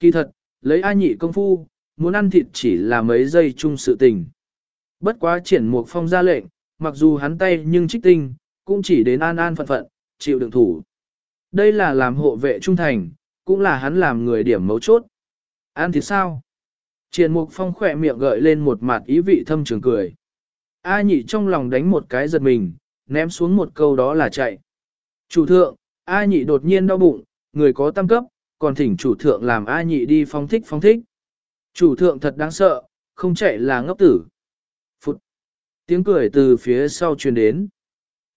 Kỳ thật, lấy A nhị công phu, muốn ăn thịt chỉ là mấy giây chung sự tình. Bất quá triển mục phong ra lệnh, mặc dù hắn tay nhưng trích tinh, cũng chỉ đến an an phận phận, chịu đựng thủ. Đây là làm hộ vệ trung thành, cũng là hắn làm người điểm mấu chốt. An thịt sao? Triển mục phong khỏe miệng gợi lên một mặt ý vị thâm trường cười. A nhị trong lòng đánh một cái giật mình, ném xuống một câu đó là chạy. Chủ thượng, A nhị đột nhiên đau bụng, người có tam cấp, còn thỉnh chủ thượng làm A nhị đi phong thích phong thích. Chủ thượng thật đáng sợ, không chạy là ngốc tử. Phụt. Tiếng cười từ phía sau truyền đến.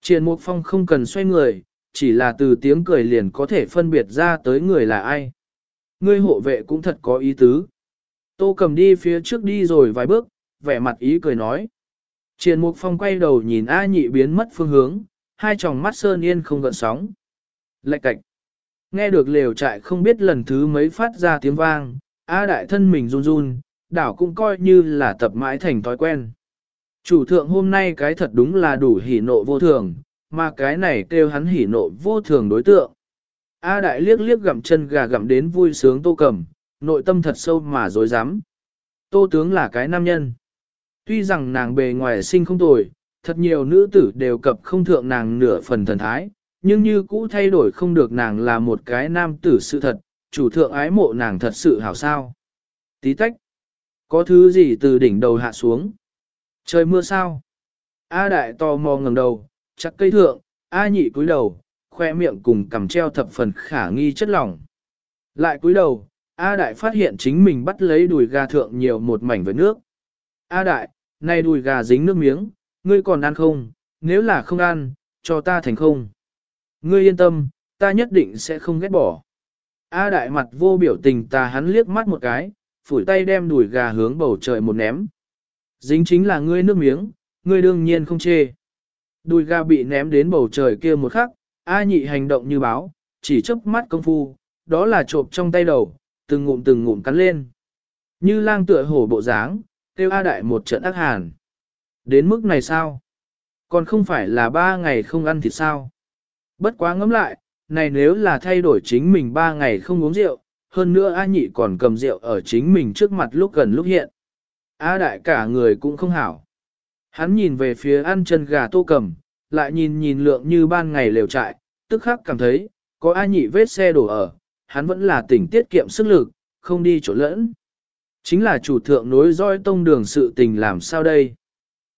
Triền Mục Phong không cần xoay người, chỉ là từ tiếng cười liền có thể phân biệt ra tới người là ai. Ngươi hộ vệ cũng thật có ý tứ. Tô cầm đi phía trước đi rồi vài bước, vẻ mặt ý cười nói. Triền Mục Phong quay đầu nhìn A nhị biến mất phương hướng, hai tròng mắt sơn yên không gợn sóng. Lạch cạch. Nghe được lều trại không biết lần thứ mấy phát ra tiếng vang, A đại thân mình run run, đảo cũng coi như là tập mãi thành thói quen. Chủ thượng hôm nay cái thật đúng là đủ hỉ nộ vô thường, mà cái này kêu hắn hỉ nộ vô thường đối tượng. A đại liếc liếc gặm chân gà gặm đến vui sướng tô cầm, nội tâm thật sâu mà dối rắm Tô tướng là cái nam nhân. Tuy rằng nàng bề ngoài sinh không tồi, thật nhiều nữ tử đều cập không thượng nàng nửa phần thần thái, nhưng như cũ thay đổi không được nàng là một cái nam tử sự thật, chủ thượng ái mộ nàng thật sự hảo sao. Tí tách. Có thứ gì từ đỉnh đầu hạ xuống? Trời mưa sao? A đại to mò ngầm đầu, chắc cây thượng, A nhị cúi đầu, khoe miệng cùng cầm treo thập phần khả nghi chất lỏng. Lại cúi đầu, A đại phát hiện chính mình bắt lấy đùi gà thượng nhiều một mảnh với nước. A đại, này đùi gà dính nước miếng, ngươi còn ăn không? Nếu là không ăn, cho ta thành không. Ngươi yên tâm, ta nhất định sẽ không ghét bỏ. A đại mặt vô biểu tình ta hắn liếc mắt một cái, phủi tay đem đùi gà hướng bầu trời một ném. Dính chính là ngươi nước miếng, ngươi đương nhiên không chê. Đùi gà bị ném đến bầu trời kia một khắc, A nhị hành động như báo, chỉ chớp mắt công phu, đó là trộm trong tay đầu, từng ngụm từng ngụm cắn lên. Như lang tựa hổ bộ dáng, kêu A đại một trận ác hàn. Đến mức này sao? Còn không phải là ba ngày không ăn thịt sao? Bất quá ngẫm lại, này nếu là thay đổi chính mình ba ngày không uống rượu, hơn nữa A nhị còn cầm rượu ở chính mình trước mặt lúc gần lúc hiện. A đại cả người cũng không hảo. Hắn nhìn về phía ăn chân gà tô cầm, lại nhìn nhìn lượng như ban ngày lều trại, tức khắc cảm thấy, có A nhị vết xe đổ ở, hắn vẫn là tỉnh tiết kiệm sức lực, không đi chỗ lẫn. Chính là chủ thượng nối roi tông đường sự tình làm sao đây?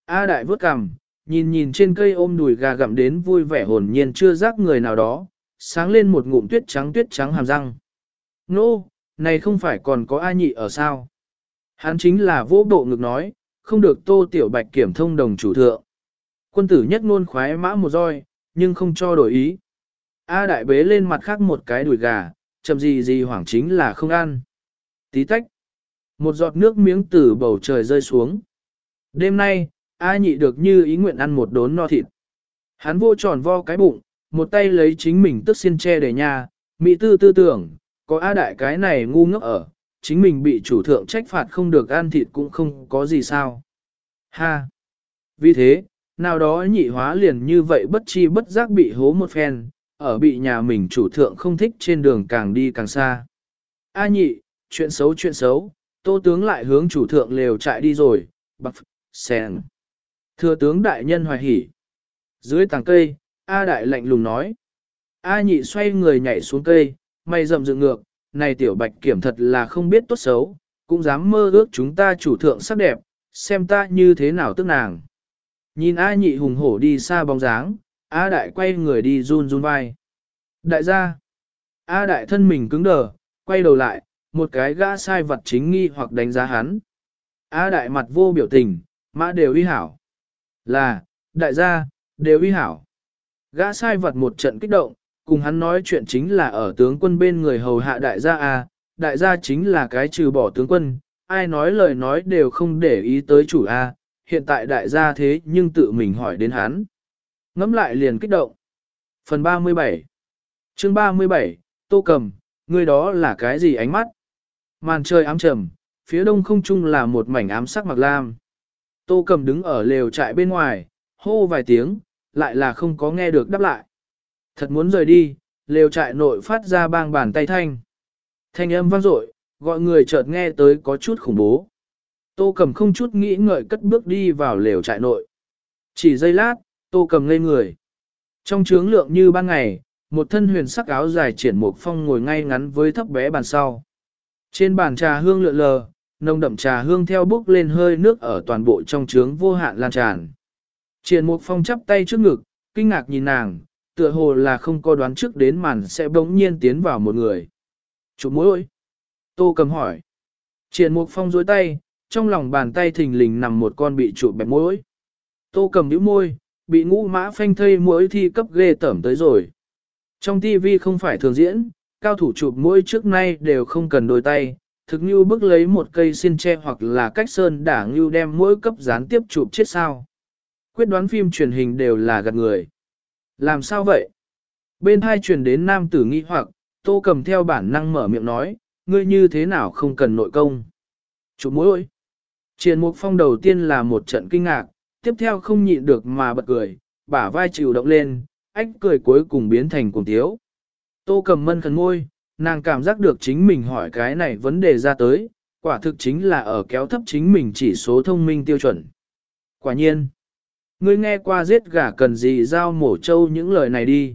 A đại vớt cằm, nhìn nhìn trên cây ôm đùi gà gặm đến vui vẻ hồn nhiên chưa giác người nào đó, sáng lên một ngụm tuyết trắng tuyết trắng hàm răng. Nô, no, này không phải còn có ai nhị ở sao? Hắn chính là vô bộ ngực nói, không được tô tiểu bạch kiểm thông đồng chủ thượng. Quân tử nhất ngôn khoái mã một roi, nhưng không cho đổi ý. A đại bế lên mặt khác một cái đùi gà, chậm gì gì hoảng chính là không ăn. Tí tách. Một giọt nước miếng từ bầu trời rơi xuống. Đêm nay, A nhị được như ý nguyện ăn một đốn no thịt. Hắn vô tròn vo cái bụng, một tay lấy chính mình tức xiên che để nhà, mỹ tư tư tưởng, có A đại cái này ngu ngốc ở, chính mình bị chủ thượng trách phạt không được ăn thịt cũng không có gì sao. Ha! Vì thế, nào đó nhị hóa liền như vậy bất chi bất giác bị hố một phen, ở bị nhà mình chủ thượng không thích trên đường càng đi càng xa. A nhị, chuyện xấu chuyện xấu, tô tướng lại hướng chủ thượng lều chạy đi rồi, bạc, sen. Thừa tướng đại nhân hoài hỉ. Dưới tàng cây, A đại lạnh lùng nói. A nhị xoay người nhảy xuống cây, mày rậm dựng ngược, này tiểu bạch kiểm thật là không biết tốt xấu, cũng dám mơ ước chúng ta chủ thượng sắc đẹp, xem ta như thế nào tức nàng. Nhìn A nhị hùng hổ đi xa bóng dáng, A đại quay người đi run run vai. Đại gia, A đại thân mình cứng đờ, quay đầu lại, một cái gã sai vật chính nghi hoặc đánh giá hắn. A đại mặt vô biểu tình, mã đều uy hảo. Là, đại gia, đều uy hảo. Gã sai vật một trận kích động, cùng hắn nói chuyện chính là ở tướng quân bên người hầu hạ đại gia à đại gia chính là cái trừ bỏ tướng quân, ai nói lời nói đều không để ý tới chủ A, hiện tại đại gia thế nhưng tự mình hỏi đến hắn. Ngắm lại liền kích động. Phần 37 chương 37, Tô Cầm, người đó là cái gì ánh mắt? Màn trời ám trầm, phía đông không trung là một mảnh ám sắc mặc lam. Tô Cầm đứng ở lều trại bên ngoài, hô vài tiếng, lại là không có nghe được đáp lại. Thật muốn rời đi, lều trại nội phát ra bang bàn tay thanh. Thanh âm vang dội, gọi người chợt nghe tới có chút khủng bố. Tô cầm không chút nghĩ ngợi cất bước đi vào lều trại nội. Chỉ giây lát, tô cầm ngây người. Trong trướng lượng như ban ngày, một thân huyền sắc áo dài triển một phong ngồi ngay ngắn với thấp bé bàn sau. Trên bàn trà hương lượn lờ, nồng đậm trà hương theo bước lên hơi nước ở toàn bộ trong trướng vô hạn lan tràn. Triển Mục Phong chắp tay trước ngực, kinh ngạc nhìn nàng, tựa hồ là không có đoán trước đến màn sẽ bỗng nhiên tiến vào một người. Chụp mối ơi! Tô cầm hỏi. Triển Mục Phong dối tay, trong lòng bàn tay thình lình nằm một con bị chụp bẹp mối. Tô cầm nhíu môi, bị ngũ mã phanh thây mũi thi cấp ghê tẩm tới rồi. Trong TV không phải thường diễn, cao thủ chụp mũi trước nay đều không cần đôi tay, thực như bước lấy một cây xin tre hoặc là cách sơn đả như đem mỗi cấp gián tiếp chụp chết sao. Quyết đoán phim truyền hình đều là gạt người. Làm sao vậy? Bên hai truyền đến nam tử nghi hoặc, tô cầm theo bản năng mở miệng nói, ngươi như thế nào không cần nội công. Chụp mối ơi! Triển mục phong đầu tiên là một trận kinh ngạc, tiếp theo không nhịn được mà bật cười, bả vai chịu động lên, ách cười cuối cùng biến thành cuồng tiếu. Tô cầm mân khẩn môi, nàng cảm giác được chính mình hỏi cái này vấn đề ra tới, quả thực chính là ở kéo thấp chính mình chỉ số thông minh tiêu chuẩn. Quả nhiên, ngươi nghe qua giết gà cần gì giao mổ trâu những lời này đi.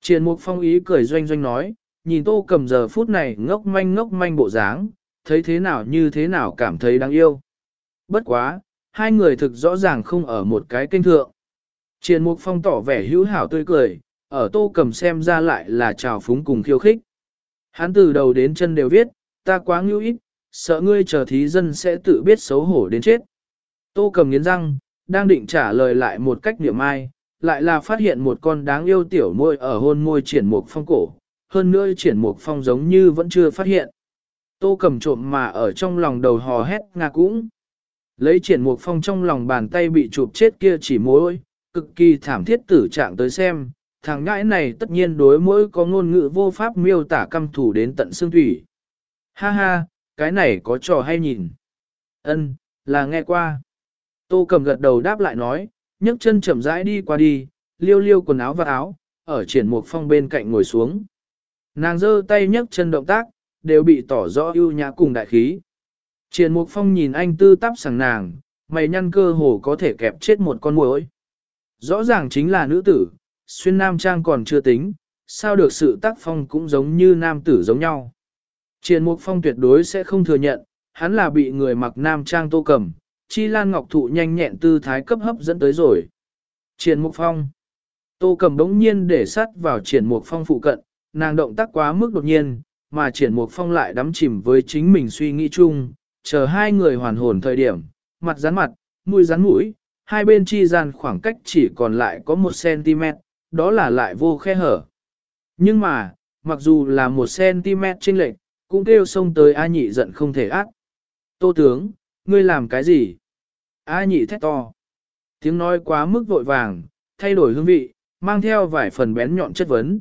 Triền mục phong ý cười doanh doanh nói, nhìn tô cầm giờ phút này ngốc manh ngốc manh bộ dáng, thấy thế nào như thế nào cảm thấy đáng yêu. Bất quá, hai người thực rõ ràng không ở một cái kênh thượng. Triền mục phong tỏ vẻ hữu hảo tươi cười, ở tô cầm xem ra lại là trào phúng cùng khiêu khích. Hắn từ đầu đến chân đều viết, ta quá ngưu ít, sợ ngươi chờ thí dân sẽ tự biết xấu hổ đến chết. Tô cầm nghiến răng, đang định trả lời lại một cách niệm ai, lại là phát hiện một con đáng yêu tiểu môi ở hôn môi triển mục phong cổ, hơn nữa triển mục phong giống như vẫn chưa phát hiện. Tô cầm trộm mà ở trong lòng đầu hò hét ngạc cũng. Lấy triển mục phong trong lòng bàn tay bị chụp chết kia chỉ mối, cực kỳ thảm thiết tử trạng tới xem, thằng ngãi này tất nhiên đối mỗi có ngôn ngữ vô pháp miêu tả căm thủ đến tận xương thủy. Ha ha, cái này có trò hay nhìn. Ân, là nghe qua. Tô cầm gật đầu đáp lại nói, nhấc chân chậm rãi đi qua đi, liêu liêu quần áo và áo, ở triển mục phong bên cạnh ngồi xuống. Nàng giơ tay nhấc chân động tác, đều bị tỏ rõ ưu nhã cùng đại khí. Triển mục phong nhìn anh tư tắp sẵn nàng, mày nhăn cơ hồ có thể kẹp chết một con muỗi. Rõ ràng chính là nữ tử, xuyên nam trang còn chưa tính, sao được sự tác phong cũng giống như nam tử giống nhau. Triển mục phong tuyệt đối sẽ không thừa nhận, hắn là bị người mặc nam trang tô cầm, chi lan ngọc thụ nhanh nhẹn tư thái cấp hấp dẫn tới rồi. Triển mục phong. Tô cầm đống nhiên để sát vào triển mục phong phụ cận, nàng động tác quá mức đột nhiên, mà triển mục phong lại đắm chìm với chính mình suy nghĩ chung, chờ hai người hoàn hồn thời điểm, mặt rắn mặt, mũi rắn mũi, hai bên chi gian khoảng cách chỉ còn lại có một cm, đó là lại vô khe hở. Nhưng mà, mặc dù là một cm chênh lệch, cũng kêu xông tới A nhị giận không thể ác. Tô tướng, ngươi làm cái gì? A nhị thét to. Tiếng nói quá mức vội vàng, thay đổi hương vị, mang theo vài phần bén nhọn chất vấn.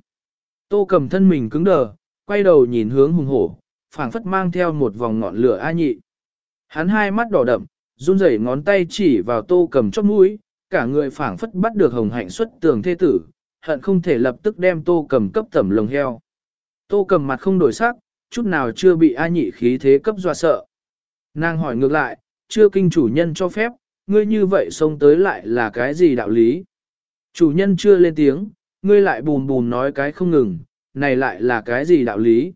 Tô cầm thân mình cứng đờ, quay đầu nhìn hướng hùng hổ, phảng phất mang theo một vòng ngọn lửa A nhị. Hắn hai mắt đỏ đậm, run rẩy ngón tay chỉ vào tô cầm chóp mũi, cả người phảng phất bắt được hồng hạnh xuất tường thê tử, hận không thể lập tức đem tô cầm cấp tẩm lồng heo. Tô cầm mặt không đổi sắc, chút nào chưa bị A nhị khí thế cấp dọa sợ. Nàng hỏi ngược lại, chưa kinh chủ nhân cho phép, ngươi như vậy xông tới lại là cái gì đạo lý? Chủ nhân chưa lên tiếng, ngươi lại bùn bùn nói cái không ngừng, này lại là cái gì đạo lý?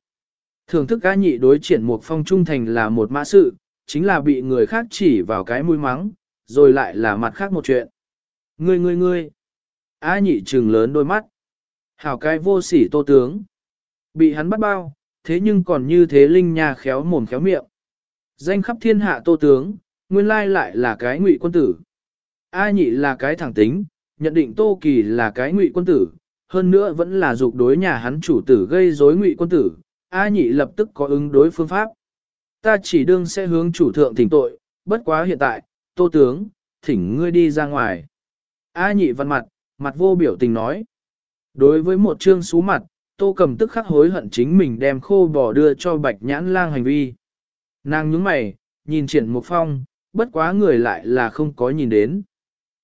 Thưởng thức A nhị đối triển một phong trung thành là một mã sự, chính là bị người khác chỉ vào cái mũi mắng, rồi lại là mặt khác một chuyện. Ngươi ngươi ngươi, A nhị trừng lớn đôi mắt. Hảo cái vô sỉ tô tướng. Bị hắn bắt bao, thế nhưng còn như thế linh nha khéo mồm khéo miệng. Danh khắp thiên hạ tô tướng, nguyên lai lại là cái ngụy quân tử. A nhị là cái thẳng tính, nhận định tô kỳ là cái ngụy quân tử, hơn nữa vẫn là dục đối nhà hắn chủ tử gây rối ngụy quân tử. A nhị lập tức có ứng đối phương pháp. Ta chỉ đương sẽ hướng chủ thượng thỉnh tội, bất quá hiện tại, tô tướng, thỉnh ngươi đi ra ngoài. A nhị văn mặt, mặt vô biểu tình nói. Đối với một trương xú mặt, tô cầm tức khắc hối hận chính mình đem khô bò đưa cho bạch nhãn lang hành vi. Nàng nhướng mày, nhìn triển một phong, bất quá người lại là không có nhìn đến.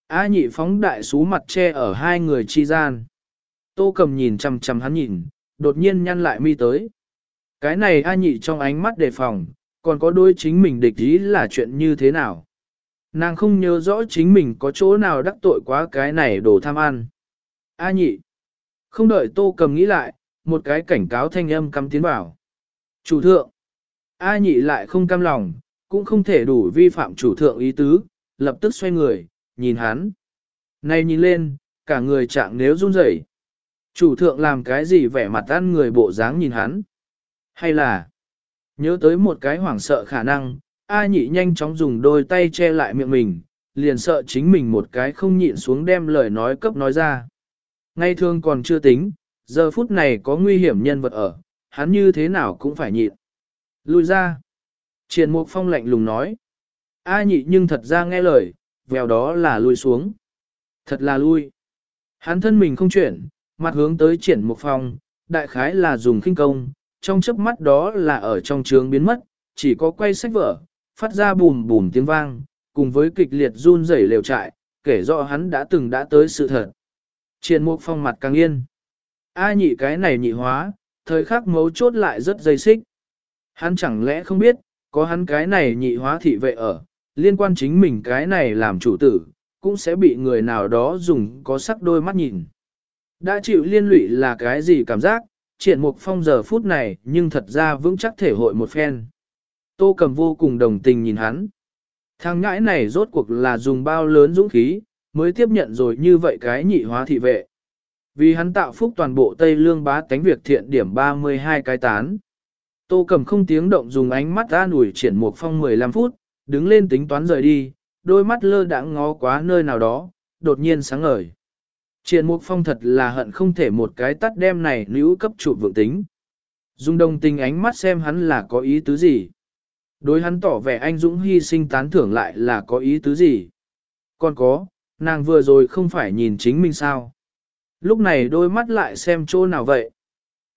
A nhị phóng đại xú mặt che ở hai người chi gian. Tô cầm nhìn chằm chằm hắn nhìn, đột nhiên nhăn lại mi tới. Cái này A nhị trong ánh mắt đề phòng, còn có đôi chính mình địch ý là chuyện như thế nào. Nàng không nhớ rõ chính mình có chỗ nào đắc tội quá cái này đồ tham ăn. A nhị. Không đợi tô cầm nghĩ lại, một cái cảnh cáo thanh âm cắm tiến vào. Chủ thượng. A nhị lại không cam lòng, cũng không thể đủ vi phạm chủ thượng ý tứ, lập tức xoay người, nhìn hắn. Này nhìn lên, cả người trạng nếu run rẩy. Chủ thượng làm cái gì vẻ mặt ăn người bộ dáng nhìn hắn. Hay là, nhớ tới một cái hoảng sợ khả năng, A nhị nhanh chóng dùng đôi tay che lại miệng mình, liền sợ chính mình một cái không nhịn xuống đem lời nói cấp nói ra. Ngay thường còn chưa tính, giờ phút này có nguy hiểm nhân vật ở, hắn như thế nào cũng phải nhịn. Lui ra. Triền Mục Phong lạnh lùng nói. A nhị nhưng thật ra nghe lời, vèo đó là lui xuống. Thật là lui. Hắn thân mình không chuyển, mặt hướng tới triển Mục Phong, đại khái là dùng khinh công, trong chớp mắt đó là ở trong trường biến mất, chỉ có quay sách vở, phát ra bùm bùm tiếng vang, cùng với kịch liệt run rẩy lều trại, kể rõ hắn đã từng đã tới sự thật. Triển Mục Phong mặt càng yên. A nhị cái này nhị hóa, thời khắc mấu chốt lại rất dây xích. Hắn chẳng lẽ không biết, có hắn cái này nhị hóa thị vệ ở, liên quan chính mình cái này làm chủ tử, cũng sẽ bị người nào đó dùng có sắc đôi mắt nhìn. Đã chịu liên lụy là cái gì cảm giác, triển mục phong giờ phút này nhưng thật ra vững chắc thể hội một phen. Tô cầm vô cùng đồng tình nhìn hắn. Thằng ngãi này rốt cuộc là dùng bao lớn dũng khí, mới tiếp nhận rồi như vậy cái nhị hóa thị vệ. Vì hắn tạo phúc toàn bộ Tây Lương bá tánh việc thiện điểm 32 cái tán. Tô cầm không tiếng động dùng ánh mắt ra ủi triển một phong 15 phút, đứng lên tính toán rời đi, đôi mắt lơ đãng ngó quá nơi nào đó, đột nhiên sáng ngời. Triển Mục Phong thật là hận không thể một cái tắt đem này nữ cấp trụ vượng tính. Dung đồng tình ánh mắt xem hắn là có ý tứ gì. Đối hắn tỏ vẻ anh dũng hy sinh tán thưởng lại là có ý tứ gì. Còn có, nàng vừa rồi không phải nhìn chính mình sao. Lúc này đôi mắt lại xem chỗ nào vậy.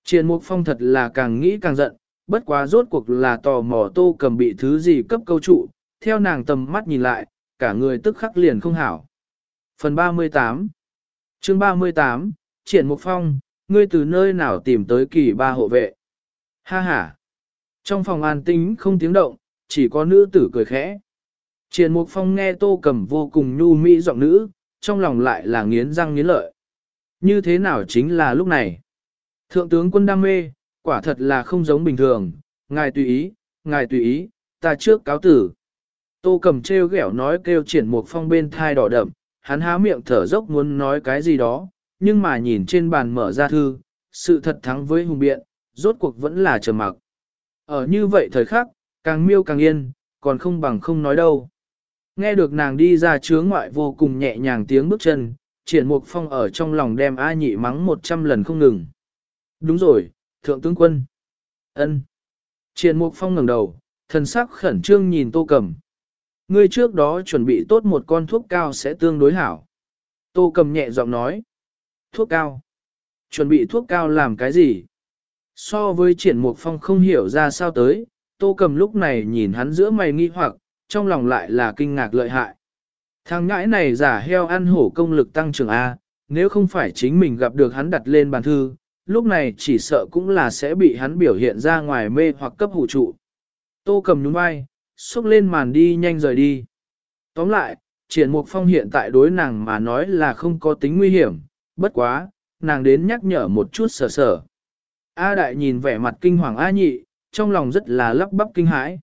Triển Mục Phong thật là càng nghĩ càng giận, bất quá rốt cuộc là tò mò tô cầm bị thứ gì cấp câu trụ, theo nàng tầm mắt nhìn lại, cả người tức khắc liền không hảo. Phần 38 chương 38, Triển Mục Phong, ngươi từ nơi nào tìm tới kỳ ba hộ vệ? Ha ha! Trong phòng an tĩnh không tiếng động, chỉ có nữ tử cười khẽ. Triển Mục Phong nghe tô cầm vô cùng nhu mỹ giọng nữ, trong lòng lại là nghiến răng nghiến lợi. Như thế nào chính là lúc này? Thượng tướng quân đam mê, quả thật là không giống bình thường, ngài tùy ý, ngài tùy ý, ta trước cáo tử. Tô cầm treo ghẻo nói kêu triển một phong bên thai đỏ đậm, hắn há miệng thở dốc muốn nói cái gì đó, nhưng mà nhìn trên bàn mở ra thư, sự thật thắng với hùng biện, rốt cuộc vẫn là trầm mặc. Ở như vậy thời khắc, càng miêu càng yên, còn không bằng không nói đâu. Nghe được nàng đi ra chướng ngoại vô cùng nhẹ nhàng tiếng bước chân, triển mục phong ở trong lòng đem A nhị mắng một trăm lần không ngừng. Đúng rồi, thượng tướng quân. ân Triển mục phong ngẩng đầu, thần sắc khẩn trương nhìn tô cầm. Ngươi trước đó chuẩn bị tốt một con thuốc cao sẽ tương đối hảo. Tô cầm nhẹ giọng nói. Thuốc cao. Chuẩn bị thuốc cao làm cái gì? So với triển mục phong không hiểu ra sao tới, tô cầm lúc này nhìn hắn giữa mày nghi hoặc, trong lòng lại là kinh ngạc lợi hại. Thằng ngãi này giả heo ăn hổ công lực tăng trưởng A, nếu không phải chính mình gặp được hắn đặt lên bàn thư, lúc này chỉ sợ cũng là sẽ bị hắn biểu hiện ra ngoài mê hoặc cấp hủ trụ. Tô cầm nhún vai, xúc lên màn đi nhanh rời đi. Tóm lại, triển mục phong hiện tại đối nàng mà nói là không có tính nguy hiểm, bất quá, nàng đến nhắc nhở một chút sở sở. A đại nhìn vẻ mặt kinh hoàng A nhị, trong lòng rất là lắp bắp kinh hãi.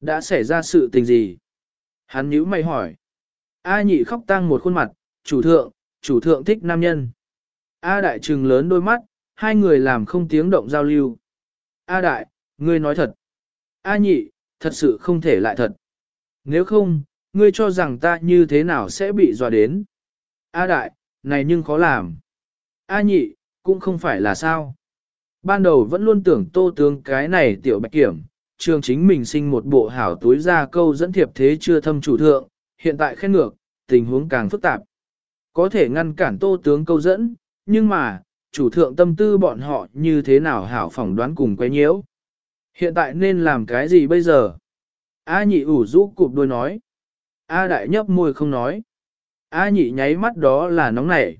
Đã xảy ra sự tình gì? Hắn nhíu mày hỏi. A nhị khóc tang một khuôn mặt, chủ thượng, chủ thượng thích nam nhân. A đại trừng lớn đôi mắt, hai người làm không tiếng động giao lưu. A đại, ngươi nói thật. A nhị, thật sự không thể lại thật. Nếu không, ngươi cho rằng ta như thế nào sẽ bị dọa đến. A đại, này nhưng khó làm. A nhị, cũng không phải là sao. Ban đầu vẫn luôn tưởng tô tướng cái này tiểu bạch kiểm, trường chính mình sinh một bộ hảo túi ra câu dẫn thiệp thế chưa thâm chủ thượng, hiện tại khen ngược, tình huống càng phức tạp. Có thể ngăn cản tô tướng câu dẫn, nhưng mà, chủ thượng tâm tư bọn họ như thế nào hảo phỏng đoán cùng quay nhiễu. Hiện tại nên làm cái gì bây giờ? A nhị ủ rũ cụp đôi nói. A đại nhấp môi không nói. A nhị nháy mắt đó là nóng nảy.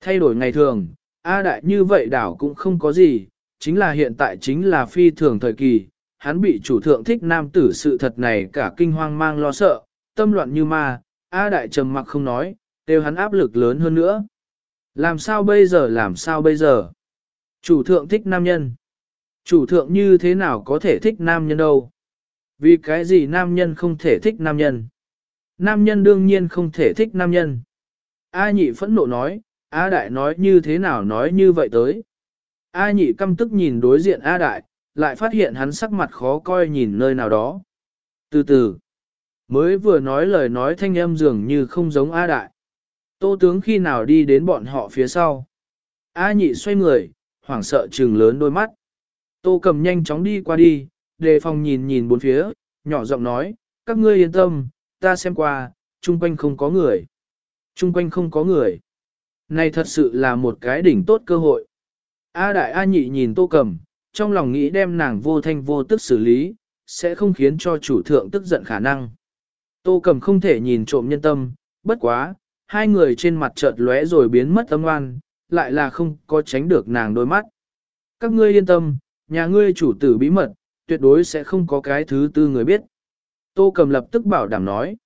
Thay đổi ngày thường, A đại như vậy đảo cũng không có gì, chính là hiện tại chính là phi thường thời kỳ, hắn bị chủ thượng thích nam tử sự thật này cả kinh hoang mang lo sợ, tâm loạn như ma, A đại trầm mặc không nói, đều hắn áp lực lớn hơn nữa. Làm sao bây giờ làm sao bây giờ? Chủ thượng thích nam nhân. Chủ thượng như thế nào có thể thích nam nhân đâu? Vì cái gì nam nhân không thể thích nam nhân? Nam nhân đương nhiên không thể thích nam nhân. A nhị phẫn nộ nói, A đại nói như thế nào nói như vậy tới. A nhị căm tức nhìn đối diện A đại, lại phát hiện hắn sắc mặt khó coi nhìn nơi nào đó. Từ từ, mới vừa nói lời nói thanh âm dường như không giống A đại. Tô tướng khi nào đi đến bọn họ phía sau. A nhị xoay người, hoảng sợ trừng lớn đôi mắt. Tô cầm nhanh chóng đi qua đi, đề phòng nhìn nhìn bốn phía, nhỏ giọng nói, các ngươi yên tâm, ta xem qua, chung quanh không có người. Chung quanh không có người. Này thật sự là một cái đỉnh tốt cơ hội. A đại A nhị nhìn tô cầm, trong lòng nghĩ đem nàng vô thanh vô tức xử lý, sẽ không khiến cho chủ thượng tức giận khả năng. Tô cầm không thể nhìn trộm nhân tâm, bất quá, hai người trên mặt chợt lóe rồi biến mất âm oan, lại là không có tránh được nàng đôi mắt. Các ngươi yên tâm, nhà ngươi chủ tử bí mật, tuyệt đối sẽ không có cái thứ tư người biết. Tô cầm lập tức bảo đảm nói.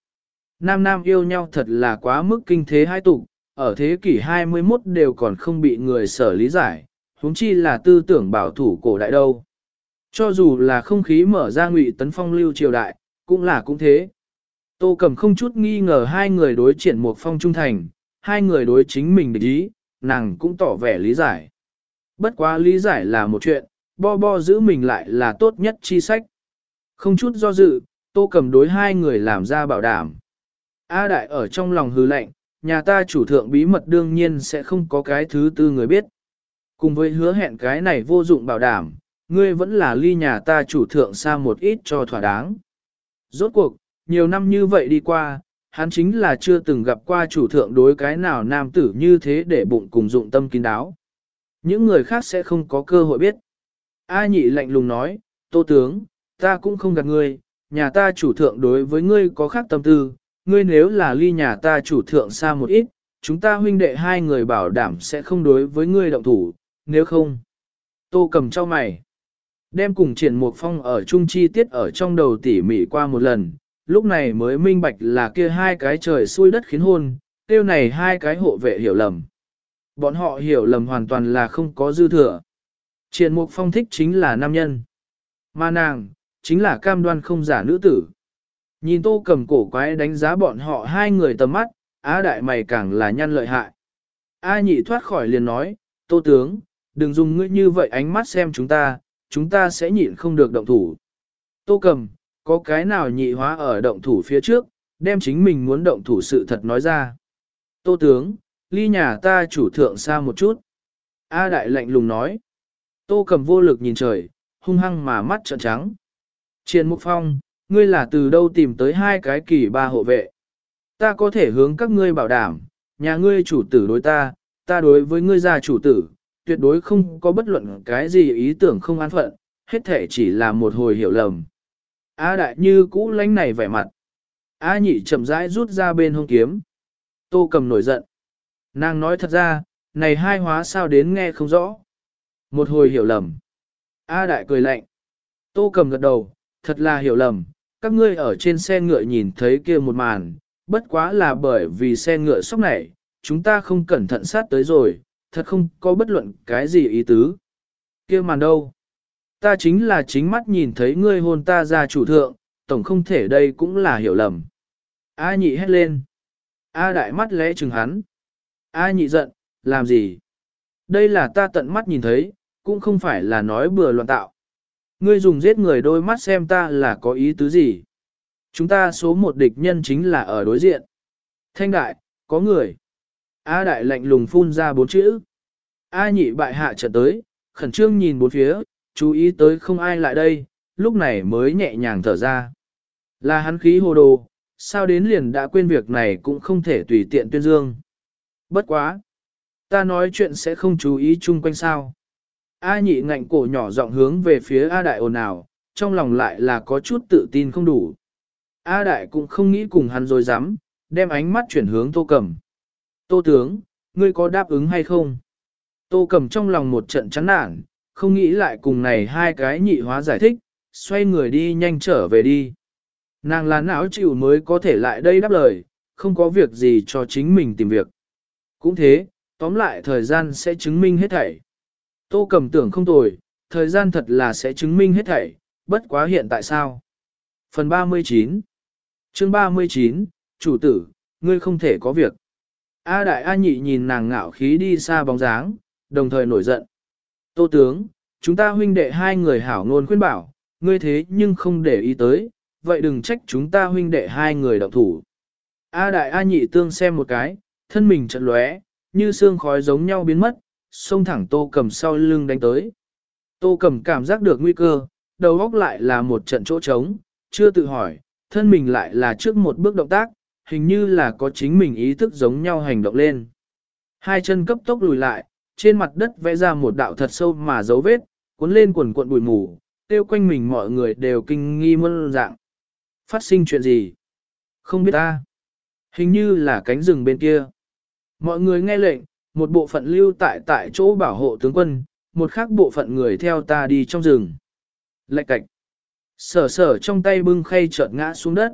Nam nam yêu nhau thật là quá mức kinh thế hai tục, ở thế kỷ 21 đều còn không bị người sở lý giải, huống chi là tư tưởng bảo thủ cổ đại đâu. Cho dù là không khí mở ra ngụy tấn phong lưu triều đại, cũng là cũng thế. Tô Cẩm không chút nghi ngờ hai người đối triển một phong trung thành, hai người đối chính mình địch ý, nàng cũng tỏ vẻ lý giải. Bất quá lý giải là một chuyện, bo bo giữ mình lại là tốt nhất chi sách. Không chút do dự, Tô Cẩm đối hai người làm ra bảo đảm. A Đại ở trong lòng hư lệnh, nhà ta chủ thượng bí mật đương nhiên sẽ không có cái thứ tư người biết. Cùng với hứa hẹn cái này vô dụng bảo đảm, ngươi vẫn là ly nhà ta chủ thượng xa một ít cho thỏa đáng. Rốt cuộc, nhiều năm như vậy đi qua, hắn chính là chưa từng gặp qua chủ thượng đối cái nào nam tử như thế để bụng cùng dụng tâm kín đáo. Những người khác sẽ không có cơ hội biết. A nhị lạnh lùng nói, tô tướng, ta cũng không gạt ngươi, nhà ta chủ thượng đối với ngươi có khác tâm tư, ngươi nếu là ly nhà ta chủ thượng xa một ít, chúng ta huynh đệ hai người bảo đảm sẽ không đối với ngươi động thủ, nếu không. Tô cầm cho mày. Đem cùng triển mục phong ở chung chi tiết ở trong đầu tỉ mỉ qua một lần, lúc này mới minh bạch là kia hai cái trời xuôi đất khiến hôn, tiêu này hai cái hộ vệ hiểu lầm. Bọn họ hiểu lầm hoàn toàn là không có dư thừa. Triển mục phong thích chính là nam nhân. Mà nàng, chính là cam đoan không giả nữ tử. Nhìn tô cầm cổ quái đánh giá bọn họ hai người tầm mắt, á đại mày càng là nhăn lợi hại. A nhị thoát khỏi liền nói, tô tướng, đừng dùng ngươi như vậy ánh mắt xem chúng ta, chúng ta sẽ nhịn không được động thủ. Tô cầm, có cái nào nhị hóa ở động thủ phía trước, đem chính mình muốn động thủ sự thật nói ra. Tô tướng, ly nhà ta chủ thượng xa một chút. A đại lạnh lùng nói. Tô cầm vô lực nhìn trời, hung hăng mà mắt trợn trắng. Triền Mục Phong, ngươi là từ đâu tìm tới hai cái kỳ ba hộ vệ? Ta có thể hướng các ngươi bảo đảm, nhà ngươi chủ tử đối ta, ta đối với ngươi gia chủ tử, tuyệt đối không có bất luận cái gì ý tưởng không an phận, hết thể chỉ là một hồi hiểu lầm. A đại như cũ lánh này vẻ mặt. A nhị chậm rãi rút ra bên hông kiếm. Tô cầm nổi giận. Nàng nói thật ra, này hai hóa sao đến nghe không rõ. Một hồi hiểu lầm. A đại cười lạnh. Tô cầm gật đầu, thật là hiểu lầm. Các ngươi ở trên xe ngựa nhìn thấy kia một màn, bất quá là bởi vì xe ngựa sóc này, chúng ta không cẩn thận sát tới rồi, thật không có bất luận cái gì ý tứ. kia màn đâu? Ta chính là chính mắt nhìn thấy ngươi hôn ta ra chủ thượng, tổng không thể đây cũng là hiểu lầm. A nhị hét lên. A đại mắt lẽ chừng hắn. A nhị giận, làm gì? Đây là ta tận mắt nhìn thấy, cũng không phải là nói bừa loạn tạo. Ngươi dùng giết người đôi mắt xem ta là có ý tứ gì? Chúng ta số một địch nhân chính là ở đối diện. Thanh đại, có người. A đại lạnh lùng phun ra bốn chữ. A nhị bại hạ trận tới, khẩn trương nhìn bốn phía, chú ý tới không ai lại đây, lúc này mới nhẹ nhàng thở ra. Là hắn khí hồ đồ, sao đến liền đã quên việc này cũng không thể tùy tiện tuyên dương. Bất quá. Ta nói chuyện sẽ không chú ý chung quanh sao. A nhị ngạnh cổ nhỏ giọng hướng về phía A đại ồn ào, trong lòng lại là có chút tự tin không đủ. A đại cũng không nghĩ cùng hắn rồi dám, đem ánh mắt chuyển hướng tô cầm. Tô tướng, ngươi có đáp ứng hay không? Tô cầm trong lòng một trận chán nản, không nghĩ lại cùng này hai cái nhị hóa giải thích, xoay người đi nhanh trở về đi. Nàng là não chịu mới có thể lại đây đáp lời, không có việc gì cho chính mình tìm việc. Cũng thế, tóm lại thời gian sẽ chứng minh hết thảy. Tô cầm tưởng không tồi, thời gian thật là sẽ chứng minh hết thảy, bất quá hiện tại sao? Phần 39 chương 39, chủ tử, ngươi không thể có việc. A đại A nhị nhìn nàng ngạo khí đi xa bóng dáng, đồng thời nổi giận. Tô tướng, chúng ta huynh đệ hai người hảo ngôn khuyên bảo, ngươi thế nhưng không để ý tới, vậy đừng trách chúng ta huynh đệ hai người động thủ. A đại A nhị tương xem một cái, thân mình trận lóe, như xương khói giống nhau biến mất, xông thẳng tô cầm sau lưng đánh tới. Tô cầm cảm giác được nguy cơ, đầu góc lại là một trận chỗ trống, chưa tự hỏi, thân mình lại là trước một bước động tác, hình như là có chính mình ý thức giống nhau hành động lên. Hai chân cấp tốc lùi lại, trên mặt đất vẽ ra một đạo thật sâu mà dấu vết, cuốn lên quần cuộn bụi mù, tiêu quanh mình mọi người đều kinh nghi mơn dạng. Phát sinh chuyện gì? Không biết ta. Hình như là cánh rừng bên kia. Mọi người nghe lệnh, một bộ phận lưu tại tại chỗ bảo hộ tướng quân, một khác bộ phận người theo ta đi trong rừng. Lạch cạch. Sở sở trong tay bưng khay chợt ngã xuống đất.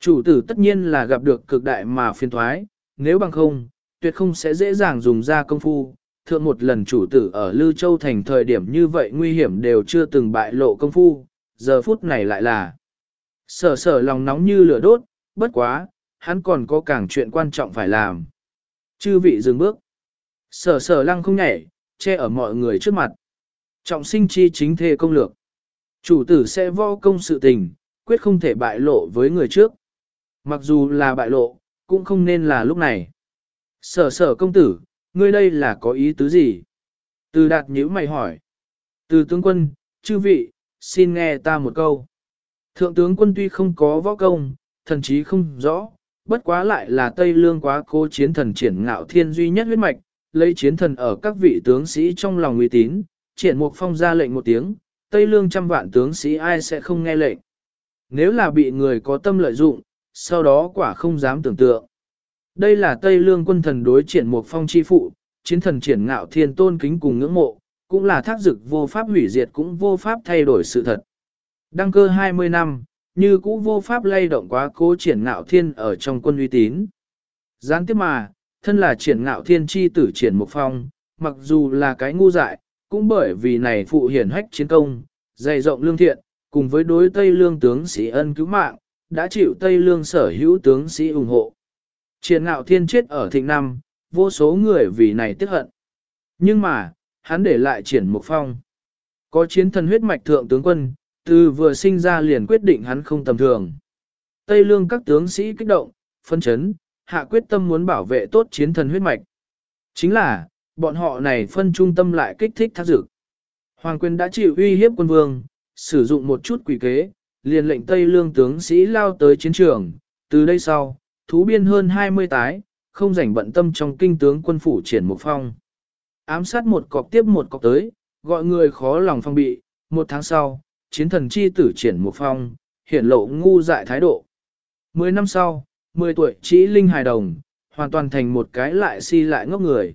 Chủ tử tất nhiên là gặp được cực đại mà phiền thoái, nếu bằng không, tuyệt không sẽ dễ dàng dùng ra công phu. Thượng một lần chủ tử ở Lư Châu thành thời điểm như vậy nguy hiểm đều chưa từng bại lộ công phu, giờ phút này lại là sở sở lòng nóng như lửa đốt, bất quá, hắn còn có càng chuyện quan trọng phải làm. Chư vị dừng bước. Sở sở lăng không nhảy, che ở mọi người trước mặt. Trọng sinh chi chính thê công lược. Chủ tử sẽ vo công sự tình, quyết không thể bại lộ với người trước. Mặc dù là bại lộ, cũng không nên là lúc này. Sở sở công tử, ngươi đây là có ý tứ gì? Từ đạt nhữ mày hỏi. Từ tướng quân, chư vị, xin nghe ta một câu. Thượng tướng quân tuy không có võ công, thần chí không rõ, bất quá lại là Tây Lương quá cố chiến thần triển ngạo thiên duy nhất huyết mạch, lấy chiến thần ở các vị tướng sĩ trong lòng uy tín, triển mục phong ra lệnh một tiếng, Tây Lương trăm vạn tướng sĩ ai sẽ không nghe lệnh. Nếu là bị người có tâm lợi dụng, sau đó quả không dám tưởng tượng. Đây là Tây Lương quân thần đối triển mục phong chi phụ, chiến thần triển ngạo thiên tôn kính cùng ngưỡng mộ, cũng là thác dực vô pháp hủy diệt cũng vô pháp thay đổi sự thật. Đăng cơ 20 năm, như cũ vô pháp lay động quá cố triển ngạo thiên ở trong quân uy tín. Gián tiếp mà, thân là triển ngạo thiên chi tử triển mục phong, mặc dù là cái ngu dại, cũng bởi vì này phụ hiển hách chiến công, dày rộng lương thiện, cùng với đối Tây Lương tướng sĩ ân cứu mạng, đã chịu Tây Lương sở hữu tướng sĩ ủng hộ. Triển ngạo thiên chết ở thịnh năm, vô số người vì này tiếc hận. Nhưng mà, hắn để lại triển mục phong. Có chiến thần huyết mạch thượng tướng quân, từ vừa sinh ra liền quyết định hắn không tầm thường. Tây lương các tướng sĩ kích động, phân chấn, hạ quyết tâm muốn bảo vệ tốt chiến thần huyết mạch. Chính là, bọn họ này phân trung tâm lại kích thích thác dược. Hoàng quyền đã chịu uy hiếp quân vương, sử dụng một chút quỷ kế, liền lệnh Tây lương tướng sĩ lao tới chiến trường. Từ đây sau, thú biên hơn 20 tái, không rảnh bận tâm trong kinh tướng quân phủ triển một phong. Ám sát một cọc tiếp một cọc tới, gọi người khó lòng phong bị, một tháng sau, chiến thần chi tử triển một phong, hiển lộ ngu dại thái độ. Mười năm sau, mười tuổi chỉ linh hài đồng, hoàn toàn thành một cái lại si lại ngốc người.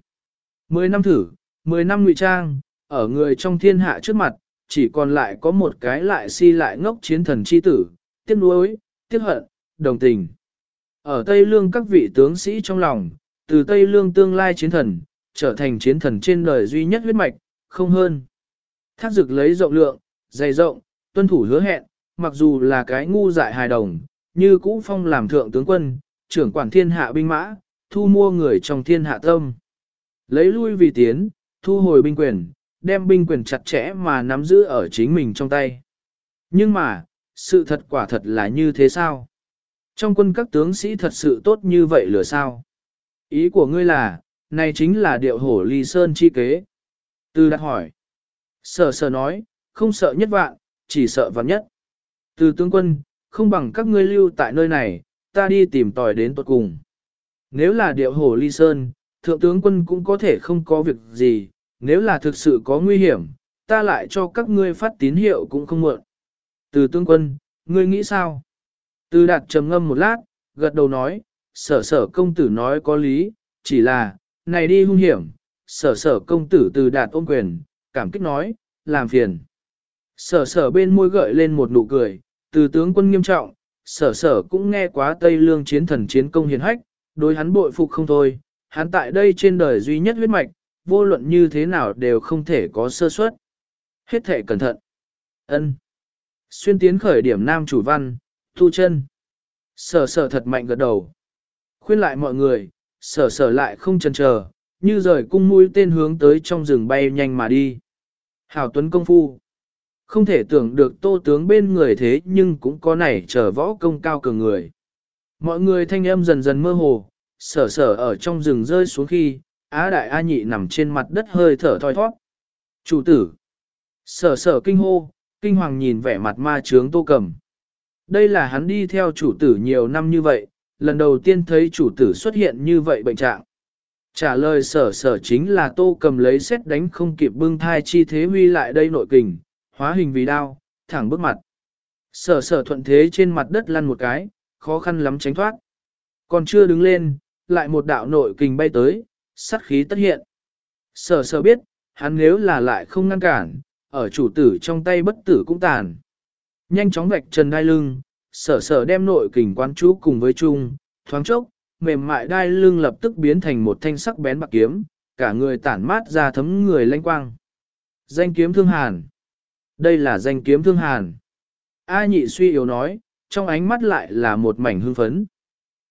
Mười năm thử, mười năm ngụy trang, ở người trong thiên hạ trước mặt, chỉ còn lại có một cái lại si lại ngốc chiến thần chi tử, tiếc nuối, tiếc hận, đồng tình. Ở Tây Lương các vị tướng sĩ trong lòng, từ Tây Lương tương lai chiến thần, trở thành chiến thần trên đời duy nhất huyết mạch, không hơn. Thác dực lấy rộng lượng, dày rộng, tuân thủ hứa hẹn, mặc dù là cái ngu dại hài đồng, như cũ phong làm thượng tướng quân, trưởng quản thiên hạ binh mã, thu mua người trong thiên hạ tâm. Lấy lui vì tiến, thu hồi binh quyền, đem binh quyền chặt chẽ mà nắm giữ ở chính mình trong tay. Nhưng mà, sự thật quả thật là như thế sao? Trong quân các tướng sĩ thật sự tốt như vậy lửa sao? Ý của ngươi là, này chính là điệu hổ ly sơn chi kế. Từ đặt hỏi. Sở sở nói, không sợ nhất vạn, chỉ sợ vạn nhất. Từ tướng quân, không bằng các ngươi lưu tại nơi này, ta đi tìm tòi đến tuột cùng. Nếu là điệu hổ ly sơn, thượng tướng quân cũng có thể không có việc gì, nếu là thực sự có nguy hiểm, ta lại cho các ngươi phát tín hiệu cũng không muộn. Từ tướng quân, ngươi nghĩ sao? Từ đạt trầm ngâm một lát, gật đầu nói, sở sở công tử nói có lý, chỉ là, này đi hung hiểm, sở sở công tử từ đạt ôm quyền, cảm kích nói, làm phiền. Sở sở bên môi gợi lên một nụ cười, từ tướng quân nghiêm trọng, sở sở cũng nghe quá Tây Lương chiến thần chiến công hiền hách, đối hắn bội phục không thôi, hắn tại đây trên đời duy nhất huyết mạch, vô luận như thế nào đều không thể có sơ suất. Hết thể cẩn thận. ân Xuyên tiến khởi điểm nam chủ văn, thu chân. Sở sở thật mạnh gật đầu. Khuyên lại mọi người, sở sở lại không chần chờ, như rời cung mũi tên hướng tới trong rừng bay nhanh mà đi. Hảo tuấn công phu. Không thể tưởng được tô tướng bên người thế nhưng cũng có này trở võ công cao cường người. Mọi người thanh âm dần dần mơ hồ, sở sở ở trong rừng rơi xuống khi, Á Đại A Nhị nằm trên mặt đất hơi thở thoi thoát. Chủ tử. Sở sở kinh hô, kinh hoàng nhìn vẻ mặt ma trướng tô cầm. Đây là hắn đi theo chủ tử nhiều năm như vậy, lần đầu tiên thấy chủ tử xuất hiện như vậy bệnh trạng. Trả lời sở sở chính là tô cầm lấy xét đánh không kịp bưng thai chi thế huy lại đây nội kình, hóa hình vì đao, thẳng bước mặt. Sở sở thuận thế trên mặt đất lăn một cái, khó khăn lắm tránh thoát. Còn chưa đứng lên, lại một đạo nội kình bay tới, sát khí tất hiện. Sở sở biết, hắn nếu là lại không ngăn cản, ở chủ tử trong tay bất tử cũng tàn. Nhanh chóng vạch trần đai lưng, sở sở đem nội kình quan chú cùng với chung, thoáng chốc, mềm mại đai lưng lập tức biến thành một thanh sắc bén bạc kiếm, cả người tản mát ra thấm người lanh quang. Danh kiếm thương hàn. Đây là danh kiếm thương hàn. A nhị suy yếu nói, trong ánh mắt lại là một mảnh hưng phấn.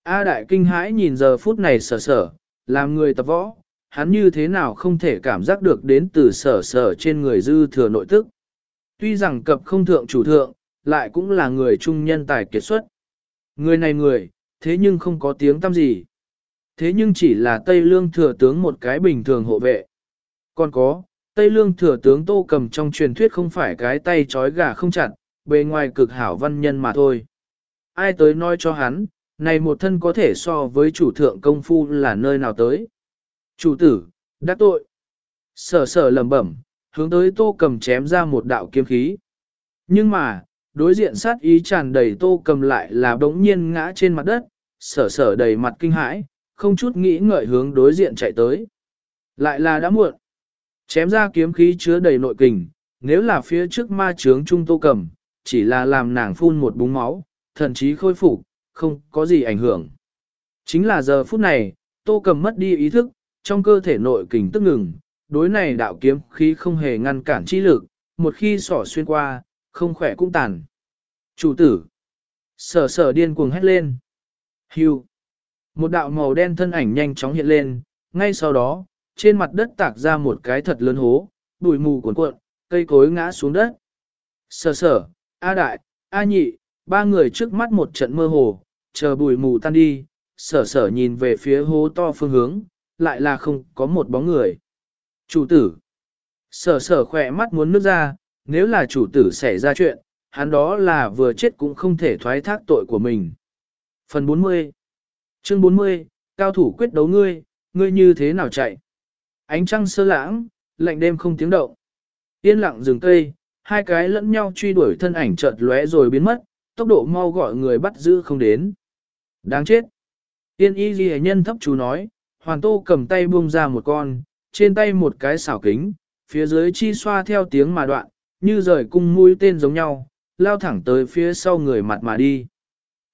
A đại kinh hãi nhìn giờ phút này sở sở, làm người tập võ, hắn như thế nào không thể cảm giác được đến từ sở sở trên người dư thừa nội tức. Tuy rằng cập không thượng chủ thượng, lại cũng là người trung nhân tài kiệt xuất. Người này người, thế nhưng không có tiếng tăm gì. Thế nhưng chỉ là Tây Lương thừa tướng một cái bình thường hộ vệ. Còn có, Tây Lương thừa tướng Tô Cầm trong truyền thuyết không phải cái tay trói gà không chặt, bề ngoài cực hảo văn nhân mà thôi. Ai tới nói cho hắn, này một thân có thể so với chủ thượng công phu là nơi nào tới. Chủ tử, đắc tội. Sở sở lầm bẩm, hướng tới Tô Cầm chém ra một đạo kiếm khí. Nhưng mà, đối diện sát ý tràn đầy Tô Cầm lại là đống nhiên ngã trên mặt đất, sở sở đầy mặt kinh hãi, không chút nghĩ ngợi hướng đối diện chạy tới. Lại là đã muộn. Chém ra kiếm khí chứa đầy nội kình, nếu là phía trước ma trướng trung tô cầm, chỉ là làm nàng phun một búng máu, thậm chí khôi phục, không có gì ảnh hưởng. Chính là giờ phút này, tô cầm mất đi ý thức, trong cơ thể nội kình tức ngừng, đối này đạo kiếm khí không hề ngăn cản chi lực, một khi sỏ xuyên qua, không khỏe cũng tàn. Chủ tử, sở sở điên cuồng hét lên. Hưu. Một đạo màu đen thân ảnh nhanh chóng hiện lên, ngay sau đó, trên mặt đất tạc ra một cái thật lớn hố, bụi mù cuồn cuộn, cây cối ngã xuống đất. Sở sở, A đại, A nhị, ba người trước mắt một trận mơ hồ, chờ bụi mù tan đi, sở sở nhìn về phía hố to phương hướng, lại là không có một bóng người. Chủ tử, sở sở khỏe mắt muốn nước ra, nếu là chủ tử xảy ra chuyện, hắn đó là vừa chết cũng không thể thoái thác tội của mình. Phần 40 Chương 40, cao thủ quyết đấu ngươi, ngươi như thế nào chạy? Ánh trăng sơ lãng, lạnh đêm không tiếng động. Yên lặng rừng cây, hai cái lẫn nhau truy đuổi thân ảnh chợt lóe rồi biến mất, tốc độ mau gọi người bắt giữ không đến. Đáng chết. Tiên y ghi nhân thấp chú nói, hoàn tô cầm tay buông ra một con, trên tay một cái xảo kính, phía dưới chi xoa theo tiếng mà đoạn, như rời cung mũi tên giống nhau, lao thẳng tới phía sau người mặt mà đi.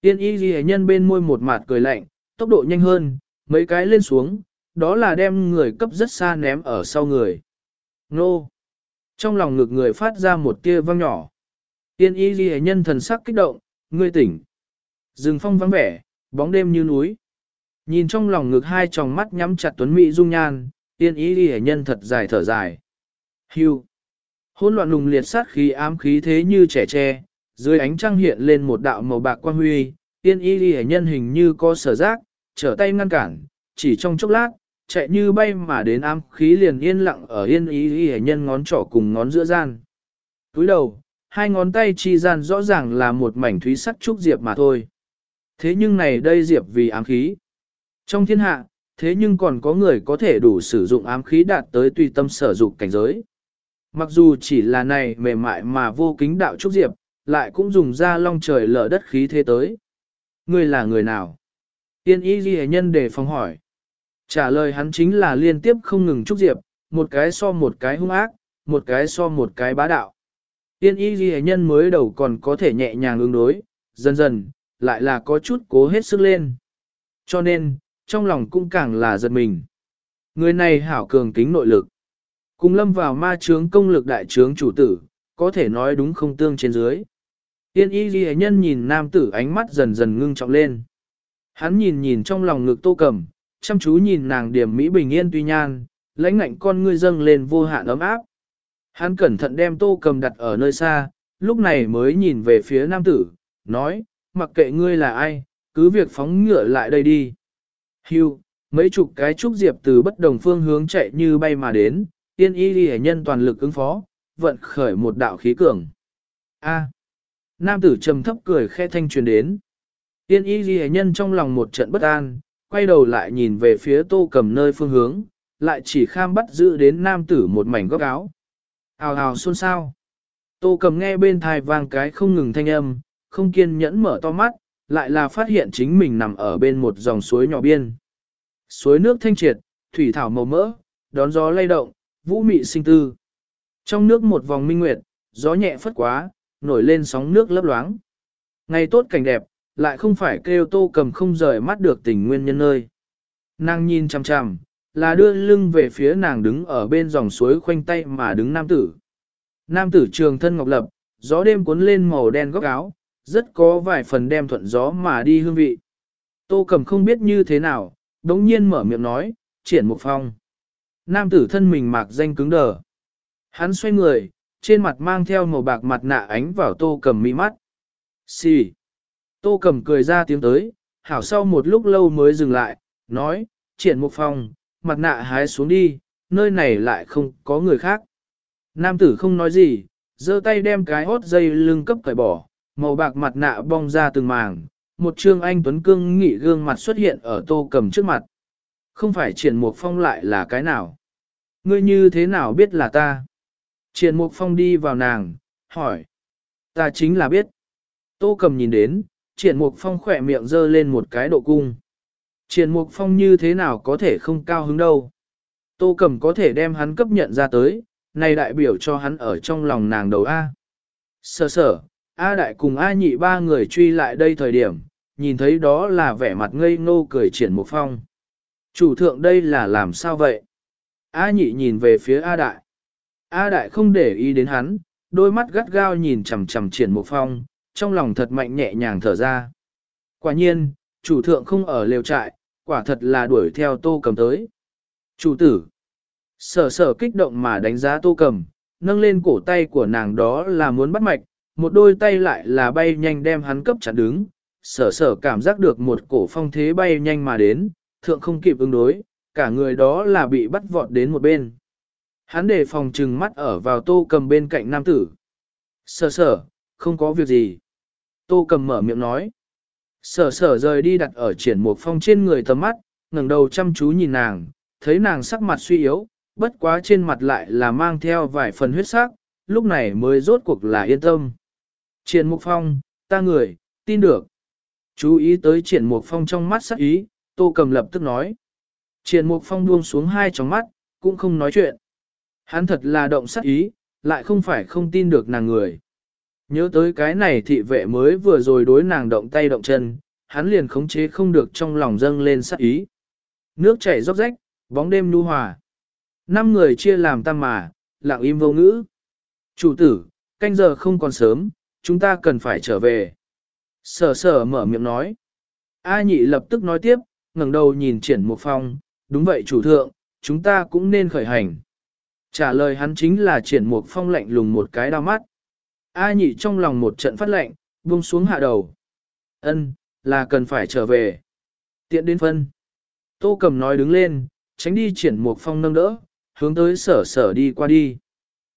Tiên y ghi nhân bên môi một mặt cười lạnh, tốc độ nhanh hơn, mấy cái lên xuống, đó là đem người cấp rất xa ném ở sau người. Nô! Trong lòng ngực người phát ra một tia vang nhỏ. Tiên y ghi nhân thần sắc kích động, ngươi tỉnh. Rừng phong vắng vẻ, bóng đêm như núi. Nhìn trong lòng ngực hai tròng mắt nhắm chặt tuấn mỹ dung nhan, tiên y ghi nhân thật dài thở dài. Hưu! Hôn loạn lùng liệt sát khí ám khí thế như trẻ tre, dưới ánh trăng hiện lên một đạo màu bạc quang huy, tiên y ghi nhân hình như có sở giác, trở tay ngăn cản, chỉ trong chốc lát, chạy như bay mà đến ám khí liền yên lặng ở yên ý y nhân ngón trỏ cùng ngón giữa gian. Túi đầu, hai ngón tay chi gian rõ ràng là một mảnh thúy sắc trúc diệp mà thôi. Thế nhưng này đây diệp vì ám khí. Trong thiên hạ, thế nhưng còn có người có thể đủ sử dụng ám khí đạt tới tùy tâm sở dụng cảnh giới. Mặc dù chỉ là này mềm mại mà vô kính đạo trúc diệp, lại cũng dùng ra long trời lở đất khí thế tới. Ngươi là người nào? Tiên y ghi nhân để phòng hỏi. Trả lời hắn chính là liên tiếp không ngừng trúc diệp, một cái so một cái hung ác, một cái so một cái bá đạo. Tiên y ghi nhân mới đầu còn có thể nhẹ nhàng ứng đối, dần dần, lại là có chút cố hết sức lên. Cho nên, trong lòng cũng càng là giật mình. Người này hảo cường kính nội lực. Cùng lâm vào ma trướng công lực đại trướng chủ tử, có thể nói đúng không tương trên dưới. Tiên y ghi nhân nhìn nam tử ánh mắt dần dần ngưng trọng lên. Hắn nhìn nhìn trong lòng ngực tô cầm, chăm chú nhìn nàng điểm mỹ bình yên tuy nhan, lãnh ngạnh con ngươi dâng lên vô hạn ấm áp. Hắn cẩn thận đem tô cầm đặt ở nơi xa, lúc này mới nhìn về phía nam tử, nói, mặc kệ ngươi là ai, cứ việc phóng ngựa lại đây đi. Hưu, mấy chục cái trúc diệp từ bất đồng phương hướng chạy như bay mà đến, tiên y ghi nhân toàn lực ứng phó, vận khởi một đạo khí cường. A. Nam tử trầm thấp cười khe thanh truyền đến. Tiên y ghi nhân trong lòng một trận bất an, quay đầu lại nhìn về phía tô cầm nơi phương hướng, lại chỉ kham bắt giữ đến nam tử một mảnh góc áo. Hào hào xôn xao. Tô cầm nghe bên thai vang cái không ngừng thanh âm, không kiên nhẫn mở to mắt, lại là phát hiện chính mình nằm ở bên một dòng suối nhỏ biên. Suối nước thanh triệt, thủy thảo màu mỡ, đón gió lay động, vũ mị sinh tư. Trong nước một vòng minh nguyệt, gió nhẹ phất quá, nổi lên sóng nước lấp loáng. Ngày tốt cảnh đẹp, lại không phải kêu tô cầm không rời mắt được tình nguyên nhân nơi. Nàng nhìn chằm chằm, là đưa lưng về phía nàng đứng ở bên dòng suối khoanh tay mà đứng nam tử. Nam tử trường thân ngọc lập, gió đêm cuốn lên màu đen góc áo, rất có vài phần đem thuận gió mà đi hương vị. Tô cầm không biết như thế nào, đống nhiên mở miệng nói, triển một phong. Nam tử thân mình mạc danh cứng đờ. Hắn xoay người, trên mặt mang theo màu bạc mặt nạ ánh vào tô cầm mỹ mắt. Xì. Tô Cẩm cười ra tiếng tới, hảo sau một lúc lâu mới dừng lại, nói, triển một phong, mặt nạ hái xuống đi, nơi này lại không có người khác. Nam tử không nói gì, giơ tay đem cái hốt dây lưng cấp cởi bỏ, màu bạc mặt nạ bong ra từng màng, một trương anh tuấn cương nghị gương mặt xuất hiện ở tô cầm trước mặt. Không phải triển mục phong lại là cái nào? Ngươi như thế nào biết là ta? Triển mục phong đi vào nàng, hỏi. Ta chính là biết. Tô cầm nhìn đến, triển mục phong khỏe miệng dơ lên một cái độ cung. Triển mục phong như thế nào có thể không cao hứng đâu. Tô cầm có thể đem hắn cấp nhận ra tới, này đại biểu cho hắn ở trong lòng nàng đầu A. Sở sở, A đại cùng A nhị ba người truy lại đây thời điểm, nhìn thấy đó là vẻ mặt ngây ngô cười triển mục phong. Chủ thượng đây là làm sao vậy? A nhị nhìn về phía A đại. A đại không để ý đến hắn, đôi mắt gắt gao nhìn chằm chằm triển mục phong, trong lòng thật mạnh nhẹ nhàng thở ra. Quả nhiên, chủ thượng không ở lều trại, quả thật là đuổi theo tô cầm tới. Chủ tử, sở sở kích động mà đánh giá tô cầm, nâng lên cổ tay của nàng đó là muốn bắt mạch, một đôi tay lại là bay nhanh đem hắn cấp chặn đứng, sở sở cảm giác được một cổ phong thế bay nhanh mà đến, thượng không kịp ứng đối, cả người đó là bị bắt vọt đến một bên. Hắn để phòng trừng mắt ở vào tô cầm bên cạnh nam tử. Sở sở, không có việc gì. Tô cầm mở miệng nói. Sở sở rời đi đặt ở triển một phong trên người tầm mắt, ngẩng đầu chăm chú nhìn nàng, thấy nàng sắc mặt suy yếu, bất quá trên mặt lại là mang theo vài phần huyết sắc, lúc này mới rốt cuộc là yên tâm. Triển Mục Phong, ta người, tin được. Chú ý tới Triển Mục Phong trong mắt sắc ý, Tô Cầm lập tức nói. Triển Mục Phong buông xuống hai tròng mắt, cũng không nói chuyện. Hắn thật là động sắc ý, lại không phải không tin được nàng người. Nhớ tới cái này thị vệ mới vừa rồi đối nàng động tay động chân, hắn liền khống chế không được trong lòng dâng lên sát ý. Nước chảy róc rách, bóng đêm nu hòa. Năm người chia làm tam mà, lặng im vô ngữ. Chủ tử, canh giờ không còn sớm, chúng ta cần phải trở về. Sở sở mở miệng nói. A nhị lập tức nói tiếp, ngẩng đầu nhìn triển một phong, đúng vậy chủ thượng, chúng ta cũng nên khởi hành. Trả lời hắn chính là triển một phong lạnh lùng một cái đau mắt. A nhị trong lòng một trận phát lệnh, buông xuống hạ đầu. Ân, là cần phải trở về. Tiện đến phân. Tô cầm nói đứng lên, tránh đi triển một phong nâng đỡ, hướng tới sở sở đi qua đi.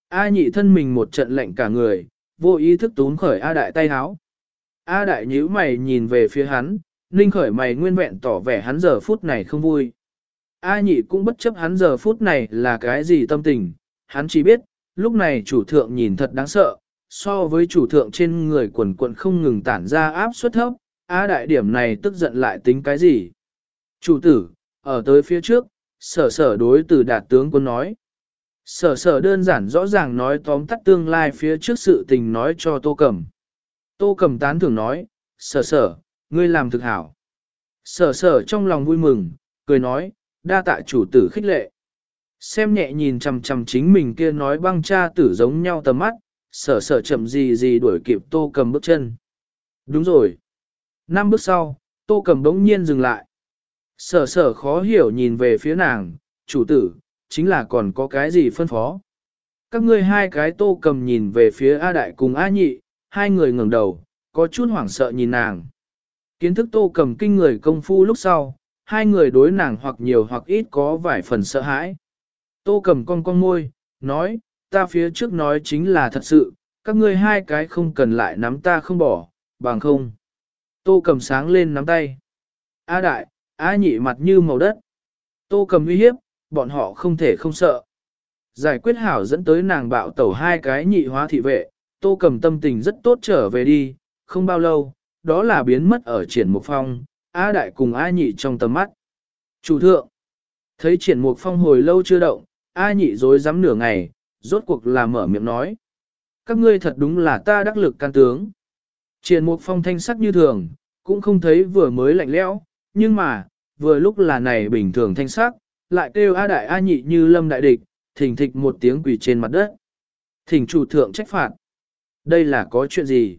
A nhị thân mình một trận lạnh cả người, vô ý thức tún khởi A đại tay háo. A đại nhíu mày nhìn về phía hắn, ninh khởi mày nguyên vẹn tỏ vẻ hắn giờ phút này không vui. A nhị cũng bất chấp hắn giờ phút này là cái gì tâm tình, hắn chỉ biết, lúc này chủ thượng nhìn thật đáng sợ, so với chủ thượng trên người quần quận không ngừng tản ra áp suất thấp, A đại điểm này tức giận lại tính cái gì. Chủ tử, ở tới phía trước, sở sở đối từ đạt tướng quân nói. Sở sở đơn giản rõ ràng nói tóm tắt tương lai phía trước sự tình nói cho tô cầm. Tô cầm tán thưởng nói, sở sở, ngươi làm thực hảo. Sở sở trong lòng vui mừng, cười nói, đa tạ chủ tử khích lệ. Xem nhẹ nhìn chằm chằm chính mình kia nói băng cha tử giống nhau tầm mắt, sở sở chậm gì gì đuổi kịp tô cầm bước chân. Đúng rồi. Năm bước sau, tô cầm bỗng nhiên dừng lại. Sở sở khó hiểu nhìn về phía nàng, chủ tử, chính là còn có cái gì phân phó. Các ngươi hai cái tô cầm nhìn về phía A Đại cùng A Nhị, hai người ngẩng đầu, có chút hoảng sợ nhìn nàng. Kiến thức tô cầm kinh người công phu lúc sau, hai người đối nàng hoặc nhiều hoặc ít có vài phần sợ hãi. Tô cầm con con môi, nói, ta phía trước nói chính là thật sự, các ngươi hai cái không cần lại nắm ta không bỏ, bằng không. Tô cầm sáng lên nắm tay. A đại, A nhị mặt như màu đất. Tô cầm uy hiếp, bọn họ không thể không sợ. Giải quyết hảo dẫn tới nàng bạo tẩu hai cái nhị hóa thị vệ, tô cầm tâm tình rất tốt trở về đi, không bao lâu, đó là biến mất ở triển mục phong, A đại cùng A nhị trong tầm mắt. Chủ thượng, thấy triển mục phong hồi lâu chưa động, A nhị dối rắm nửa ngày, rốt cuộc là mở miệng nói. Các ngươi thật đúng là ta đắc lực can tướng. Triển mục phong thanh sắc như thường, cũng không thấy vừa mới lạnh lẽo, nhưng mà, vừa lúc là này bình thường thanh sắc, lại kêu A đại A nhị như lâm đại địch, thỉnh thịch một tiếng quỷ trên mặt đất. Thỉnh chủ thượng trách phạt. Đây là có chuyện gì?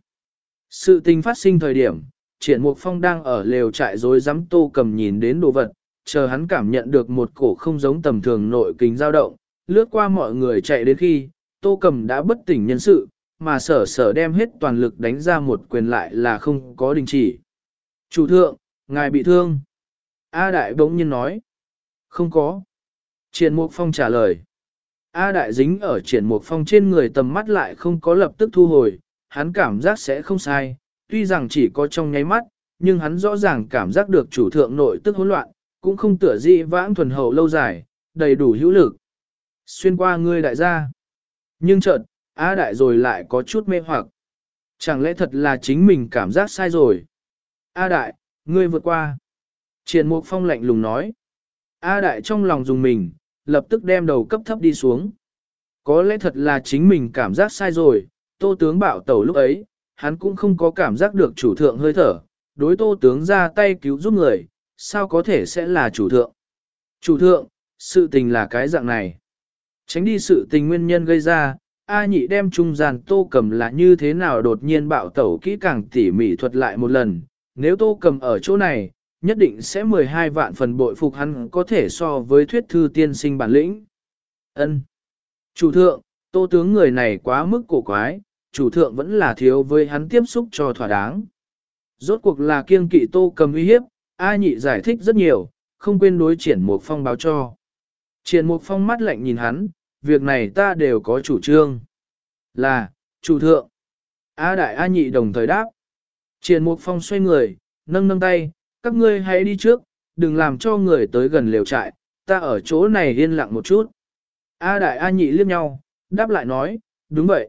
Sự tình phát sinh thời điểm, triển mục phong đang ở lều trại rồi rắm tô cầm nhìn đến đồ vật, chờ hắn cảm nhận được một cổ không giống tầm thường nội kính dao động, lướt qua mọi người chạy đến khi, tô cầm đã bất tỉnh nhân sự, mà sở sở đem hết toàn lực đánh ra một quyền lại là không có đình chỉ. Chủ thượng, ngài bị thương. A đại bỗng nhiên nói. Không có. Triển Mục Phong trả lời. A đại dính ở triển Mục Phong trên người tầm mắt lại không có lập tức thu hồi, hắn cảm giác sẽ không sai, tuy rằng chỉ có trong nháy mắt, nhưng hắn rõ ràng cảm giác được chủ thượng nội tức hỗn loạn, cũng không tựa dị vãng thuần hậu lâu dài, đầy đủ hữu lực. Xuyên qua ngươi đại gia. Nhưng chợt, A đại rồi lại có chút mê hoặc. Chẳng lẽ thật là chính mình cảm giác sai rồi? A đại, ngươi vượt qua. Triển Mục Phong lạnh lùng nói. A đại trong lòng dùng mình, lập tức đem đầu cấp thấp đi xuống. Có lẽ thật là chính mình cảm giác sai rồi, tô tướng bảo tẩu lúc ấy, hắn cũng không có cảm giác được chủ thượng hơi thở, đối tô tướng ra tay cứu giúp người, sao có thể sẽ là chủ thượng. Chủ thượng, sự tình là cái dạng này. Tránh đi sự tình nguyên nhân gây ra, A nhị đem trung gian tô cầm là như thế nào đột nhiên bạo tẩu kỹ càng tỉ mỉ thuật lại một lần, nếu tô cầm ở chỗ này, nhất định sẽ 12 vạn phần bội phục hắn có thể so với thuyết thư tiên sinh bản lĩnh. Ân, Chủ thượng, tô tướng người này quá mức cổ quái, chủ thượng vẫn là thiếu với hắn tiếp xúc cho thỏa đáng. Rốt cuộc là kiêng kỵ tô cầm uy hiếp, A nhị giải thích rất nhiều, không quên đối triển một phong báo cho. Triển Mục phong mắt lạnh nhìn hắn, việc này ta đều có chủ trương. Là, chủ thượng. A đại A nhị đồng thời đáp. Triển Mục phong xoay người, nâng nâng tay, các ngươi hãy đi trước, đừng làm cho người tới gần lều trại, ta ở chỗ này yên lặng một chút. A đại A nhị liếc nhau, đáp lại nói, đúng vậy.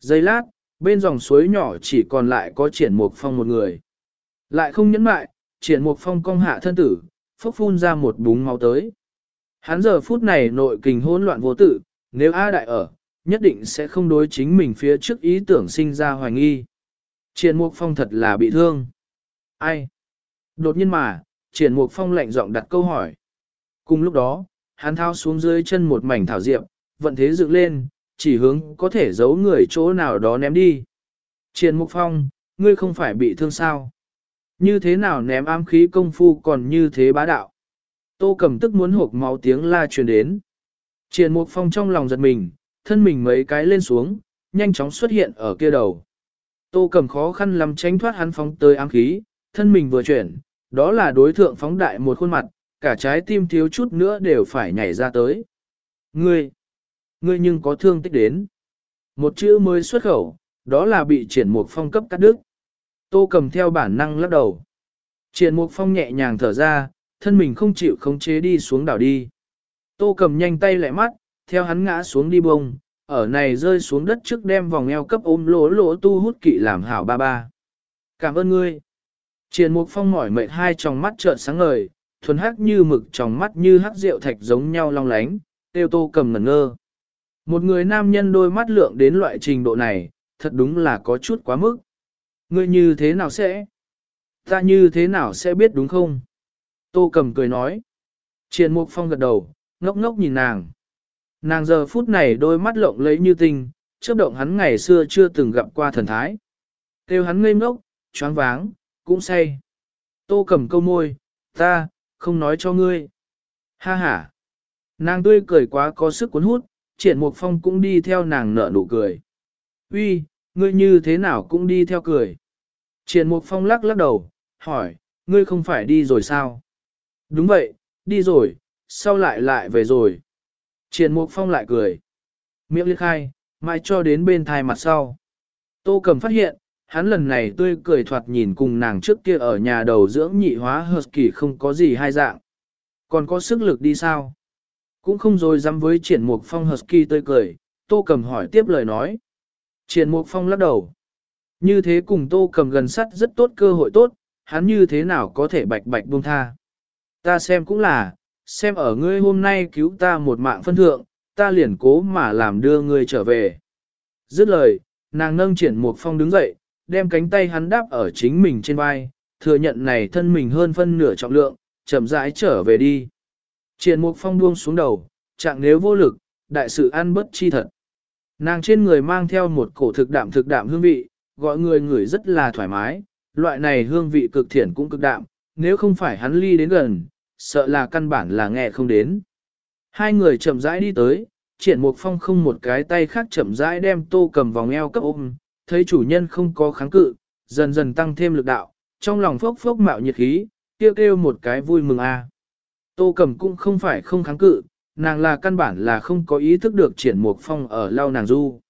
Giây lát, bên dòng suối nhỏ chỉ còn lại có triển mục phong một người. Lại không nhẫn mại, triển mục phong cong hạ thân tử, phốc phun ra một búng máu tới. Hắn giờ phút này nội kình hỗn loạn vô tự, nếu A đại ở, nhất định sẽ không đối chính mình phía trước ý tưởng sinh ra hoài nghi. Triển mục phong thật là bị thương. Ai? Đột nhiên mà, triển mục phong lạnh giọng đặt câu hỏi. Cùng lúc đó, hắn thao xuống dưới chân một mảnh thảo diệp, vận thế dựng lên, chỉ hướng có thể giấu người chỗ nào đó ném đi. Triển mục phong, ngươi không phải bị thương sao? Như thế nào ném am khí công phu còn như thế bá đạo? Tô cầm tức muốn hộp máu tiếng la truyền đến. Triển mục phong trong lòng giật mình, thân mình mấy cái lên xuống, nhanh chóng xuất hiện ở kia đầu. Tô cầm khó khăn lắm tránh thoát hắn phóng tới ám khí, thân mình vừa chuyển, đó là đối thượng phóng đại một khuôn mặt, cả trái tim thiếu chút nữa đều phải nhảy ra tới. Ngươi, ngươi nhưng có thương tích đến. Một chữ mới xuất khẩu, đó là bị triển mục phong cấp cắt đứt. Tô cầm theo bản năng lắc đầu. Triển mục phong nhẹ nhàng thở ra, thân mình không chịu khống chế đi xuống đảo đi. Tô cầm nhanh tay lại mắt, theo hắn ngã xuống đi bông, ở này rơi xuống đất trước đem vòng eo cấp ôm lỗ lỗ tu hút kỵ làm hảo ba ba. Cảm ơn ngươi. Triển mục phong mỏi mệt hai tròng mắt trợn sáng ngời, thuần hắc như mực tròng mắt như hắc rượu thạch giống nhau long lánh, tiêu tô cầm ngẩn ngơ. Một người nam nhân đôi mắt lượng đến loại trình độ này, thật đúng là có chút quá mức. Ngươi như thế nào sẽ? Ta như thế nào sẽ biết đúng không? Tô cầm cười nói. Triền Mục Phong gật đầu, ngốc ngốc nhìn nàng. Nàng giờ phút này đôi mắt lộng lấy như tinh, chớp động hắn ngày xưa chưa từng gặp qua thần thái. Kêu hắn ngây ngốc, choáng váng, cũng say. Tô cầm câu môi, ta, không nói cho ngươi. Ha ha. Nàng tươi cười quá có sức cuốn hút, triển mục phong cũng đi theo nàng nở nụ cười. Uy, ngươi như thế nào cũng đi theo cười. Triển mục phong lắc lắc đầu, hỏi, ngươi không phải đi rồi sao? Đúng vậy, đi rồi, sau lại lại về rồi. Triển mục phong lại cười. Miệng liệt khai, mai cho đến bên thai mặt sau. Tô cầm phát hiện, hắn lần này tươi cười thoạt nhìn cùng nàng trước kia ở nhà đầu dưỡng nhị hóa hợp kỳ không có gì hai dạng. Còn có sức lực đi sao? Cũng không rồi dám với triển mục phong husky tươi cười, tô cầm hỏi tiếp lời nói. Triển mục phong lắc đầu. Như thế cùng tô cầm gần sắt rất tốt cơ hội tốt, hắn như thế nào có thể bạch bạch buông tha. Ta xem cũng là, xem ở ngươi hôm nay cứu ta một mạng phân thượng, ta liền cố mà làm đưa ngươi trở về. Dứt lời, nàng nâng triển một phong đứng dậy, đem cánh tay hắn đáp ở chính mình trên vai, thừa nhận này thân mình hơn phân nửa trọng lượng, chậm rãi trở về đi. Triển mục phong buông xuống đầu, chẳng nếu vô lực, đại sự ăn bất chi thật. Nàng trên người mang theo một cổ thực đạm thực đạm hương vị, gọi người ngửi rất là thoải mái, loại này hương vị cực thiện cũng cực đạm, nếu không phải hắn ly đến gần, sợ là căn bản là nghe không đến. Hai người chậm rãi đi tới, triển mục phong không một cái tay khác chậm rãi đem tô cầm vòng eo cấp ôm, thấy chủ nhân không có kháng cự, dần dần tăng thêm lực đạo, trong lòng phốc phốc mạo nhiệt khí, kêu kêu một cái vui mừng a. À. Tô cầm cũng không phải không kháng cự, nàng là căn bản là không có ý thức được triển mục phong ở lau nàng du.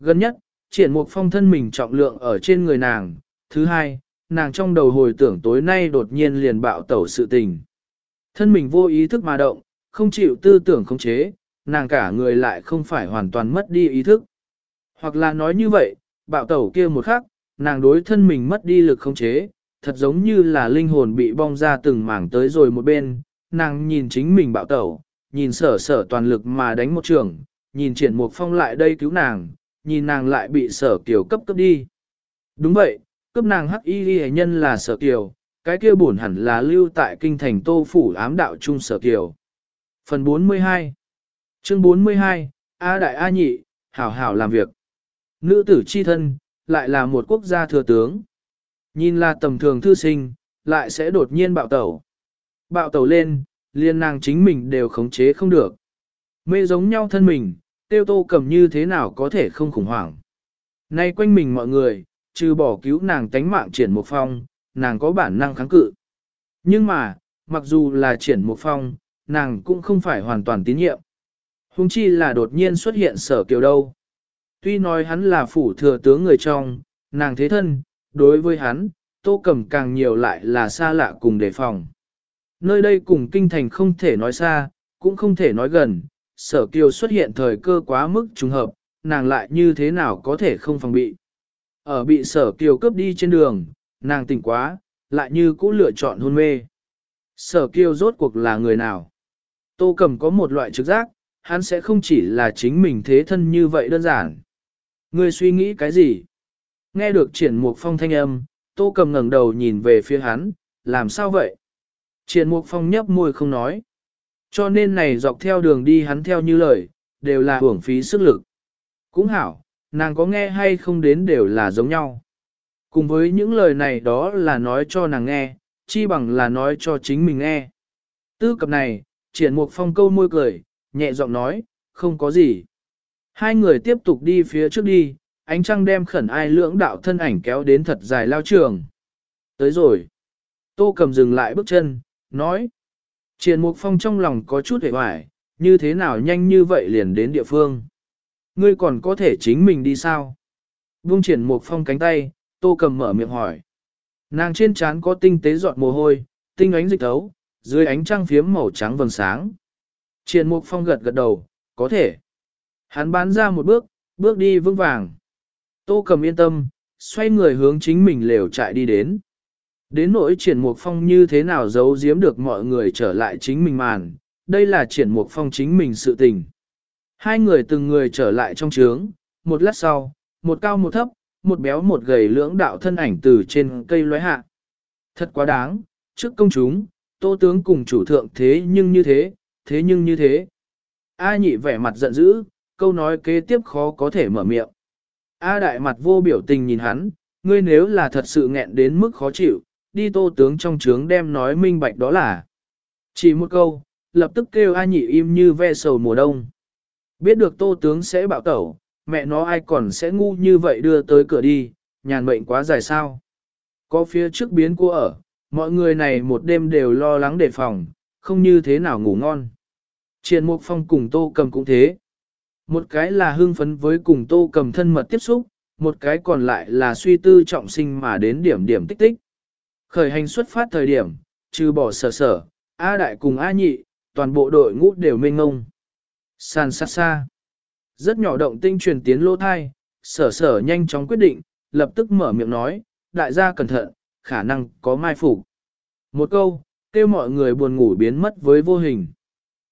Gần nhất, triển mục phong thân mình trọng lượng ở trên người nàng. Thứ hai, nàng trong đầu hồi tưởng tối nay đột nhiên liền bạo tẩu sự tình. Thân mình vô ý thức mà động, không chịu tư tưởng khống chế, nàng cả người lại không phải hoàn toàn mất đi ý thức. Hoặc là nói như vậy, bạo tẩu kia một khắc, nàng đối thân mình mất đi lực khống chế, thật giống như là linh hồn bị bong ra từng mảng tới rồi một bên, nàng nhìn chính mình bạo tẩu, nhìn sở sở toàn lực mà đánh một trường, nhìn triển mục phong lại đây cứu nàng, nhìn nàng lại bị sở kiểu cấp cấp đi. Đúng vậy, cấp nàng hắc y ghi nhân là sở kiểu, cái kia buồn hẳn là lưu tại kinh thành tô phủ ám đạo trung sở kiều. Phần 42 Chương 42 A Đại A Nhị, hảo hảo làm việc. Nữ tử chi thân, lại là một quốc gia thừa tướng. Nhìn là tầm thường thư sinh, lại sẽ đột nhiên bạo tẩu. Bạo tẩu lên, liên nàng chính mình đều khống chế không được. Mê giống nhau thân mình, tiêu tô cầm như thế nào có thể không khủng hoảng. Nay quanh mình mọi người, trừ bỏ cứu nàng tánh mạng triển một phong, nàng có bản năng kháng cự. Nhưng mà, mặc dù là triển một phong, nàng cũng không phải hoàn toàn tín nhiệm. Hùng chi là đột nhiên xuất hiện sở kiều đâu. Tuy nói hắn là phủ thừa tướng người trong, nàng thế thân, đối với hắn, tô cầm càng nhiều lại là xa lạ cùng đề phòng. Nơi đây cùng kinh thành không thể nói xa, cũng không thể nói gần, sở kiều xuất hiện thời cơ quá mức trùng hợp, nàng lại như thế nào có thể không phòng bị. Ở bị sở kiều cướp đi trên đường, nàng tỉnh quá, lại như cũ lựa chọn hôn mê. Sở kiêu rốt cuộc là người nào? Tô cầm có một loại trực giác, hắn sẽ không chỉ là chính mình thế thân như vậy đơn giản. Ngươi suy nghĩ cái gì? Nghe được triển mục phong thanh âm, tô cầm ngẩng đầu nhìn về phía hắn, làm sao vậy? Triển mục phong nhấp môi không nói. Cho nên này dọc theo đường đi hắn theo như lời, đều là hưởng phí sức lực. Cũng hảo, nàng có nghe hay không đến đều là giống nhau. Cùng với những lời này đó là nói cho nàng nghe, chi bằng là nói cho chính mình nghe. Tư cập này, triển mục phong câu môi cười, nhẹ giọng nói, không có gì. Hai người tiếp tục đi phía trước đi, ánh trăng đem khẩn ai lưỡng đạo thân ảnh kéo đến thật dài lao trường. Tới rồi. Tô cầm dừng lại bước chân, nói. Triển Mục Phong trong lòng có chút hề hoài, như thế nào nhanh như vậy liền đến địa phương. Ngươi còn có thể chính mình đi sao? Vung triển Mục Phong cánh tay, Tô cầm mở miệng hỏi. Nàng trên trán có tinh tế giọt mồ hôi, tinh ánh dịch thấu, dưới ánh trăng phiếm màu trắng vầng sáng. Triển Mục Phong gật gật đầu, có thể. Hắn bán ra một bước, bước đi vững vàng. Tô cầm yên tâm, xoay người hướng chính mình lều chạy đi đến. Đến nỗi triển mục phong như thế nào giấu giếm được mọi người trở lại chính mình màn, đây là triển mục phong chính mình sự tình. Hai người từng người trở lại trong trướng, một lát sau, một cao một thấp, một béo một gầy lưỡng đạo thân ảnh từ trên cây lóe hạ. Thật quá đáng, trước công chúng, tô tướng cùng chủ thượng thế nhưng như thế, thế nhưng như thế. A nhị vẻ mặt giận dữ, câu nói kế tiếp khó có thể mở miệng. A đại mặt vô biểu tình nhìn hắn, ngươi nếu là thật sự nghẹn đến mức khó chịu, đi tô tướng trong trướng đem nói minh bạch đó là. Chỉ một câu, lập tức kêu A nhị im như ve sầu mùa đông. Biết được tô tướng sẽ bạo tẩu, mẹ nó ai còn sẽ ngu như vậy đưa tới cửa đi, nhàn mệnh quá dài sao. Có phía trước biến cô ở, mọi người này một đêm đều lo lắng đề phòng, không như thế nào ngủ ngon. Triển Mục Phong cùng Tô Cầm cũng thế. Một cái là hưng phấn với cùng Tô Cầm thân mật tiếp xúc, một cái còn lại là suy tư trọng sinh mà đến điểm điểm tích tích. Khởi hành xuất phát thời điểm, trừ bỏ sở sở, A Đại cùng A Nhị, toàn bộ đội ngũ đều mênh ngông. San sát xa. Rất nhỏ động tinh truyền tiến lô thai, sở sở nhanh chóng quyết định, lập tức mở miệng nói, đại gia cẩn thận, khả năng có mai phục. Một câu, kêu mọi người buồn ngủ biến mất với vô hình.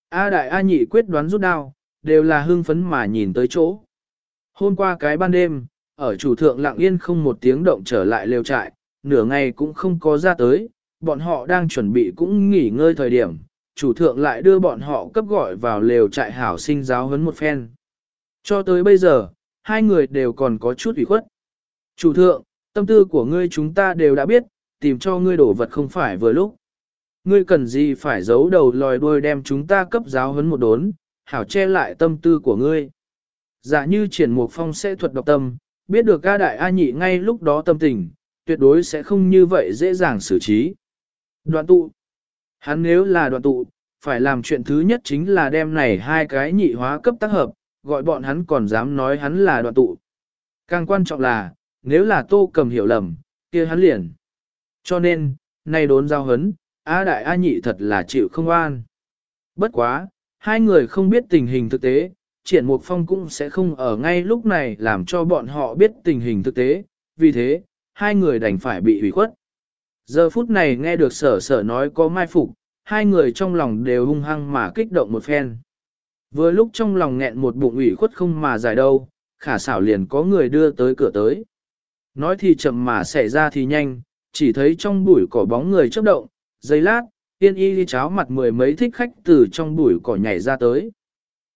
A đại A nhị quyết đoán rút đao, đều là hưng phấn mà nhìn tới chỗ. Hôm qua cái ban đêm, ở chủ thượng lặng yên không một tiếng động trở lại lều trại, nửa ngày cũng không có ra tới, bọn họ đang chuẩn bị cũng nghỉ ngơi thời điểm, chủ thượng lại đưa bọn họ cấp gọi vào lều trại hảo sinh giáo huấn một phen. Cho tới bây giờ, hai người đều còn có chút ủy khuất. Chủ thượng, tâm tư của ngươi chúng ta đều đã biết, tìm cho ngươi đổ vật không phải vừa lúc. Ngươi cần gì phải giấu đầu lòi đuôi đem chúng ta cấp giáo huấn một đốn, hảo che lại tâm tư của ngươi. Giả như triển mục phong sẽ thuật độc tâm, biết được ca đại A nhị ngay lúc đó tâm tình, tuyệt đối sẽ không như vậy dễ dàng xử trí. Đoạn tụ. Hắn nếu là đoạn tụ, phải làm chuyện thứ nhất chính là đem này hai cái nhị hóa cấp tác hợp, gọi bọn hắn còn dám nói hắn là đoạn tụ. Càng quan trọng là, nếu là tô cầm hiểu lầm, kia hắn liền. Cho nên, nay đốn giao hấn, A đại A nhị thật là chịu không an. Bất quá, hai người không biết tình hình thực tế, triển mục phong cũng sẽ không ở ngay lúc này làm cho bọn họ biết tình hình thực tế, vì thế, hai người đành phải bị hủy khuất. Giờ phút này nghe được sở sở nói có mai phục, hai người trong lòng đều hung hăng mà kích động một phen. Vừa lúc trong lòng nghẹn một bụng ủy khuất không mà giải đâu, khả xảo liền có người đưa tới cửa tới. Nói thì chậm mà xảy ra thì nhanh, chỉ thấy trong bụi cỏ bóng người chớp động, giây lát, tiên y đi cháo mặt mười mấy thích khách từ trong bụi cỏ nhảy ra tới.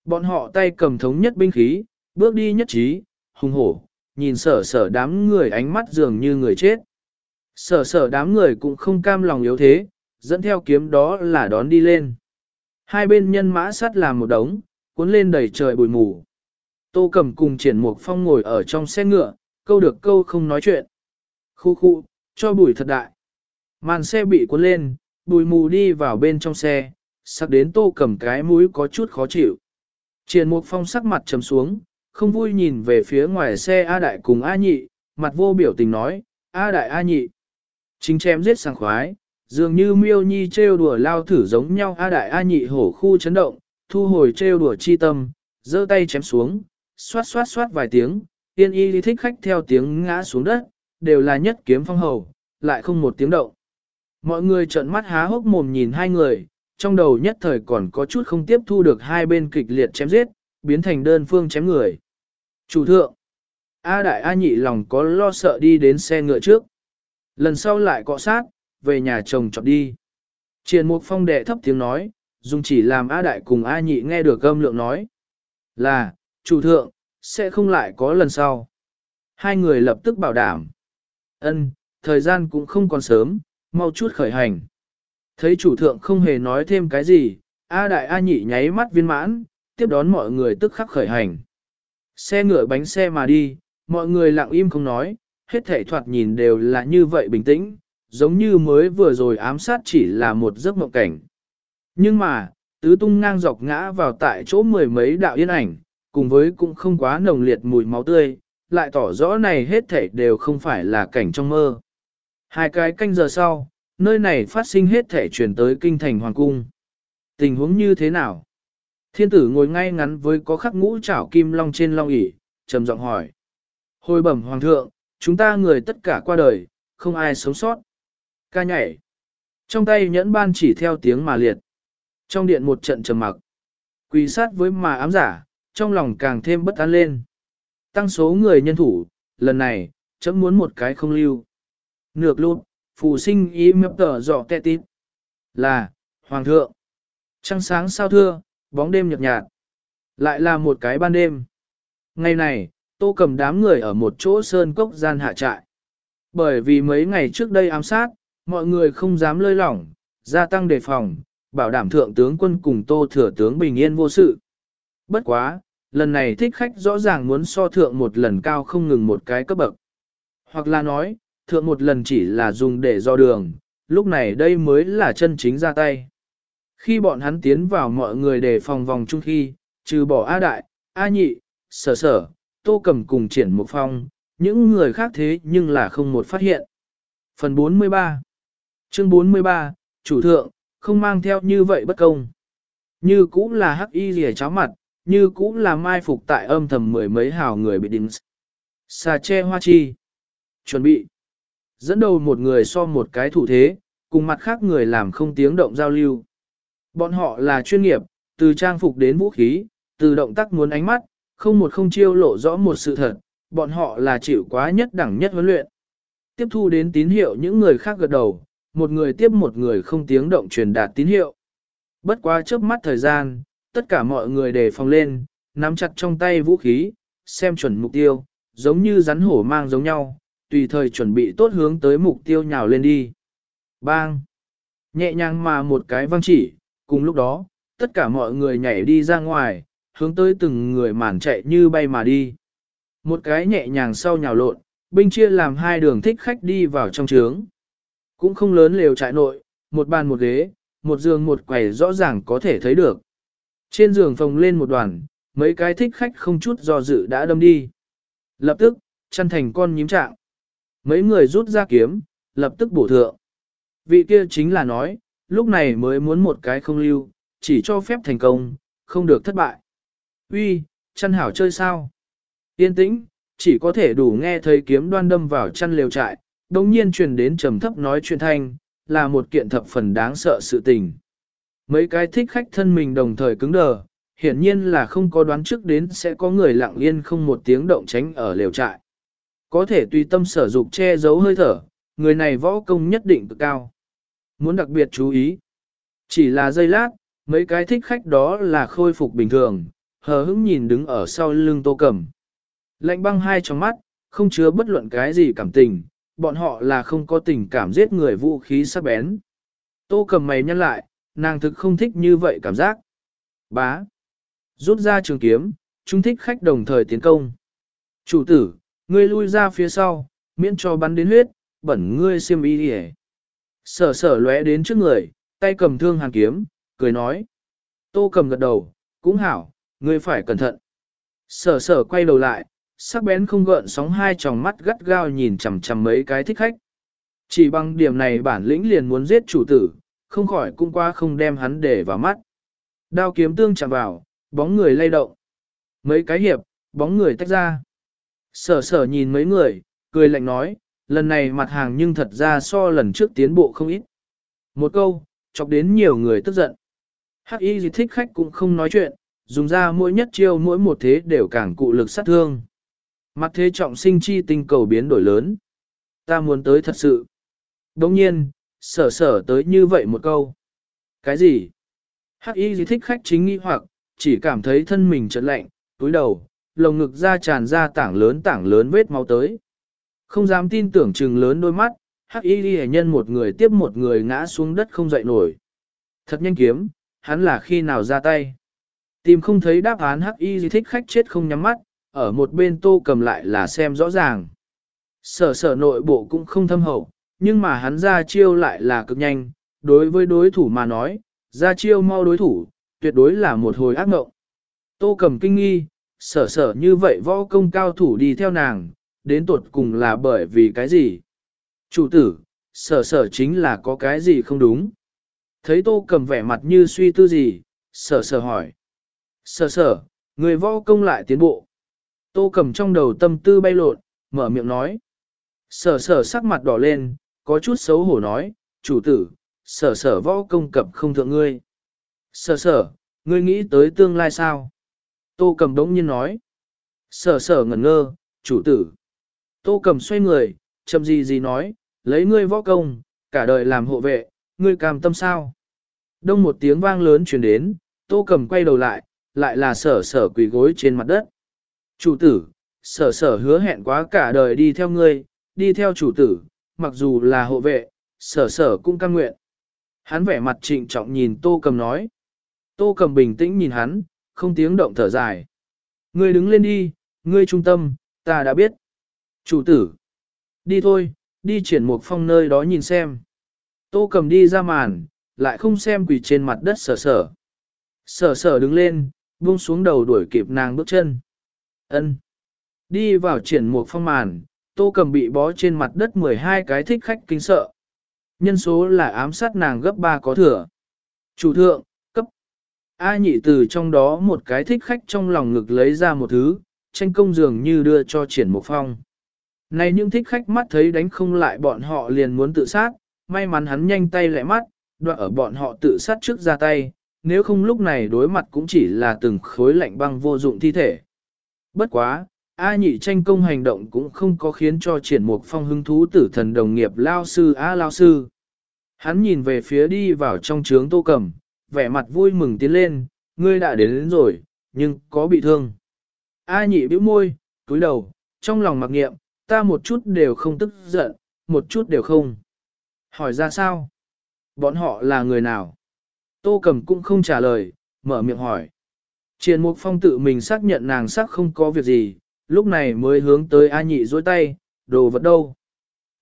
Bọn họ tay cầm thống nhất binh khí, bước đi nhất trí, hùng hổ, nhìn sở sở đám người ánh mắt dường như người chết. Sở sở đám người cũng không cam lòng yếu thế, dẫn theo kiếm đó là đón đi lên. Hai bên nhân mã sắt làm một đống, cuốn lên đầy trời bụi mù. Tô Cẩm cùng triển mục phong ngồi ở trong xe ngựa, câu được câu không nói chuyện. Khu khu, cho bụi thật đại. Màn xe bị cuốn lên, bụi mù đi vào bên trong xe, sắc đến tô cẩm cái mũi có chút khó chịu. Triển mục phong sắc mặt trầm xuống, không vui nhìn về phía ngoài xe A Đại cùng A Nhị, mặt vô biểu tình nói, A Đại A Nhị. Chính chém giết sảng khoái, dường như miêu nhi trêu đùa lao thử giống nhau A Đại A Nhị hổ khu chấn động, thu hồi trêu đùa chi tâm, giơ tay chém xuống, xoát xoát xoát vài tiếng, tiên y lý thích khách theo tiếng ngã xuống đất, đều là nhất kiếm phong hầu, lại không một tiếng động. Mọi người trợn mắt há hốc mồm nhìn hai người, trong đầu nhất thời còn có chút không tiếp thu được hai bên kịch liệt chém giết, biến thành đơn phương chém người. Chủ thượng, A đại A nhị lòng có lo sợ đi đến xe ngựa trước. Lần sau lại cọ sát, về nhà chồng chọn đi. Triền mục phong đệ thấp tiếng nói, dùng chỉ làm A đại cùng A nhị nghe được âm lượng nói. Là, chủ thượng, sẽ không lại có lần sau. Hai người lập tức bảo đảm. Ân, thời gian cũng không còn sớm, mau chút khởi hành. Thấy chủ thượng không hề nói thêm cái gì, A đại A nhị nháy mắt viên mãn, tiếp đón mọi người tức khắc khởi hành. Xe ngựa bánh xe mà đi, mọi người lặng im không nói, hết thể thoạt nhìn đều là như vậy bình tĩnh, giống như mới vừa rồi ám sát chỉ là một giấc mộng cảnh. Nhưng mà, tứ tung ngang dọc ngã vào tại chỗ mười mấy đạo yên ảnh, cùng với cũng không quá nồng liệt mùi máu tươi, lại tỏ rõ này hết thể đều không phải là cảnh trong mơ. Hai cái canh giờ sau, nơi này phát sinh hết thể chuyển tới kinh thành hoàng cung. Tình huống như thế nào? Thiên tử ngồi ngay ngắn với có khắc ngũ trảo kim long trên long ỷ trầm giọng hỏi. Hồi bẩm hoàng thượng, chúng ta người tất cả qua đời, không ai sống sót. Ca nhảy. Trong tay nhẫn ban chỉ theo tiếng mà liệt. Trong điện một trận trầm mặc. Quỳ sát với mà ám giả, trong lòng càng thêm bất an lên. Tăng số người nhân thủ, lần này, chấm muốn một cái không lưu. Nược luôn, phù sinh ý mập tờ dọ tẹ tít. Là, Hoàng thượng. Trăng sáng sao thưa, bóng đêm nhật nhạt. Lại là một cái ban đêm. Ngày này, tô cầm đám người ở một chỗ sơn cốc gian hạ trại. Bởi vì mấy ngày trước đây ám sát, mọi người không dám lơi lỏng, gia tăng đề phòng, bảo đảm thượng tướng quân cùng tô thừa tướng bình yên vô sự. Bất quá, lần này thích khách rõ ràng muốn so thượng một lần cao không ngừng một cái cấp bậc. Hoặc là nói, thượng một lần chỉ là dùng để do đường, lúc này đây mới là chân chính ra tay. Khi bọn hắn tiến vào mọi người đề phòng vòng chung khi, trừ bỏ A Đại, A Nhị, Sở Sở, Tô Cầm cùng triển một phong, những người khác thế nhưng là không một phát hiện. Phần 43 Chương 43, Chủ thượng, không mang theo như vậy bất công. Như cũng là hắc y rìa cháo mặt, như cũng là mai phục tại âm thầm mười mấy hào người bị đính. Xà che hoa chi. Chuẩn bị. Dẫn đầu một người so một cái thủ thế, cùng mặt khác người làm không tiếng động giao lưu. Bọn họ là chuyên nghiệp, từ trang phục đến vũ khí, từ động tác muốn ánh mắt, không một không chiêu lộ rõ một sự thật, bọn họ là chịu quá nhất đẳng nhất huấn luyện. Tiếp thu đến tín hiệu những người khác gật đầu, một người tiếp một người không tiếng động truyền đạt tín hiệu. Bất quá chớp mắt thời gian, tất cả mọi người đề phòng lên, nắm chặt trong tay vũ khí, xem chuẩn mục tiêu, giống như rắn hổ mang giống nhau, tùy thời chuẩn bị tốt hướng tới mục tiêu nhào lên đi. Bang! Nhẹ nhàng mà một cái văng chỉ, cùng lúc đó, tất cả mọi người nhảy đi ra ngoài, hướng tới từng người màn chạy như bay mà đi. Một cái nhẹ nhàng sau nhào lộn, binh chia làm hai đường thích khách đi vào trong trướng. Cũng không lớn lều trại nội, một bàn một ghế, một giường một quầy rõ ràng có thể thấy được. Trên giường phồng lên một đoàn, mấy cái thích khách không chút do dự đã đâm đi. Lập tức, chăn thành con nhím trạng. Mấy người rút ra kiếm, lập tức bổ thượng. Vị kia chính là nói, lúc này mới muốn một cái không lưu, chỉ cho phép thành công, không được thất bại. Uy, chăn hảo chơi sao? Yên tĩnh, chỉ có thể đủ nghe thấy kiếm đoan đâm vào chăn lều trại, đồng nhiên truyền đến trầm thấp nói chuyện thanh, là một kiện thập phần đáng sợ sự tình. Mấy cái thích khách thân mình đồng thời cứng đờ, hiển nhiên là không có đoán trước đến sẽ có người lặng yên không một tiếng động tránh ở lều trại. Có thể tùy tâm sở dục che giấu hơi thở, người này võ công nhất định cực cao. Muốn đặc biệt chú ý. Chỉ là giây lát, mấy cái thích khách đó là khôi phục bình thường, hờ hững nhìn đứng ở sau lưng tô cầm. Lạnh băng hai trong mắt, không chứa bất luận cái gì cảm tình, bọn họ là không có tình cảm giết người vũ khí sắc bén. Tô cầm mày nhăn lại, nàng thực không thích như vậy cảm giác. Bá. Rút ra trường kiếm, chúng thích khách đồng thời tiến công. Chủ tử, ngươi lui ra phía sau, miễn cho bắn đến huyết, bẩn ngươi xiêm y đi Sở sở lóe đến trước người, tay cầm thương hàng kiếm, cười nói. Tô cầm gật đầu, cũng hảo, ngươi phải cẩn thận. Sở sở quay đầu lại, sắc bén không gợn sóng hai tròng mắt gắt gao nhìn chằm chằm mấy cái thích khách. Chỉ bằng điểm này bản lĩnh liền muốn giết chủ tử, không khỏi cung qua không đem hắn để vào mắt. Đao kiếm tương chạm vào, bóng người lay động. Mấy cái hiệp, bóng người tách ra. Sở sở nhìn mấy người, cười lạnh nói, lần này mặt hàng nhưng thật ra so lần trước tiến bộ không ít. Một câu, chọc đến nhiều người tức giận. Hắc y gì thích khách cũng không nói chuyện, dùng ra mỗi nhất chiêu mỗi một thế đều càng cụ lực sát thương. Mặt thế trọng sinh chi tinh cầu biến đổi lớn. Ta muốn tới thật sự. Đồng nhiên, sở sở tới như vậy một câu. Cái gì? Hắc y gì thích khách chính nghi hoặc, chỉ cảm thấy thân mình chợt lạnh, túi đầu, lồng ngực ra tràn ra tảng lớn tảng lớn vết máu tới. Không dám tin tưởng trừng lớn đôi mắt, hắc y ghi nhân một người tiếp một người ngã xuống đất không dậy nổi. Thật nhanh kiếm, hắn là khi nào ra tay. Tìm không thấy đáp án hắc y thích khách chết không nhắm mắt, ở một bên tô cầm lại là xem rõ ràng. Sở sở nội bộ cũng không thâm hậu, nhưng mà hắn ra chiêu lại là cực nhanh, đối với đối thủ mà nói, ra chiêu mau đối thủ, tuyệt đối là một hồi ác mộng. Tô cầm kinh nghi, sở sở như vậy võ công cao thủ đi theo nàng, đến tuột cùng là bởi vì cái gì? Chủ tử, sở sở chính là có cái gì không đúng? Thấy tô cầm vẻ mặt như suy tư gì, sở sở hỏi. Sở sở, người võ công lại tiến bộ. Tô cầm trong đầu tâm tư bay lộn, mở miệng nói. Sở sở sắc mặt đỏ lên, có chút xấu hổ nói, chủ tử, sở sở võ công cập không thượng ngươi. Sở sở, ngươi nghĩ tới tương lai sao? Tô cầm đống nhiên nói. Sở sở ngẩn ngơ, chủ tử. Tô cầm xoay người, chậm gì gì nói, lấy ngươi võ công, cả đời làm hộ vệ, ngươi cam tâm sao. Đông một tiếng vang lớn truyền đến, tô cầm quay đầu lại, lại là sở sở quỳ gối trên mặt đất. Chủ tử, sở sở hứa hẹn quá cả đời đi theo ngươi, đi theo chủ tử, mặc dù là hộ vệ, sở sở cũng căng nguyện. Hắn vẻ mặt trịnh trọng nhìn tô cầm nói. Tô cầm bình tĩnh nhìn hắn, không tiếng động thở dài. Ngươi đứng lên đi, ngươi trung tâm, ta đã biết. Chủ tử. Đi thôi, đi triển một phong nơi đó nhìn xem. Tô cầm đi ra màn, lại không xem quỳ trên mặt đất sở sở. Sở sở đứng lên, buông xuống đầu đuổi kịp nàng bước chân ân Đi vào triển một phong màn, tô cầm bị bó trên mặt đất 12 cái thích khách kinh sợ. Nhân số là ám sát nàng gấp 3 có thừa. Chủ thượng, cấp. A nhị từ trong đó một cái thích khách trong lòng ngực lấy ra một thứ, tranh công dường như đưa cho triển một phong. Này những thích khách mắt thấy đánh không lại bọn họ liền muốn tự sát, may mắn hắn nhanh tay lẹ mắt, đoạn ở bọn họ tự sát trước ra tay, nếu không lúc này đối mặt cũng chỉ là từng khối lạnh băng vô dụng thi thể. Bất quá, A nhị tranh công hành động cũng không có khiến cho triển mục phong hứng thú tử thần đồng nghiệp lao sư A lao sư. Hắn nhìn về phía đi vào trong trướng tô cầm, vẻ mặt vui mừng tiến lên, ngươi đã đến, đến rồi, nhưng có bị thương. A nhị bĩu môi, túi đầu, trong lòng mặc nghiệm, ta một chút đều không tức giận, một chút đều không. Hỏi ra sao? Bọn họ là người nào? Tô Cầm cũng không trả lời, mở miệng hỏi. Triển Mục Phong tự mình xác nhận nàng sắc không có việc gì, lúc này mới hướng tới A Nhị dối tay, đồ vật đâu?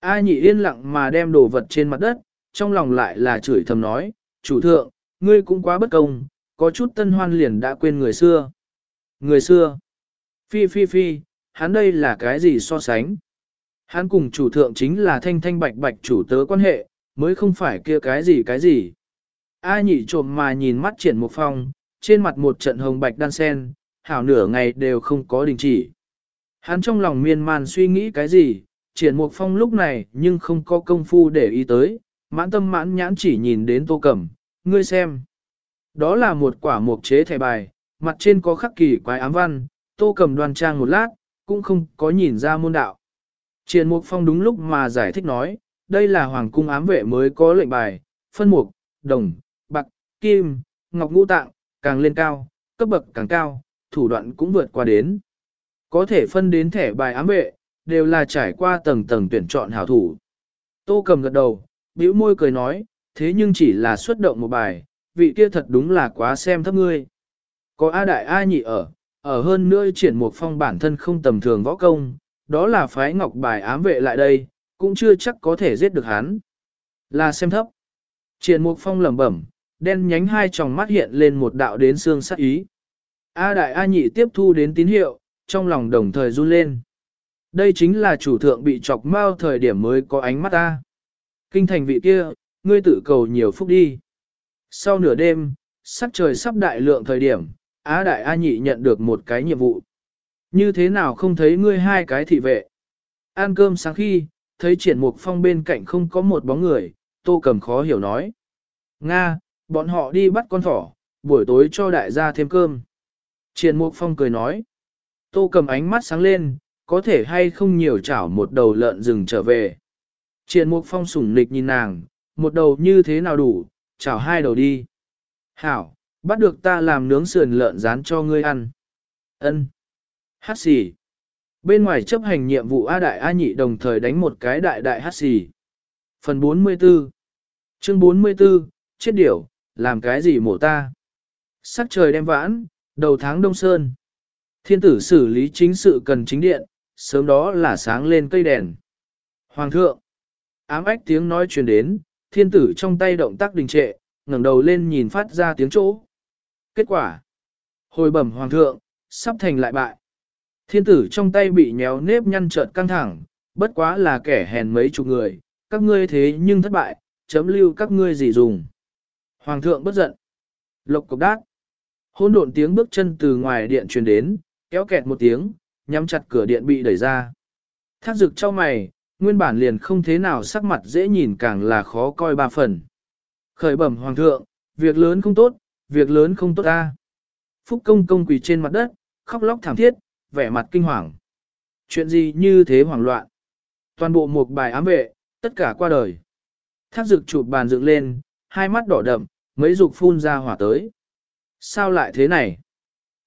A Nhị yên lặng mà đem đồ vật trên mặt đất, trong lòng lại là chửi thầm nói, chủ thượng, ngươi cũng quá bất công, có chút tân hoan liền đã quên người xưa. Người xưa? Phi phi phi, hắn đây là cái gì so sánh? Hắn cùng chủ thượng chính là thanh thanh bạch bạch chủ tớ quan hệ, mới không phải kia cái gì cái gì. A nhị trộm mà nhìn mắt triển một phong, trên mặt một trận hồng bạch đan sen, hảo nửa ngày đều không có đình chỉ. Hắn trong lòng miên man suy nghĩ cái gì, triển mục phong lúc này nhưng không có công phu để ý tới, mãn tâm mãn nhãn chỉ nhìn đến tô cẩm, ngươi xem. Đó là một quả mục chế thẻ bài, mặt trên có khắc kỳ quái ám văn, tô cẩm đoan trang một lát, cũng không có nhìn ra môn đạo. Triển Mục Phong đúng lúc mà giải thích nói, đây là hoàng cung ám vệ mới có lệnh bài, phân mục, đồng, bạc, kim, ngọc ngũ tạng, càng lên cao, cấp bậc càng cao, thủ đoạn cũng vượt qua đến. Có thể phân đến thẻ bài ám vệ, đều là trải qua tầng tầng tuyển chọn hảo thủ. Tô cầm gật đầu, bĩu môi cười nói, thế nhưng chỉ là xuất động một bài, vị kia thật đúng là quá xem thấp ngươi. Có A đại A nhị ở, ở hơn nữa triển một phong bản thân không tầm thường võ công, đó là phái ngọc bài ám vệ lại đây, cũng chưa chắc có thể giết được hắn. Là xem thấp. Triển mục phong lẩm bẩm, đen nhánh hai tròng mắt hiện lên một đạo đến xương sắc ý. A đại A nhị tiếp thu đến tín hiệu, trong lòng đồng thời run lên. Đây chính là chủ thượng bị chọc mau thời điểm mới có ánh mắt ta. Kinh thành vị kia, ngươi tự cầu nhiều phúc đi. Sau nửa đêm, sắc trời sắp đại lượng thời điểm, Á Đại A Nhị nhận được một cái nhiệm vụ. Như thế nào không thấy ngươi hai cái thị vệ? Ăn cơm sáng khi, thấy triển mục phong bên cạnh không có một bóng người, tô cầm khó hiểu nói. Nga, bọn họ đi bắt con thỏ, buổi tối cho đại gia thêm cơm. Triển mục phong cười nói. Tô cầm ánh mắt sáng lên, có thể hay không nhiều chảo một đầu lợn rừng trở về. Triển mục phong sủng nịch nhìn nàng, một đầu như thế nào đủ, chảo hai đầu đi. Hảo, bắt được ta làm nướng sườn lợn rán cho ngươi ăn. Ân. Hát xì. Bên ngoài chấp hành nhiệm vụ A đại A nhị đồng thời đánh một cái đại đại hát xì. Phần 44. Chương 44, chết điểu, làm cái gì mổ ta? Sắc trời đem vãn, đầu tháng đông sơn. Thiên tử xử lý chính sự cần chính điện, sớm đó là sáng lên cây đèn. Hoàng thượng. Ám ách tiếng nói truyền đến, thiên tử trong tay động tác đình trệ, ngẩng đầu lên nhìn phát ra tiếng chỗ. Kết quả. Hồi bẩm hoàng thượng, sắp thành lại bại. Thiên tử trong tay bị nhéo nếp nhăn trợn căng thẳng, bất quá là kẻ hèn mấy chục người, các ngươi thế nhưng thất bại, chấm lưu các ngươi gì dùng. Hoàng thượng bất giận. Lộc cục đát. Hôn độn tiếng bước chân từ ngoài điện truyền đến, kéo kẹt một tiếng, nhắm chặt cửa điện bị đẩy ra. Thác dực cho mày, nguyên bản liền không thế nào sắc mặt dễ nhìn càng là khó coi ba phần. Khởi bẩm hoàng thượng, việc lớn không tốt, việc lớn không tốt ta. Phúc công công quỳ trên mặt đất, khóc lóc thảm thiết, vẻ mặt kinh hoàng. Chuyện gì như thế hoảng loạn? Toàn bộ một bài ám vệ, tất cả qua đời. Thác dực chụp bàn dựng lên, hai mắt đỏ đậm, mấy dục phun ra hỏa tới. Sao lại thế này?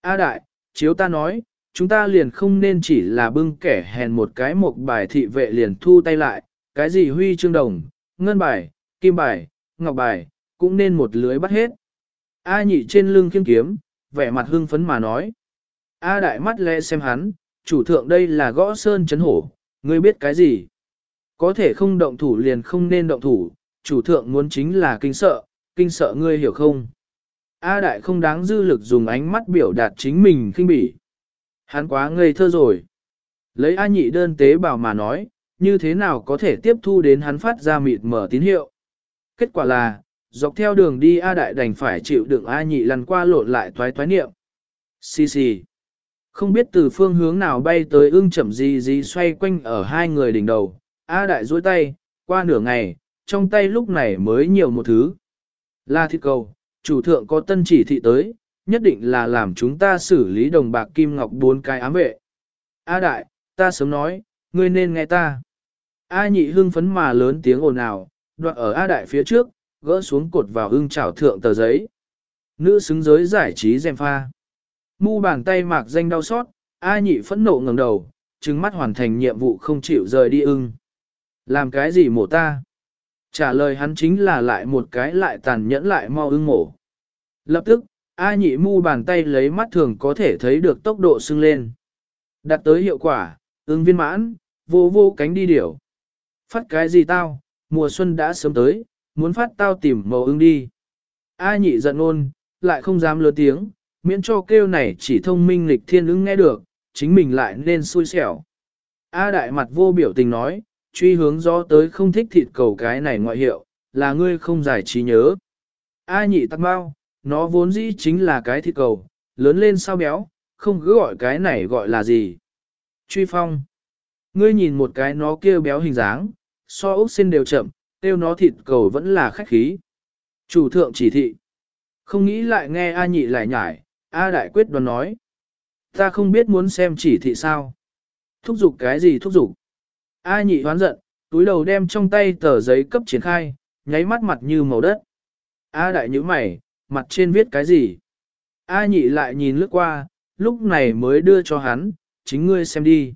A đại, chiếu ta nói, chúng ta liền không nên chỉ là bưng kẻ hèn một cái một bài thị vệ liền thu tay lại, cái gì huy chương đồng, ngân bài, kim bài, ngọc bài, cũng nên một lưới bắt hết. A nhị trên lưng kiếm kiếm, vẻ mặt hưng phấn mà nói. A đại mắt lẽ xem hắn, chủ thượng đây là gõ sơn chấn hổ, ngươi biết cái gì? Có thể không động thủ liền không nên động thủ, chủ thượng muốn chính là kinh sợ, kinh sợ ngươi hiểu không? A đại không đáng dư lực dùng ánh mắt biểu đạt chính mình khinh bỉ. Hắn quá ngây thơ rồi. Lấy A nhị đơn tế bảo mà nói, như thế nào có thể tiếp thu đến hắn phát ra mịt mở tín hiệu. Kết quả là, dọc theo đường đi A đại đành phải chịu đựng A nhị lăn qua lộn lại thoái thoái niệm. Xì xì. Không biết từ phương hướng nào bay tới ưng chậm gì gì xoay quanh ở hai người đỉnh đầu. A đại duỗi tay, qua nửa ngày, trong tay lúc này mới nhiều một thứ. La thịt cầu, chủ thượng có tân chỉ thị tới, nhất định là làm chúng ta xử lý đồng bạc kim ngọc bốn cái ám vệ. A đại, ta sớm nói, ngươi nên nghe ta. A nhị hưng phấn mà lớn tiếng ồn ào, đoạn ở A đại phía trước, gỡ xuống cột vào hưng trảo thượng tờ giấy. Nữ xứng giới giải trí dèm pha. Mu bàn tay mạc danh đau xót, A nhị phẫn nộ ngẩng đầu, trừng mắt hoàn thành nhiệm vụ không chịu rời đi ưng. Làm cái gì mổ ta? Trả lời hắn chính là lại một cái lại tàn nhẫn lại mau ưng mổ. Lập tức, A nhị mu bàn tay lấy mắt thường có thể thấy được tốc độ sưng lên. Đạt tới hiệu quả, ưng viên mãn, vô vô cánh đi điểu. Phát cái gì tao, mùa xuân đã sớm tới, muốn phát tao tìm màu ưng đi. A nhị giận ôn, lại không dám lừa tiếng, miễn cho kêu này chỉ thông minh lịch thiên ứng nghe được, chính mình lại nên xui xẻo. A đại mặt vô biểu tình nói, truy hướng gió tới không thích thịt cầu cái này ngoại hiệu, là ngươi không giải trí nhớ. A nhị tắc bao, nó vốn dĩ chính là cái thịt cầu, lớn lên sao béo, không cứ gọi cái này gọi là gì. Truy phong. Ngươi nhìn một cái nó kia béo hình dáng, so ốc xin đều chậm, tiêu nó thịt cầu vẫn là khách khí. Chủ thượng chỉ thị. Không nghĩ lại nghe A nhị lại nhải, A đại quyết đoán nói. Ta không biết muốn xem chỉ thị sao. Thúc giục cái gì thúc giục. A nhị hoán giận, túi đầu đem trong tay tờ giấy cấp triển khai, nháy mắt mặt như màu đất. A đại nhíu mày, mặt trên viết cái gì? A nhị lại nhìn lướt qua, lúc này mới đưa cho hắn, chính ngươi xem đi.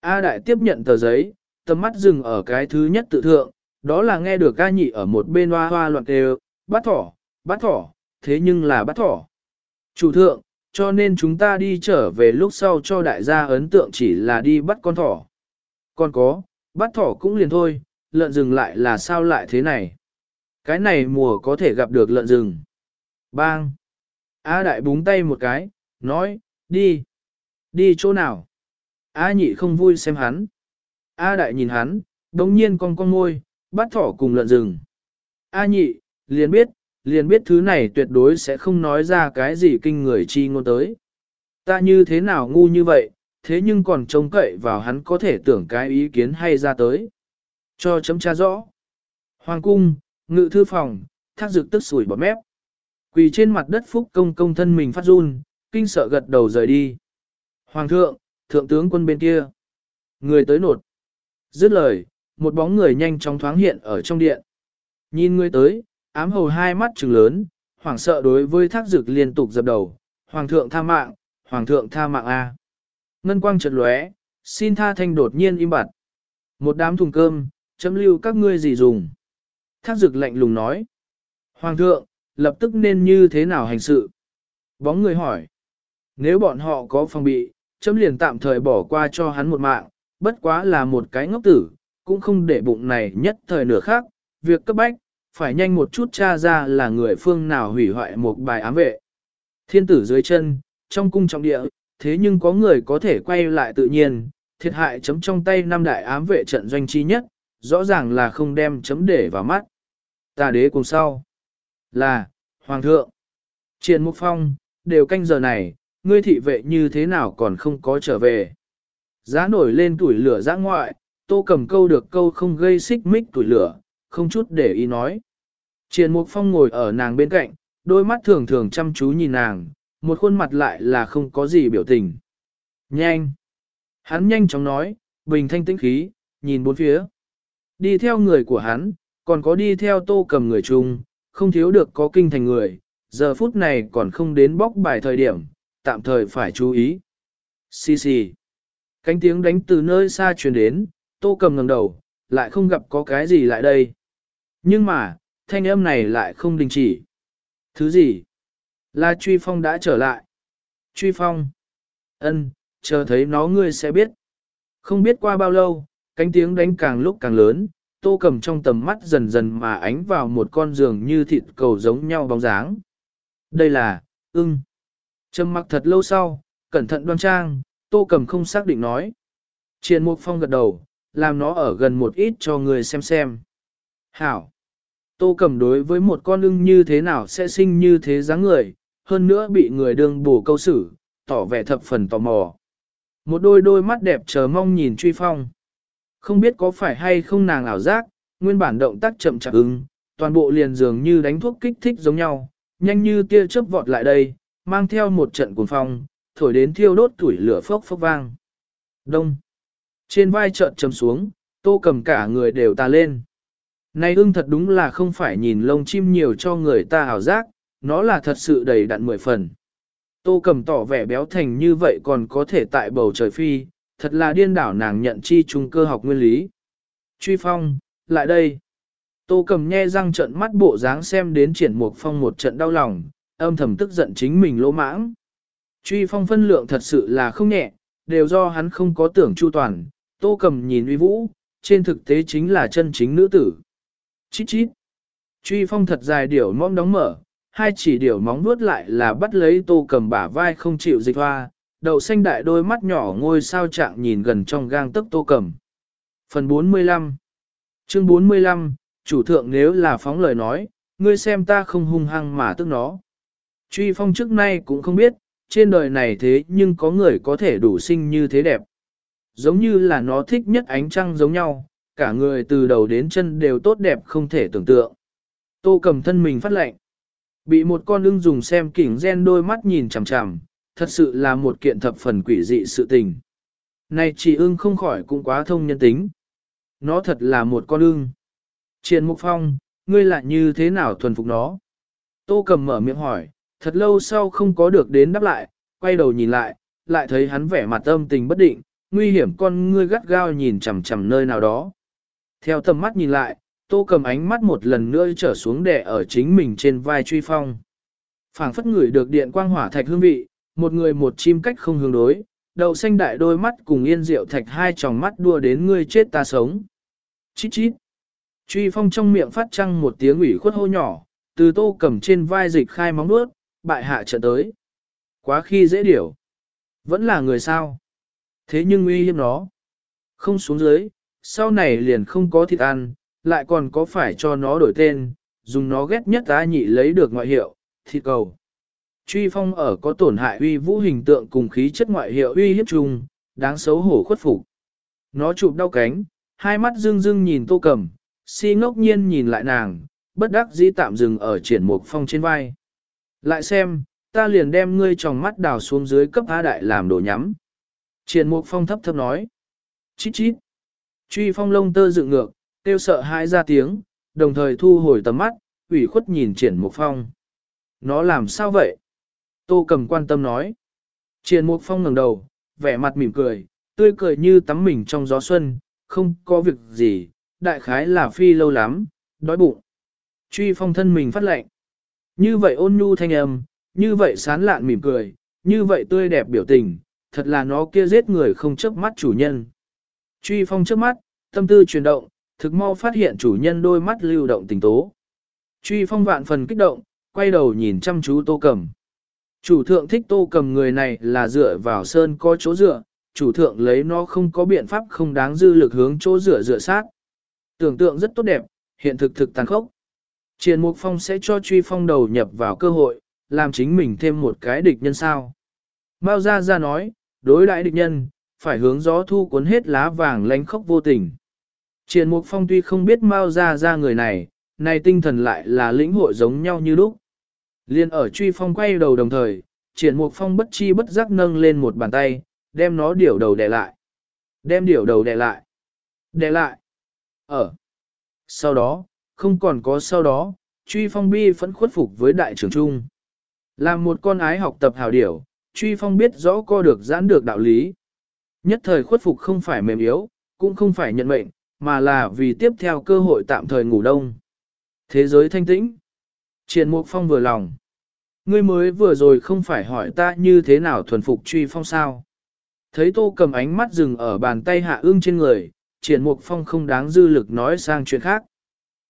A đại tiếp nhận tờ giấy, tầm mắt dừng ở cái thứ nhất tự thượng, đó là nghe được A nhị ở một bên hoa hoa loạn đều, bắt thỏ, bắt thỏ, thế nhưng là bắt thỏ. Chủ thượng, cho nên chúng ta đi trở về lúc sau cho đại gia ấn tượng chỉ là đi bắt con thỏ. Còn có, bắt thỏ cũng liền thôi, lợn rừng lại là sao lại thế này? Cái này mùa có thể gặp được lợn rừng. Bang! A đại búng tay một cái, nói, đi. Đi chỗ nào? A nhị không vui xem hắn. A đại nhìn hắn, đồng nhiên con con môi, bắt thỏ cùng lợn rừng. A nhị, liền biết, liền biết thứ này tuyệt đối sẽ không nói ra cái gì kinh người chi ngôn tới. Ta như thế nào ngu như vậy, thế nhưng còn trông cậy vào hắn có thể tưởng cái ý kiến hay ra tới. Cho chấm tra rõ. Hoàng cung, ngự thư phòng, thác dược tức sủi bọt mép. Quỳ trên mặt đất phúc công công thân mình phát run, kinh sợ gật đầu rời đi. Hoàng thượng, thượng tướng quân bên kia. Người tới nột. Dứt lời, một bóng người nhanh chóng thoáng hiện ở trong điện. Nhìn người tới, ám hầu hai mắt trừng lớn, hoảng sợ đối với thác dược liên tục dập đầu. Hoàng thượng tha mạng, hoàng thượng tha mạng A. Ngân quang chợt lóe, xin tha thanh đột nhiên im bặt. Một đám thùng cơm, chấm lưu các ngươi gì dùng. Thác dực lạnh lùng nói. Hoàng thượng, lập tức nên như thế nào hành sự? Bóng người hỏi. Nếu bọn họ có phòng bị, chấm liền tạm thời bỏ qua cho hắn một mạng, bất quá là một cái ngốc tử, cũng không để bụng này nhất thời nửa khác, việc cấp bách, phải nhanh một chút tra ra là người phương nào hủy hoại một bài ám vệ. Thiên tử dưới chân, trong cung trọng địa, thế nhưng có người có thể quay lại tự nhiên, thiệt hại chấm trong tay năm đại ám vệ trận doanh chi nhất, rõ ràng là không đem chấm để vào mắt. Ta đế cùng sau. Là, Hoàng thượng. Triền Mục Phong, đều canh giờ này, ngươi thị vệ như thế nào còn không có trở về. Giá nổi lên tuổi lửa giã ngoại, tô cầm câu được câu không gây xích mích tuổi lửa, không chút để ý nói. Triền Mục Phong ngồi ở nàng bên cạnh, đôi mắt thường thường chăm chú nhìn nàng, một khuôn mặt lại là không có gì biểu tình. Nhanh! Hắn nhanh chóng nói, bình thanh tĩnh khí, nhìn bốn phía. Đi theo người của hắn, còn có đi theo tô cầm người chung, không thiếu được có kinh thành người, giờ phút này còn không đến bóc bài thời điểm, tạm thời phải chú ý. Xì xì. Cánh tiếng đánh từ nơi xa truyền đến, tô cầm ngẩng đầu, lại không gặp có cái gì lại đây. Nhưng mà, thanh âm này lại không đình chỉ. Thứ gì? Là truy phong đã trở lại. Truy phong. ân, chờ thấy nó ngươi sẽ biết. Không biết qua bao lâu, cánh tiếng đánh càng lúc càng lớn, tô cầm trong tầm mắt dần dần mà ánh vào một con giường như thịt cầu giống nhau bóng dáng. Đây là, ưng. Trầm mặc thật lâu sau, cẩn thận đoan trang, tô cầm không xác định nói. Triền Mục Phong gật đầu, làm nó ở gần một ít cho người xem xem. Hảo. Tô cầm đối với một con ưng như thế nào sẽ sinh như thế dáng người, hơn nữa bị người đương bổ câu xử, tỏ vẻ thập phần tò mò. Một đôi đôi mắt đẹp chờ mong nhìn truy phong. Không biết có phải hay không nàng ảo giác, nguyên bản động tác chậm chạp ứng, toàn bộ liền dường như đánh thuốc kích thích giống nhau, nhanh như tia chớp vọt lại đây, mang theo một trận cuồng phong, thổi đến thiêu đốt tuổi lửa phốc phốc vang. Đông. Trên vai trợn chầm xuống, tô cầm cả người đều ta lên. Này ưng thật đúng là không phải nhìn lông chim nhiều cho người ta ảo giác, nó là thật sự đầy đặn mười phần. Tô cầm tỏ vẻ béo thành như vậy còn có thể tại bầu trời phi, thật là điên đảo nàng nhận chi trung cơ học nguyên lý. Truy phong, lại đây. Tô cầm nhe răng trận mắt bộ dáng xem đến triển mục phong một trận đau lòng, âm thầm tức giận chính mình lỗ mãng. Truy phong phân lượng thật sự là không nhẹ, đều do hắn không có tưởng chu toàn, tô cầm nhìn uy vũ, trên thực tế chính là chân chính nữ tử. Chít chít. Truy phong thật dài điểu mong đóng mở, hai chỉ điểu móng vuốt lại là bắt lấy tô cầm bả vai không chịu dịch hoa, đậu xanh đại đôi mắt nhỏ ngôi sao trạng nhìn gần trong gang tức tô cầm. Phần 45 Chương 45, chủ thượng nếu là phóng lời nói, ngươi xem ta không hung hăng mà tức nó. Truy phong trước nay cũng không biết, trên đời này thế nhưng có người có thể đủ sinh như thế đẹp. Giống như là nó thích nhất ánh trăng giống nhau, cả người từ đầu đến chân đều tốt đẹp không thể tưởng tượng. Tô cầm thân mình phát lệnh. Bị một con ưng dùng xem kỉnh gen đôi mắt nhìn chằm chằm, thật sự là một kiện thập phần quỷ dị sự tình. Này chỉ ưng không khỏi cũng quá thông nhân tính. Nó thật là một con ưng. Triền Mục Phong, ngươi lại như thế nào thuần phục nó? Tô cầm mở miệng hỏi, thật lâu sau không có được đến đáp lại, quay đầu nhìn lại, lại thấy hắn vẻ mặt âm tình bất định, nguy hiểm con ngươi gắt gao nhìn chằm chằm nơi nào đó. Theo tầm mắt nhìn lại, tô cầm ánh mắt một lần nữa trở xuống đè ở chính mình trên vai truy phong. phảng phất ngửi được điện quang hỏa thạch hương vị, một người một chim cách không hướng đối, đậu xanh đại đôi mắt cùng yên rượu thạch hai tròng mắt đua đến ngươi chết ta sống. Chít chít. Truy phong trong miệng phát trăng một tiếng ủy khuất hô nhỏ, từ tô cầm trên vai dịch khai móng nuốt, bại hạ trận tới. Quá khi dễ điểu. Vẫn là người sao. Thế nhưng uy hiếp nó. Không xuống dưới, sau này liền không có thịt ăn, lại còn có phải cho nó đổi tên, dùng nó ghét nhất ta nhị lấy được ngoại hiệu, thịt cầu. Truy phong ở có tổn hại uy vũ hình tượng cùng khí chất ngoại hiệu uy hiếp chung, đáng xấu hổ khuất phục. Nó chụp đau cánh, hai mắt dưng dưng nhìn tô cầm, si ngốc nhiên nhìn lại nàng, bất đắc dĩ tạm dừng ở triển mục phong trên vai. Lại xem, ta liền đem ngươi tròng mắt đào xuống dưới cấp A đại làm đồ nhắm. Triển mục phong thấp thấp nói. Chít chít. Truy phong lông tơ dựng ngược, tiêu sợ hãi ra tiếng, đồng thời thu hồi tầm mắt, ủy khuất nhìn triển mục phong. Nó làm sao vậy? Tô cầm quan tâm nói. Triển mục phong ngẩng đầu, vẻ mặt mỉm cười, tươi cười như tắm mình trong gió xuân, không có việc gì, đại khái là phi lâu lắm, đói bụng. Truy phong thân mình phát lệnh. Như vậy ôn nhu thanh âm, như vậy sán lạn mỉm cười, như vậy tươi đẹp biểu tình, thật là nó kia giết người không chớp mắt chủ nhân. Truy phong trước mắt, tâm tư chuyển động, thực mau phát hiện chủ nhân đôi mắt lưu động tình tố. Truy phong vạn phần kích động, quay đầu nhìn chăm chú tô cầm. Chủ thượng thích tô cầm người này là dựa vào sơn có chỗ dựa, chủ thượng lấy nó không có biện pháp không đáng dư lực hướng chỗ dựa dựa sát. Tưởng tượng rất tốt đẹp, hiện thực thực tàn khốc. Triền Mục Phong sẽ cho truy phong đầu nhập vào cơ hội, làm chính mình thêm một cái địch nhân sao. Mao Gia Gia nói, đối đại địch nhân, phải hướng gió thu cuốn hết lá vàng lánh khóc vô tình. Triền Mục Phong tuy không biết Mao Gia Gia người này, này tinh thần lại là lĩnh hội giống nhau như lúc. Liên ở truy phong quay đầu đồng thời, triển mục phong bất chi bất giác nâng lên một bàn tay, đem nó điểu đầu đè lại. Đem điểu đầu đè lại. Đè lại. Ở. Sau đó, không còn có sau đó, truy phong bi vẫn khuất phục với đại trưởng trung. Là một con ái học tập hào điểu, truy phong biết rõ co được giãn được đạo lý. Nhất thời khuất phục không phải mềm yếu, cũng không phải nhận mệnh, mà là vì tiếp theo cơ hội tạm thời ngủ đông. Thế giới thanh tĩnh. Triển Mục Phong vừa lòng. Ngươi mới vừa rồi không phải hỏi ta như thế nào thuần phục truy phong sao. Thấy tô cầm ánh mắt dừng ở bàn tay hạ ương trên người, triển mục phong không đáng dư lực nói sang chuyện khác.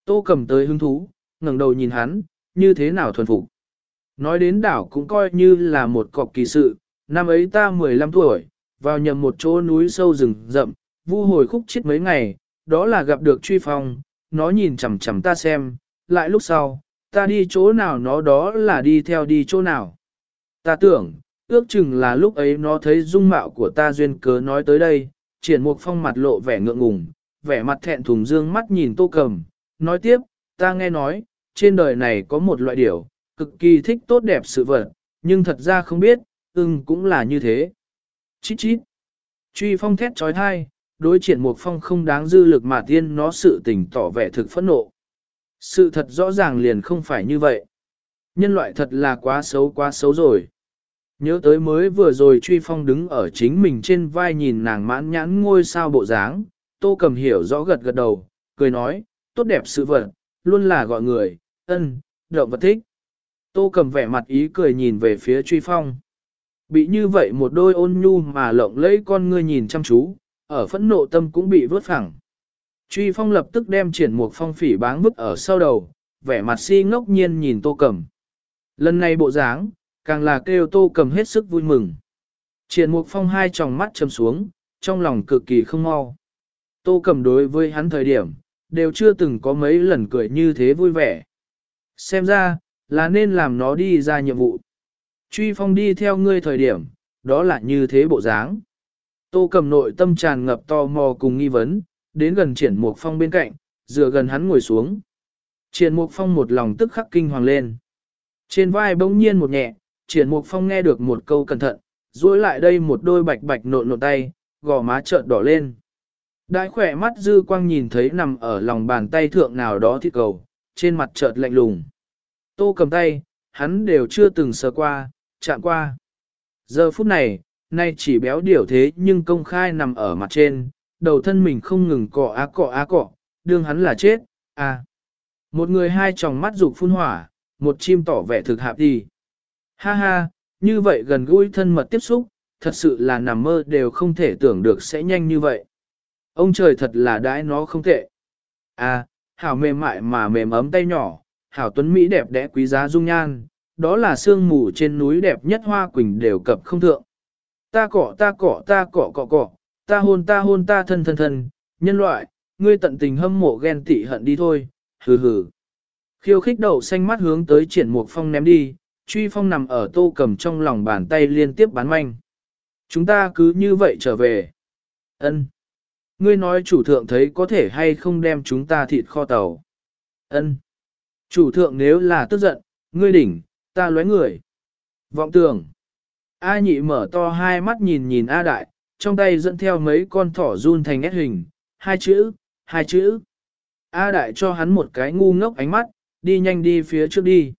Tô cầm tới hứng thú, ngẩng đầu nhìn hắn, như thế nào thuần phục. Nói đến đảo cũng coi như là một cọc kỳ sự, năm ấy ta 15 tuổi, vào nhầm một chỗ núi sâu rừng rậm, vu hồi khúc chết mấy ngày, đó là gặp được truy phong, nó nhìn chằm chằm ta xem, lại lúc sau, ta đi chỗ nào nó đó là đi theo đi chỗ nào. Ta tưởng, ước chừng là lúc ấy nó thấy dung mạo của ta duyên cớ nói tới đây, triển mục phong mặt lộ vẻ ngượng ngùng, vẻ mặt thẹn thùng dương mắt nhìn tô cầm, nói tiếp, ta nghe nói, trên đời này có một loại điểu, cực kỳ thích tốt đẹp sự vật, nhưng thật ra không biết, ưng cũng là như thế. Chít chít. Truy phong thét trói thai, đối triển một phong không đáng dư lực mà tiên nó sự tình tỏ vẻ thực phẫn nộ. Sự thật rõ ràng liền không phải như vậy. Nhân loại thật là quá xấu quá xấu rồi. Nhớ tới mới vừa rồi truy phong đứng ở chính mình trên vai nhìn nàng mãn nhãn ngôi sao bộ dáng, tô cầm hiểu rõ gật gật đầu, cười nói, tốt đẹp sự vật, luôn là gọi người, ân, động vật thích. Tô cầm vẻ mặt ý cười nhìn về phía truy phong. Bị như vậy một đôi ôn nhu mà lộng lẫy con ngươi nhìn chăm chú, ở phẫn nộ tâm cũng bị vớt phẳng. Truy phong lập tức đem triển mục phong phỉ báng vứt ở sau đầu, vẻ mặt si ngốc nhiên nhìn tô cầm. Lần này bộ dáng, càng là kêu tô cầm hết sức vui mừng. Triển mục phong hai tròng mắt châm xuống, trong lòng cực kỳ không mau. Tô cầm đối với hắn thời điểm, đều chưa từng có mấy lần cười như thế vui vẻ. Xem ra, là nên làm nó đi ra nhiệm vụ. Truy phong đi theo ngươi thời điểm, đó là như thế bộ dáng. Tô cầm nội tâm tràn ngập to mò cùng nghi vấn, đến gần triển mục phong bên cạnh, dựa gần hắn ngồi xuống. Triển mục phong một lòng tức khắc kinh hoàng lên. Trên vai bỗng nhiên một nhẹ, triển mục phong nghe được một câu cẩn thận, duỗi lại đây một đôi bạch bạch nộn nộn tay, gò má trợn đỏ lên. Đại khỏe mắt dư quang nhìn thấy nằm ở lòng bàn tay thượng nào đó thiết cầu, trên mặt chợt lạnh lùng. Tô cầm tay, hắn đều chưa từng sờ qua, chạm qua. Giờ phút này, nay chỉ béo điểu thế nhưng công khai nằm ở mặt trên, đầu thân mình không ngừng cọ á cọ á cọ, đương hắn là chết, à. Một người hai tròng mắt dục phun hỏa, một chim tỏ vẻ thực hạp đi. Ha ha, như vậy gần gũi thân mật tiếp xúc, thật sự là nằm mơ đều không thể tưởng được sẽ nhanh như vậy. Ông trời thật là đãi nó không tệ. À, hảo mềm mại mà mềm ấm tay nhỏ, hảo tuấn Mỹ đẹp đẽ quý giá dung nhan, đó là sương mù trên núi đẹp nhất hoa quỳnh đều cập không thượng. Ta cọ ta cọ ta cọ cọ cọ, ta hôn ta hôn ta thân thân thân, nhân loại, ngươi tận tình hâm mộ ghen tị hận đi thôi, hừ hừ. Khiêu khích đậu xanh mắt hướng tới triển mục phong ném đi, truy phong nằm ở tô cầm trong lòng bàn tay liên tiếp bán manh. Chúng ta cứ như vậy trở về. ân Ngươi nói chủ thượng thấy có thể hay không đem chúng ta thịt kho tàu. ân Chủ thượng nếu là tức giận, ngươi đỉnh, ta lóe người. Vọng tưởng. A nhị mở to hai mắt nhìn nhìn A đại, trong tay dẫn theo mấy con thỏ run thành nét hình, hai chữ, hai chữ. A đại cho hắn một cái ngu ngốc ánh mắt, đi nhanh đi phía trước đi.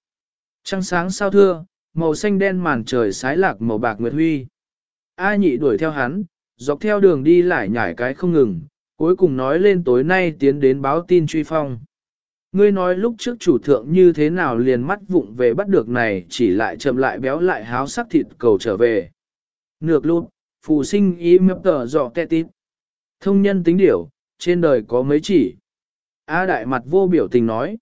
Trăng sáng sao thưa, màu xanh đen màn trời sái lạc màu bạc nguyệt huy. A nhị đuổi theo hắn, dọc theo đường đi lại nhảy cái không ngừng, cuối cùng nói lên tối nay tiến đến báo tin truy phong. Ngươi nói lúc trước chủ thượng như thế nào liền mắt vụng về bắt được này chỉ lại chậm lại béo lại háo sắc thịt cầu trở về. Nược luôn, phù sinh ý mập tờ dọ tẹ tít. Thông nhân tính điểu, trên đời có mấy chỉ. A đại mặt vô biểu tình nói.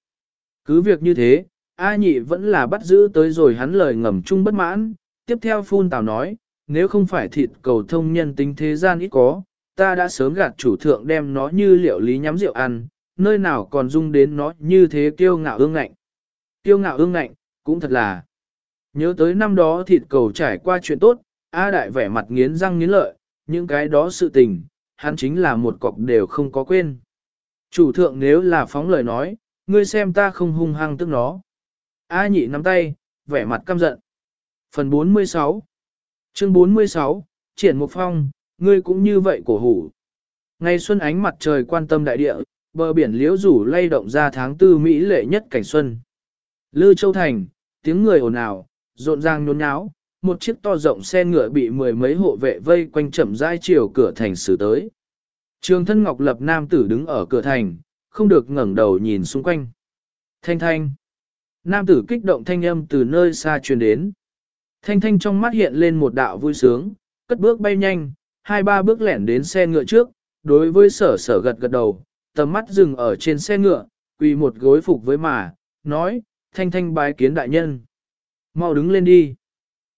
Cứ việc như thế, A nhị vẫn là bắt giữ tới rồi hắn lời ngầm chung bất mãn, tiếp theo phun tào nói, nếu không phải thịt cầu thông nhân tính thế gian ít có, ta đã sớm gạt chủ thượng đem nó như liệu lý nhắm rượu ăn, nơi nào còn dung đến nó như thế kiêu ngạo ương ngạnh. Kiêu ngạo ương ngạnh, cũng thật là. Nhớ tới năm đó thịt cầu trải qua chuyện tốt, A đại vẻ mặt nghiến răng nghiến lợi, những cái đó sự tình, hắn chính là một cọc đều không có quên. Chủ thượng nếu là phóng lời nói, ngươi xem ta không hung hăng tức nó. A nhị nắm tay, vẻ mặt căm giận. Phần 46 Chương 46 Triển Mục Phong, ngươi cũng như vậy cổ hủ. Ngày xuân ánh mặt trời quan tâm đại địa, bờ biển liễu rủ lay động ra tháng tư Mỹ lệ nhất cảnh xuân. Lư Châu Thành, tiếng người ồn ào, rộn ràng nhốn nháo, một chiếc to rộng xe ngựa bị mười mấy hộ vệ vây quanh chậm rãi chiều cửa thành xử tới. Trường thân Ngọc Lập Nam tử đứng ở cửa thành, không được ngẩng đầu nhìn xung quanh. Thanh thanh. Nam tử kích động thanh âm từ nơi xa truyền đến. Thanh thanh trong mắt hiện lên một đạo vui sướng, cất bước bay nhanh, hai ba bước lẻn đến xe ngựa trước, đối với sở sở gật gật đầu, tầm mắt dừng ở trên xe ngựa, quỳ một gối phục với mà, nói, thanh thanh bái kiến đại nhân. Mau đứng lên đi.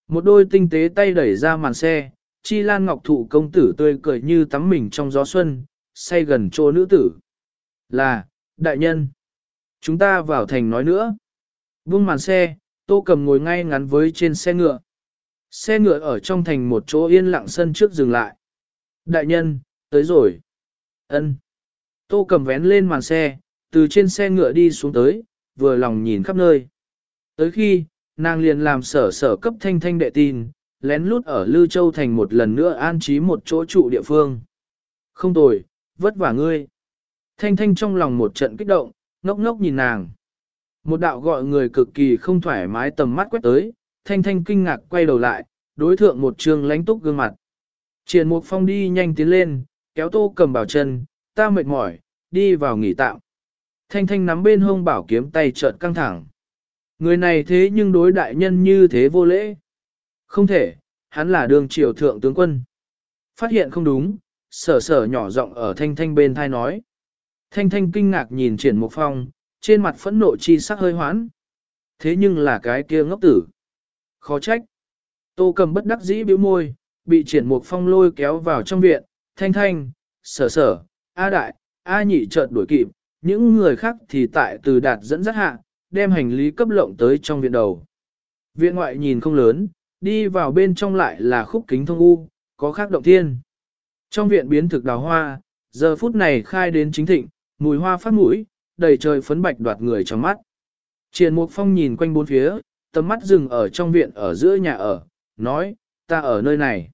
Một đôi tinh tế tay đẩy ra màn xe, chi lan ngọc thụ công tử tươi cười như tắm mình trong gió xuân, say gần chỗ nữ tử. Là, đại nhân. Chúng ta vào thành nói nữa. Vung màn xe, tô cầm ngồi ngay ngắn với trên xe ngựa. Xe ngựa ở trong thành một chỗ yên lặng sân trước dừng lại. Đại nhân, tới rồi. ân Tô cầm vén lên màn xe, từ trên xe ngựa đi xuống tới, vừa lòng nhìn khắp nơi. Tới khi, nàng liền làm sở sở cấp thanh thanh đệ tin, lén lút ở Lư Châu thành một lần nữa an trí một chỗ trụ địa phương. Không tồi, vất vả ngươi. Thanh thanh trong lòng một trận kích động, ngốc ngốc nhìn nàng. Một đạo gọi người cực kỳ không thoải mái tầm mắt quét tới, thanh thanh kinh ngạc quay đầu lại, đối thượng một trường lánh túc gương mặt. Triển Mục Phong đi nhanh tiến lên, kéo tô cầm bảo chân, ta mệt mỏi, đi vào nghỉ tạm. Thanh thanh nắm bên hông bảo kiếm tay chợt căng thẳng. Người này thế nhưng đối đại nhân như thế vô lễ. Không thể, hắn là đường triều thượng tướng quân. Phát hiện không đúng, sở sở nhỏ giọng ở thanh thanh bên thai nói. Thanh thanh kinh ngạc nhìn triển mục phong, trên mặt phẫn nộ chi sắc hơi hoãn. Thế nhưng là cái kia ngốc tử. Khó trách. Tô cầm bất đắc dĩ bĩu môi, bị triển mục phong lôi kéo vào trong viện, thanh thanh, sở sở, A đại, A nhị chợt đuổi kịp, những người khác thì tại từ đạt dẫn dắt hạ, đem hành lý cấp lộng tới trong viện đầu. Viện ngoại nhìn không lớn, đi vào bên trong lại là khúc kính thông u, có khác động thiên. Trong viện biến thực đào hoa, giờ phút này khai đến chính thịnh, mùi hoa phát mũi, đầy trời phấn bạch đoạt người trong mắt. Triển Mục Phong nhìn quanh bốn phía, tầm mắt dừng ở trong viện ở giữa nhà ở, nói, ta ở nơi này.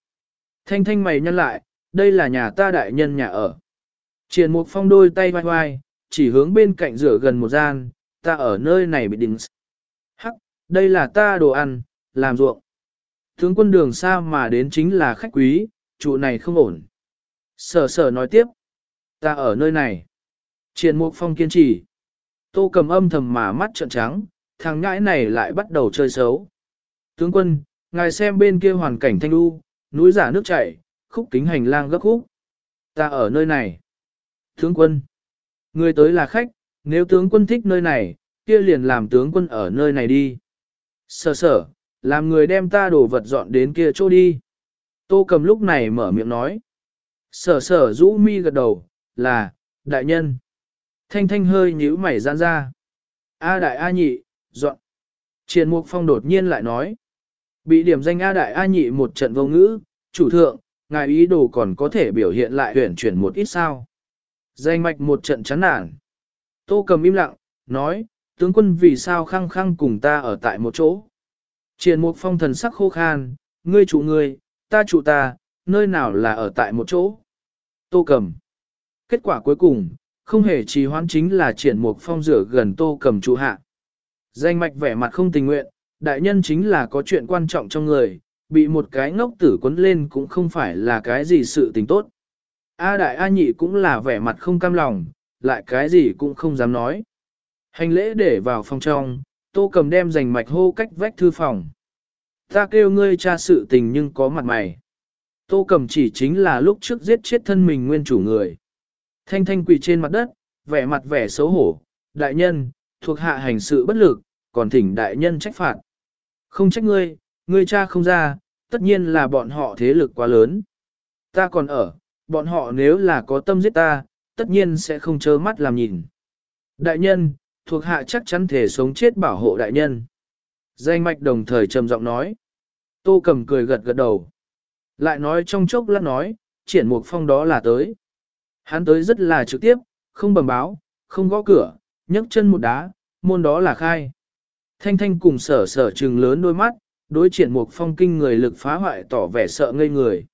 Thanh thanh mày nhăn lại, đây là nhà ta đại nhân nhà ở. Triển Mục Phong đôi tay vai vai, chỉ hướng bên cạnh rửa gần một gian, ta ở nơi này bị đình. Hắc, đây là ta đồ ăn, làm ruộng. Tướng quân đường xa mà đến chính là khách quý, trụ này không ổn. Sở sở nói tiếp, ta ở nơi này. Triển Mục Phong kiên trì. Tô cầm âm thầm mà mắt trợn trắng, thằng ngãi này lại bắt đầu chơi xấu. Tướng quân, ngài xem bên kia hoàn cảnh thanh lưu, núi giả nước chảy, khúc kính hành lang gấp khúc. Ta ở nơi này. Tướng quân, người tới là khách, nếu tướng quân thích nơi này, kia liền làm tướng quân ở nơi này đi. Sở sở, làm người đem ta đồ vật dọn đến kia chỗ đi. Tô cầm lúc này mở miệng nói. Sở sở rũ mi gật đầu, là, đại nhân. Thanh thanh hơi nhíu mày giãn ra. A đại A nhị, dọn. Triền Mục Phong đột nhiên lại nói. Bị điểm danh A đại A nhị một trận vô ngữ, chủ thượng, ngài ý đồ còn có thể biểu hiện lại huyển chuyển một ít sao. Danh mạch một trận chán nản. Tô cầm im lặng, nói, tướng quân vì sao khăng khăng cùng ta ở tại một chỗ. Triền Mục Phong thần sắc khô khan, ngươi chủ ngươi, ta chủ ta, nơi nào là ở tại một chỗ. Tô cầm. Kết quả cuối cùng, không hề trì hoãn chính là triển mục phong rửa gần tô cầm trụ hạ. Danh mạch vẻ mặt không tình nguyện, đại nhân chính là có chuyện quan trọng trong người, bị một cái ngốc tử quấn lên cũng không phải là cái gì sự tình tốt. A đại A nhị cũng là vẻ mặt không cam lòng, lại cái gì cũng không dám nói. Hành lễ để vào phòng trong, tô cầm đem giành mạch hô cách vách thư phòng. Ta kêu ngươi tra sự tình nhưng có mặt mày. Tô cầm chỉ chính là lúc trước giết chết thân mình nguyên chủ người. Thanh thanh quỳ trên mặt đất, vẻ mặt vẻ xấu hổ, đại nhân, thuộc hạ hành sự bất lực, còn thỉnh đại nhân trách phạt. Không trách ngươi, ngươi cha không ra, tất nhiên là bọn họ thế lực quá lớn. Ta còn ở, bọn họ nếu là có tâm giết ta, tất nhiên sẽ không chớ mắt làm nhìn. Đại nhân, thuộc hạ chắc chắn thể sống chết bảo hộ đại nhân. Danh mạch đồng thời trầm giọng nói. Tô cầm cười gật gật đầu. Lại nói trong chốc lát nói, triển mục phong đó là tới. Hắn tới rất là trực tiếp, không bẩm báo, không gõ cửa, nhấc chân một đá, môn đó là khai. Thanh thanh cùng sở sở trừng lớn đôi mắt, đối triển mục phong kinh người lực phá hoại tỏ vẻ sợ ngây người.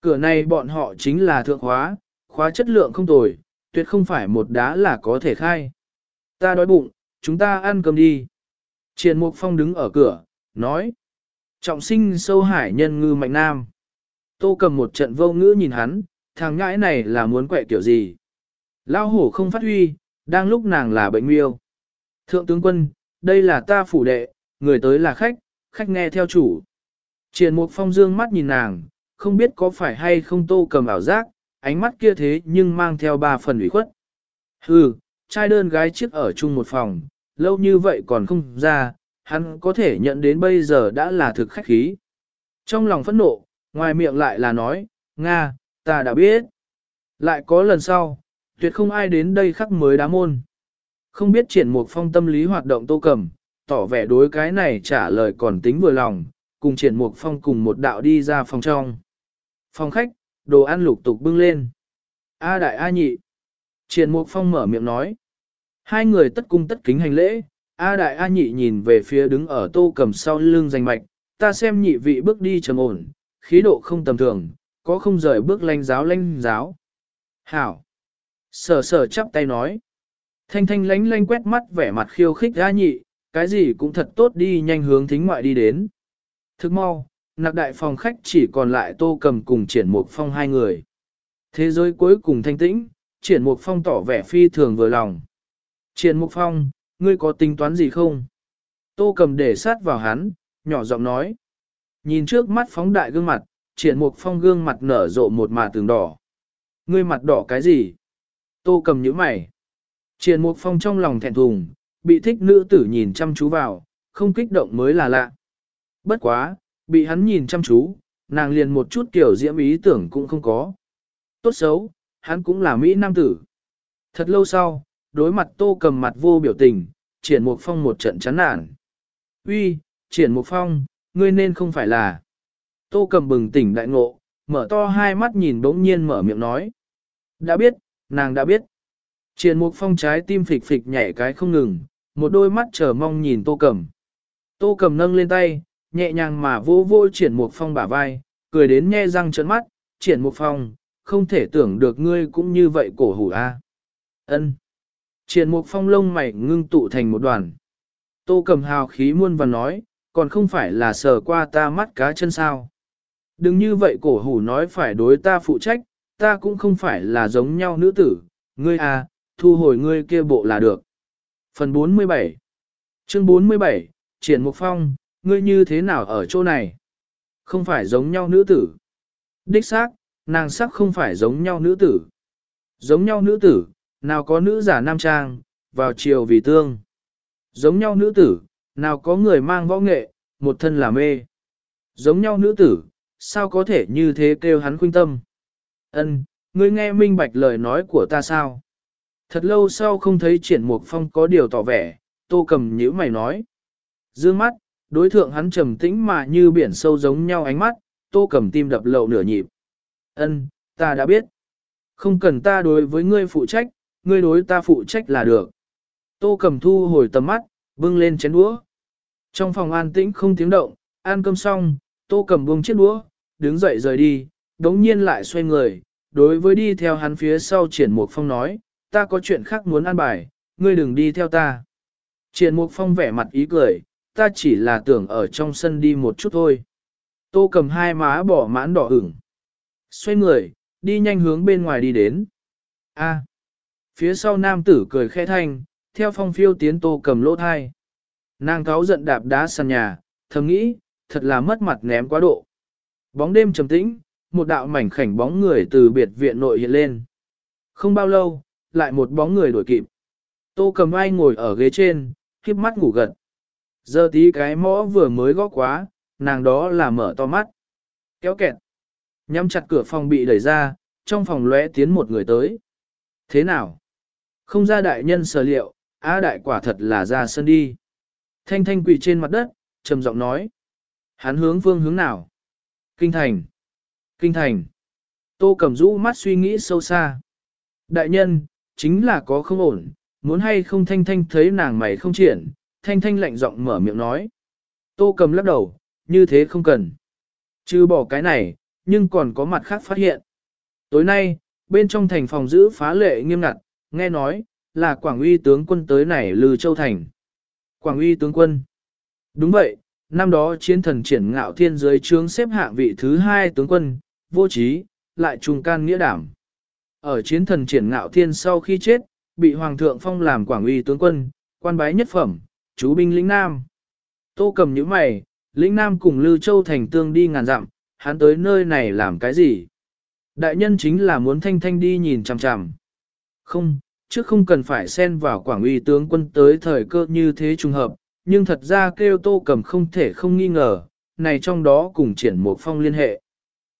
Cửa này bọn họ chính là thượng khóa, khóa chất lượng không tồi, tuyệt không phải một đá là có thể khai. Ta đói bụng, chúng ta ăn cơm đi. Triển mục phong đứng ở cửa, nói. Trọng sinh sâu hải nhân ngư mạnh nam. Tô cầm một trận vô ngữ nhìn hắn, thằng ngãi này là muốn quẹ kiểu gì. Lao hổ không phát huy, đang lúc nàng là bệnh miêu. Thượng tướng quân, đây là ta phủ đệ, người tới là khách, khách nghe theo chủ. Triển mục phong dương mắt nhìn nàng, không biết có phải hay không tô cầm ảo giác, ánh mắt kia thế nhưng mang theo ba phần ủy khuất. Hừ, trai đơn gái chiếc ở chung một phòng, lâu như vậy còn không ra, hắn có thể nhận đến bây giờ đã là thực khách khí. Trong lòng phẫn nộ, ngoài miệng lại là nói, Nga, ta đã biết. Lại có lần sau, tuyệt không ai đến đây khắc mới đá môn. Không biết triển mục phong tâm lý hoạt động tô cầm, tỏ vẻ đối cái này trả lời còn tính vừa lòng, cùng triển mục phong cùng một đạo đi ra phòng trong. Phòng khách, đồ ăn lục tục bưng lên. A đại A nhị. Triển mục phong mở miệng nói. Hai người tất cung tất kính hành lễ, A đại A nhị nhìn về phía đứng ở tô cầm sau lưng danh mạch, ta xem nhị vị bước đi trầm ổn, khí độ không tầm thường, có không rời bước lanh giáo lanh giáo. Hảo. Sở sở chắp tay nói. Thanh thanh lánh lánh quét mắt vẻ mặt khiêu khích A nhị, cái gì cũng thật tốt đi nhanh hướng thính ngoại đi đến. Thức mau, nạc đại phòng khách chỉ còn lại tô cầm cùng triển mục phong hai người. Thế giới cuối cùng thanh tĩnh, triển mục phong tỏ vẻ phi thường vừa lòng. Triển mục phong, ngươi có tính toán gì không? Tô cầm để sát vào hắn, nhỏ giọng nói. Nhìn trước mắt phóng đại gương mặt, triển mục phong gương mặt nở rộ một mà tường đỏ. Ngươi mặt đỏ cái gì? Tô cầm nhíu mày. Triển mục phong trong lòng thẹn thùng, bị thích nữ tử nhìn chăm chú vào, không kích động mới là lạ. Bất quá, bị hắn nhìn chăm chú, nàng liền một chút kiểu diễm ý tưởng cũng không có. Tốt xấu, hắn cũng là Mỹ Nam tử. Thật lâu sau, đối mặt tô cầm mặt vô biểu tình, triển mục phong một trận chán nản. Uy, triển mục phong, ngươi nên không phải là. Tô cầm bừng tỉnh đại ngộ, mở to hai mắt nhìn bỗng nhiên mở miệng nói. Đã biết, nàng đã biết. Triển mục phong trái tim phịch phịch nhảy cái không ngừng, một đôi mắt chờ mong nhìn tô cầm. Tô cầm nâng lên tay, nhẹ nhàng mà vô vô triển mục phong bả vai, cười đến nhe răng trợn mắt, triển mục phong, không thể tưởng được ngươi cũng như vậy cổ hủ a. Ân. Triển mục phong lông mày ngưng tụ thành một đoàn. Tô cầm hào khí muôn và nói, còn không phải là sờ qua ta mắt cá chân sao. Đừng như vậy cổ hủ nói phải đối ta phụ trách, ta cũng không phải là giống nhau nữ tử, ngươi à, thu hồi ngươi kia bộ là được. Phần 47 Chương 47, Triển Mục Phong, ngươi như thế nào ở chỗ này? Không phải giống nhau nữ tử. Đích xác, nàng sắc không phải giống nhau nữ tử. Giống nhau nữ tử, nào có nữ giả nam trang, vào chiều vì tương. Giống nhau nữ tử, nào có người mang võ nghệ, một thân là mê. Giống nhau nữ tử, sao có thể như thế kêu hắn khuynh tâm? Ân, ngươi nghe minh bạch lời nói của ta sao? Thật lâu sau không thấy triển mục phong có điều tỏ vẻ, tô cầm nhữ mày nói. Dương mắt, đối thượng hắn trầm tĩnh mà như biển sâu giống nhau ánh mắt, tô cầm tim đập lậu nửa nhịp. Ân, ta đã biết. Không cần ta đối với ngươi phụ trách, ngươi đối ta phụ trách là được. Tô cầm thu hồi tầm mắt, bưng lên chén đũa. Trong phòng an tĩnh không tiếng động, ăn cơm xong, tô cầm buông chiếc đũa, đứng dậy rời đi, đống nhiên lại xoay người, đối với đi theo hắn phía sau triển mục phong nói, ta có chuyện khác muốn ăn bài, ngươi đừng đi theo ta. Triển mục phong vẻ mặt ý cười, ta chỉ là tưởng ở trong sân đi một chút thôi. Tô cầm hai má bỏ mãn đỏ ửng. Xoay người, đi nhanh hướng bên ngoài đi đến. A. Phía sau nam tử cười khẽ thanh, theo phong phiêu tiến tô cầm lỗ thai. Nàng cáo giận đạp đá sàn nhà, thầm nghĩ, thật là mất mặt ném quá độ. Bóng đêm trầm tĩnh, một đạo mảnh khảnh bóng người từ biệt viện nội hiện lên. Không bao lâu, lại một bóng người đuổi kịp. Tô cầm ai ngồi ở ghế trên, khiếp mắt ngủ gật. Giờ tí cái mõ vừa mới gõ quá, nàng đó là mở to mắt. Kéo kẹt. Nhắm chặt cửa phòng bị đẩy ra, trong phòng lóe tiến một người tới. Thế nào? Không ra đại nhân sở liệu, á đại quả thật là ra sân đi. Thanh thanh quỳ trên mặt đất, trầm giọng nói. Hắn hướng phương hướng nào? Kinh thành. Kinh thành. Tô cầm rũ mắt suy nghĩ sâu xa. Đại nhân, chính là có không ổn, muốn hay không thanh thanh thấy nàng mày không triển, thanh thanh lạnh giọng mở miệng nói. Tô cầm lắc đầu, như thế không cần. Chứ bỏ cái này, nhưng còn có mặt khác phát hiện. Tối nay, bên trong thành phòng giữ phá lệ nghiêm ngặt, nghe nói, là Quảng uy tướng quân tới này Lư Châu Thành. Quảng uy tướng quân. Đúng vậy, năm đó chiến thần triển ngạo thiên giới trướng xếp hạng vị thứ hai tướng quân, vô trí, lại trùng can nghĩa đảm. Ở chiến thần triển ngạo thiên sau khi chết, bị Hoàng thượng phong làm Quảng uy tướng quân, quan bái nhất phẩm, chú binh lĩnh Nam. Tô cầm những mày, lĩnh Nam cùng Lư Châu Thành tương đi ngàn dặm, hắn tới nơi này làm cái gì? Đại nhân chính là muốn thanh thanh đi nhìn chằm chằm. Không, chứ không cần phải xen vào quảng uy tướng quân tới thời cơ như thế trùng hợp, nhưng thật ra kêu tô cầm không thể không nghi ngờ, này trong đó cùng triển một phong liên hệ.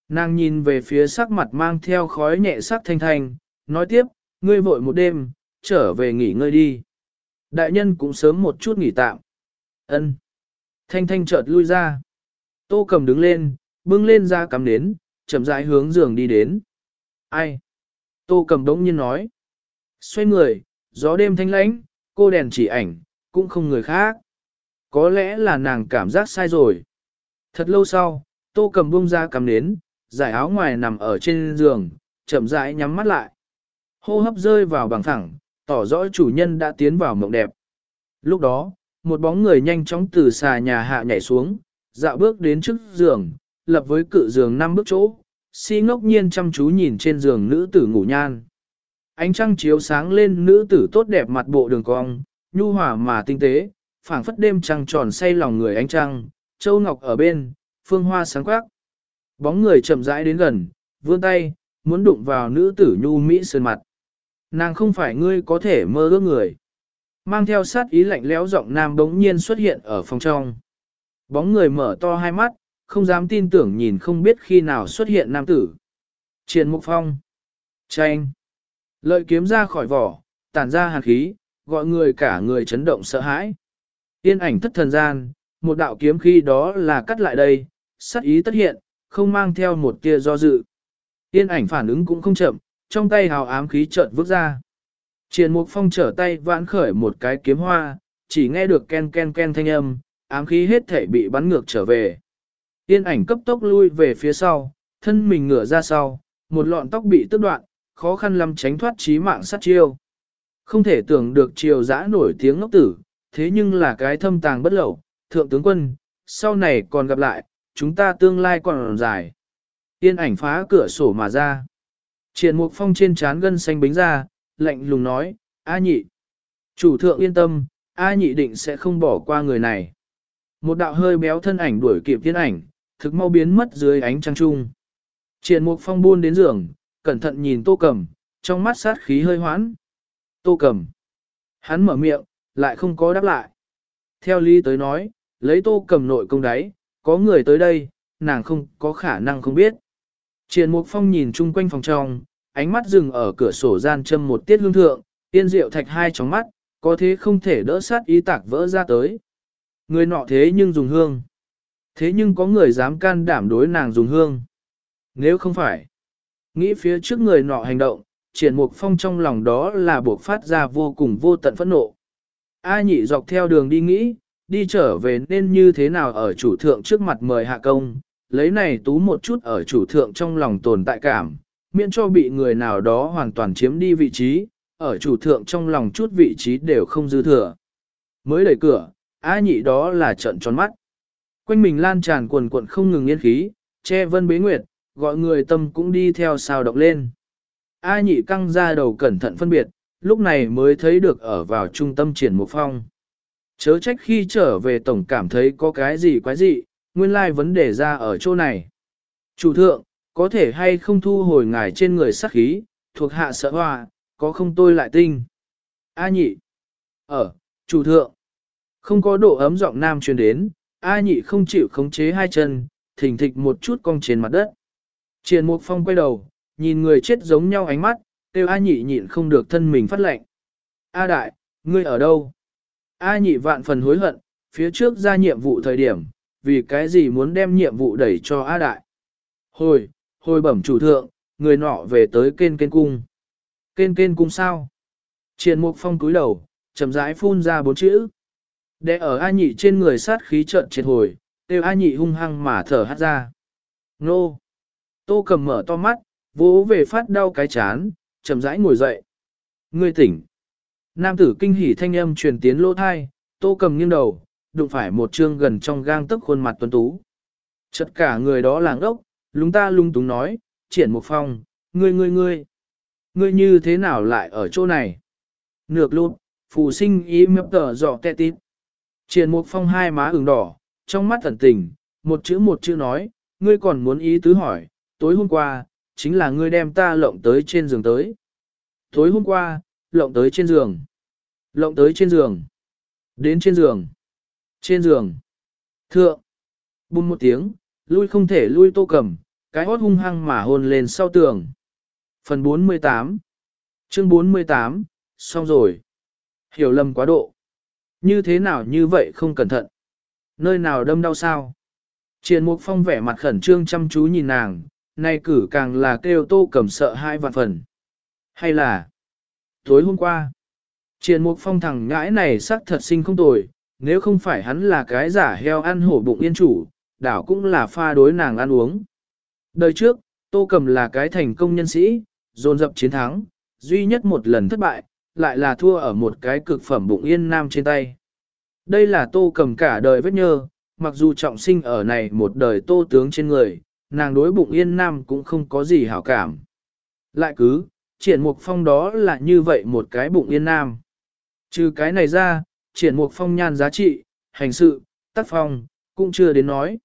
Nàng nhìn về phía sắc mặt mang theo khói nhẹ sắc thanh thanh, nói tiếp, ngươi vội một đêm, trở về nghỉ ngơi đi. Đại nhân cũng sớm một chút nghỉ tạm. Ân. Thanh thanh chợt lui ra. Tô cầm đứng lên, bưng lên ra cắm đến, chậm rãi hướng giường đi đến. Ai? Tô cầm đống nhiên nói. Xoay người, gió đêm thanh lãnh, cô đèn chỉ ảnh, cũng không người khác. Có lẽ là nàng cảm giác sai rồi. Thật lâu sau, tô cầm bung ra cắm đến, giải áo ngoài nằm ở trên giường, chậm rãi nhắm mắt lại. Hô hấp rơi vào bằng thẳng, tỏ rõ chủ nhân đã tiến vào mộng đẹp. Lúc đó, một bóng người nhanh chóng từ xà nhà hạ nhảy xuống, dạo bước đến trước giường, lập với cự giường năm bước chỗ, si ngốc nhiên chăm chú nhìn trên giường nữ tử ngủ nhan. Ánh trăng chiếu sáng lên nữ tử tốt đẹp mặt bộ đường cong, nhu hòa mà tinh tế, phảng phất đêm trăng tròn say lòng người ánh trăng, châu ngọc ở bên, phương hoa sáng quắc. Bóng người chậm rãi đến gần, vươn tay, muốn đụng vào nữ tử nhu mỹ sơn mặt. Nàng không phải ngươi có thể mơ ước người. Mang theo sát ý lạnh lẽo giọng nam bỗng nhiên xuất hiện ở phòng trong. Bóng người mở to hai mắt, không dám tin tưởng nhìn không biết khi nào xuất hiện nam tử. Triển Mục Phong. Tranh. Lợi kiếm ra khỏi vỏ, tản ra hàn khí, gọi người cả người chấn động sợ hãi. Tiên ảnh thất thần gian, một đạo kiếm khi đó là cắt lại đây, sát ý tất hiện, không mang theo một tia do dự. Tiên ảnh phản ứng cũng không chậm, trong tay hào ám khí chợt vứt ra. Triển Mục Phong trở tay vãn khởi một cái kiếm hoa, chỉ nghe được ken ken ken thanh âm, ám khí hết thể bị bắn ngược trở về. Tiên ảnh cấp tốc lui về phía sau, thân mình ngửa ra sau, một lọn tóc bị tước đoạn, khó khăn lắm tránh thoát trí mạng sát chiêu. Không thể tưởng được triều dã nổi tiếng ngốc tử, thế nhưng là cái thâm tàng bất lậu, thượng tướng quân, sau này còn gặp lại, chúng ta tương lai còn dài. Tiên ảnh phá cửa sổ mà ra. Triển mục phong trên trán gân xanh bính ra, lạnh lùng nói, A nhị. Chủ thượng yên tâm, A nhị định sẽ không bỏ qua người này. Một đạo hơi béo thân ảnh đuổi kịp tiên ảnh, thực mau biến mất dưới ánh trăng trung. Triển mục phong buôn đến giường, cẩn thận nhìn tô cầm, trong mắt sát khí hơi hoãn. Tô cầm. Hắn mở miệng, lại không có đáp lại. Theo lý tới nói, lấy tô cầm nội công đáy, có người tới đây, nàng không có khả năng không biết. Triển Mục Phong nhìn chung quanh phòng trong, ánh mắt dừng ở cửa sổ gian châm một tiết hương thượng, tiên diệu thạch hai tròng mắt, có thế không thể đỡ sát ý tạc vỡ ra tới. Người nọ thế nhưng dùng hương. Thế nhưng có người dám can đảm đối nàng dùng hương. Nếu không phải, nghĩ phía trước người nọ hành động, triển mục phong trong lòng đó là buộc phát ra vô cùng vô tận phẫn nộ. A nhị dọc theo đường đi nghĩ, đi trở về nên như thế nào ở chủ thượng trước mặt mời hạ công, lấy này tú một chút ở chủ thượng trong lòng tồn tại cảm, miễn cho bị người nào đó hoàn toàn chiếm đi vị trí, ở chủ thượng trong lòng chút vị trí đều không dư thừa. Mới đẩy cửa, A nhị đó là trận tròn mắt. Quanh mình lan tràn quần quận không ngừng yên khí, che vân bế nguyệt, gọi người tâm cũng đi theo sao động lên. A nhị căng ra đầu cẩn thận phân biệt, lúc này mới thấy được ở vào trung tâm triển một phong. Chớ trách khi trở về tổng cảm thấy có cái gì quái gì, nguyên lai vấn đề ra ở chỗ này. Chủ thượng, có thể hay không thu hồi ngài trên người sắc khí, thuộc hạ sợ hoa, có không tôi lại tinh. A nhị. Ở, chủ thượng. Không có độ ấm giọng nam truyền đến, A nhị không chịu khống chế hai chân, thỉnh thịch một chút cong trên mặt đất. Triền Mục Phong quay đầu, nhìn người chết giống nhau ánh mắt, kêu A nhị nhịn không được thân mình phát lệnh. A đại, ngươi ở đâu? A nhị vạn phần hối hận, phía trước ra nhiệm vụ thời điểm, vì cái gì muốn đem nhiệm vụ đẩy cho A đại. Hồi, hồi bẩm chủ thượng, người nọ về tới kênh kênh cung. Kênh kênh cung sao? Triền Mục Phong cúi đầu, chậm rãi phun ra bốn chữ. Để ở A nhị trên người sát khí trận triệt hồi, đều A nhị hung hăng mà thở hát ra. Nô! Tô cầm mở to mắt, vỗ về phát đau cái chán, chậm rãi ngồi dậy. Ngươi tỉnh. Nam tử kinh hỉ thanh âm truyền tiến lỗ thai, tô cầm nghiêng đầu, đụng phải một trương gần trong gang tức khuôn mặt tuấn tú. Chật cả người đó làng ốc, lúng ta lung túng nói, triển một phong, ngươi ngươi ngươi. Ngươi như thế nào lại ở chỗ này? Nược lụt, phù sinh ý mập tờ dọ tẹ tít. Triển một phong hai má ửng đỏ, trong mắt thần tình, một chữ một chữ nói, ngươi còn muốn ý tứ hỏi, tối hôm qua, chính là ngươi đem ta lộng tới trên giường tới. Tối hôm qua, lộng tới trên giường. Lộng tới trên giường. Đến trên giường. Trên giường. Thượng. Bùm một tiếng, lui không thể lui tô cầm, cái hót hung hăng mà hôn lên sau tường. Phần 48 Chương 48, xong rồi. Hiểu lầm quá độ. Như thế nào như vậy không cẩn thận. Nơi nào đâm đau sao? Triền Mục Phong vẻ mặt khẩn trương chăm chú nhìn nàng, nay cử càng là kêu tô cầm sợ hai vạn phần. Hay là, tối hôm qua, Triền Mục Phong thẳng ngãi này xác thật sinh không tồi, nếu không phải hắn là cái giả heo ăn hổ bụng yên chủ, đảo cũng là pha đối nàng ăn uống. Đời trước, Tô Cầm là cái thành công nhân sĩ, dồn dập chiến thắng, duy nhất một lần thất bại, lại là thua ở một cái cực phẩm bụng yên nam trên tay. Đây là Tô Cầm cả đời vết nhơ, mặc dù trọng sinh ở này một đời Tô tướng trên người, nàng đối bụng yên nam cũng không có gì hảo cảm. Lại cứ, triển mục phong đó là như vậy một cái bụng yên nam. Trừ cái này ra, triển mục phong nhan giá trị, hành sự, tác phong, cũng chưa đến nói.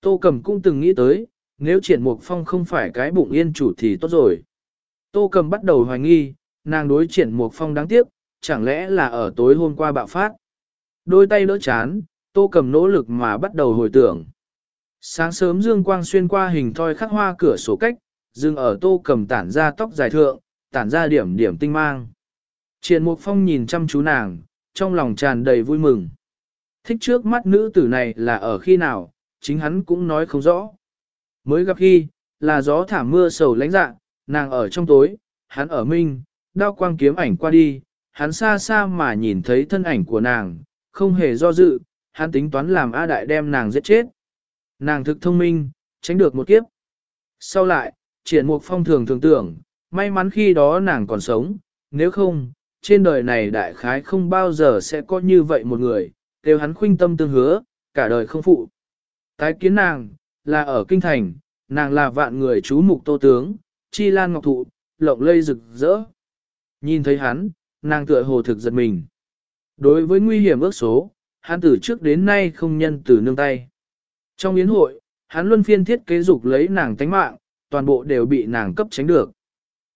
Tô Cẩm cũng từng nghĩ tới, nếu triển mục phong không phải cái bụng yên chủ thì tốt rồi. Tô Cẩm bắt đầu hoài nghi, nàng đối triển mục phong đáng tiếc, chẳng lẽ là ở tối hôm qua bạo phát. Đôi tay đỡ chán, Tô Cẩm nỗ lực mà bắt đầu hồi tưởng. Sáng sớm dương quang xuyên qua hình thoi khắc hoa cửa sổ cách, dừng ở Tô Cẩm tản ra tóc dài thượng, tản ra điểm điểm tinh mang. Triển Mục Phong nhìn chăm chú nàng, trong lòng tràn đầy vui mừng. Thích trước mắt nữ tử này là ở khi nào, chính hắn cũng nói không rõ. Mới gặp khi, là gió thả mưa sầu lánh dạ, nàng ở trong tối, hắn ở minh, đao quang kiếm ảnh qua đi, hắn xa xa mà nhìn thấy thân ảnh của nàng, không hề do dự, hắn tính toán làm A Đại đem nàng giết chết. Nàng thực thông minh, tránh được một kiếp. Sau lại, triển mục phong thường thường tưởng, may mắn khi đó nàng còn sống, nếu không, trên đời này đại khái không bao giờ sẽ có như vậy một người, đều hắn khuynh tâm tương hứa, cả đời không phụ. Tái kiến nàng, là ở kinh thành, nàng là vạn người chú mục tô tướng, chi lan ngọc thụ, lộng lây rực rỡ. Nhìn thấy hắn, nàng tựa hồ thực giật mình. Đối với nguy hiểm ước số, hắn từ trước đến nay không nhân từ nương tay. Trong yến hội, hắn luân phiên thiết kế dục lấy nàng tánh mạng, toàn bộ đều bị nàng cấp tránh được.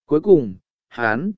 Cuối cùng, hắn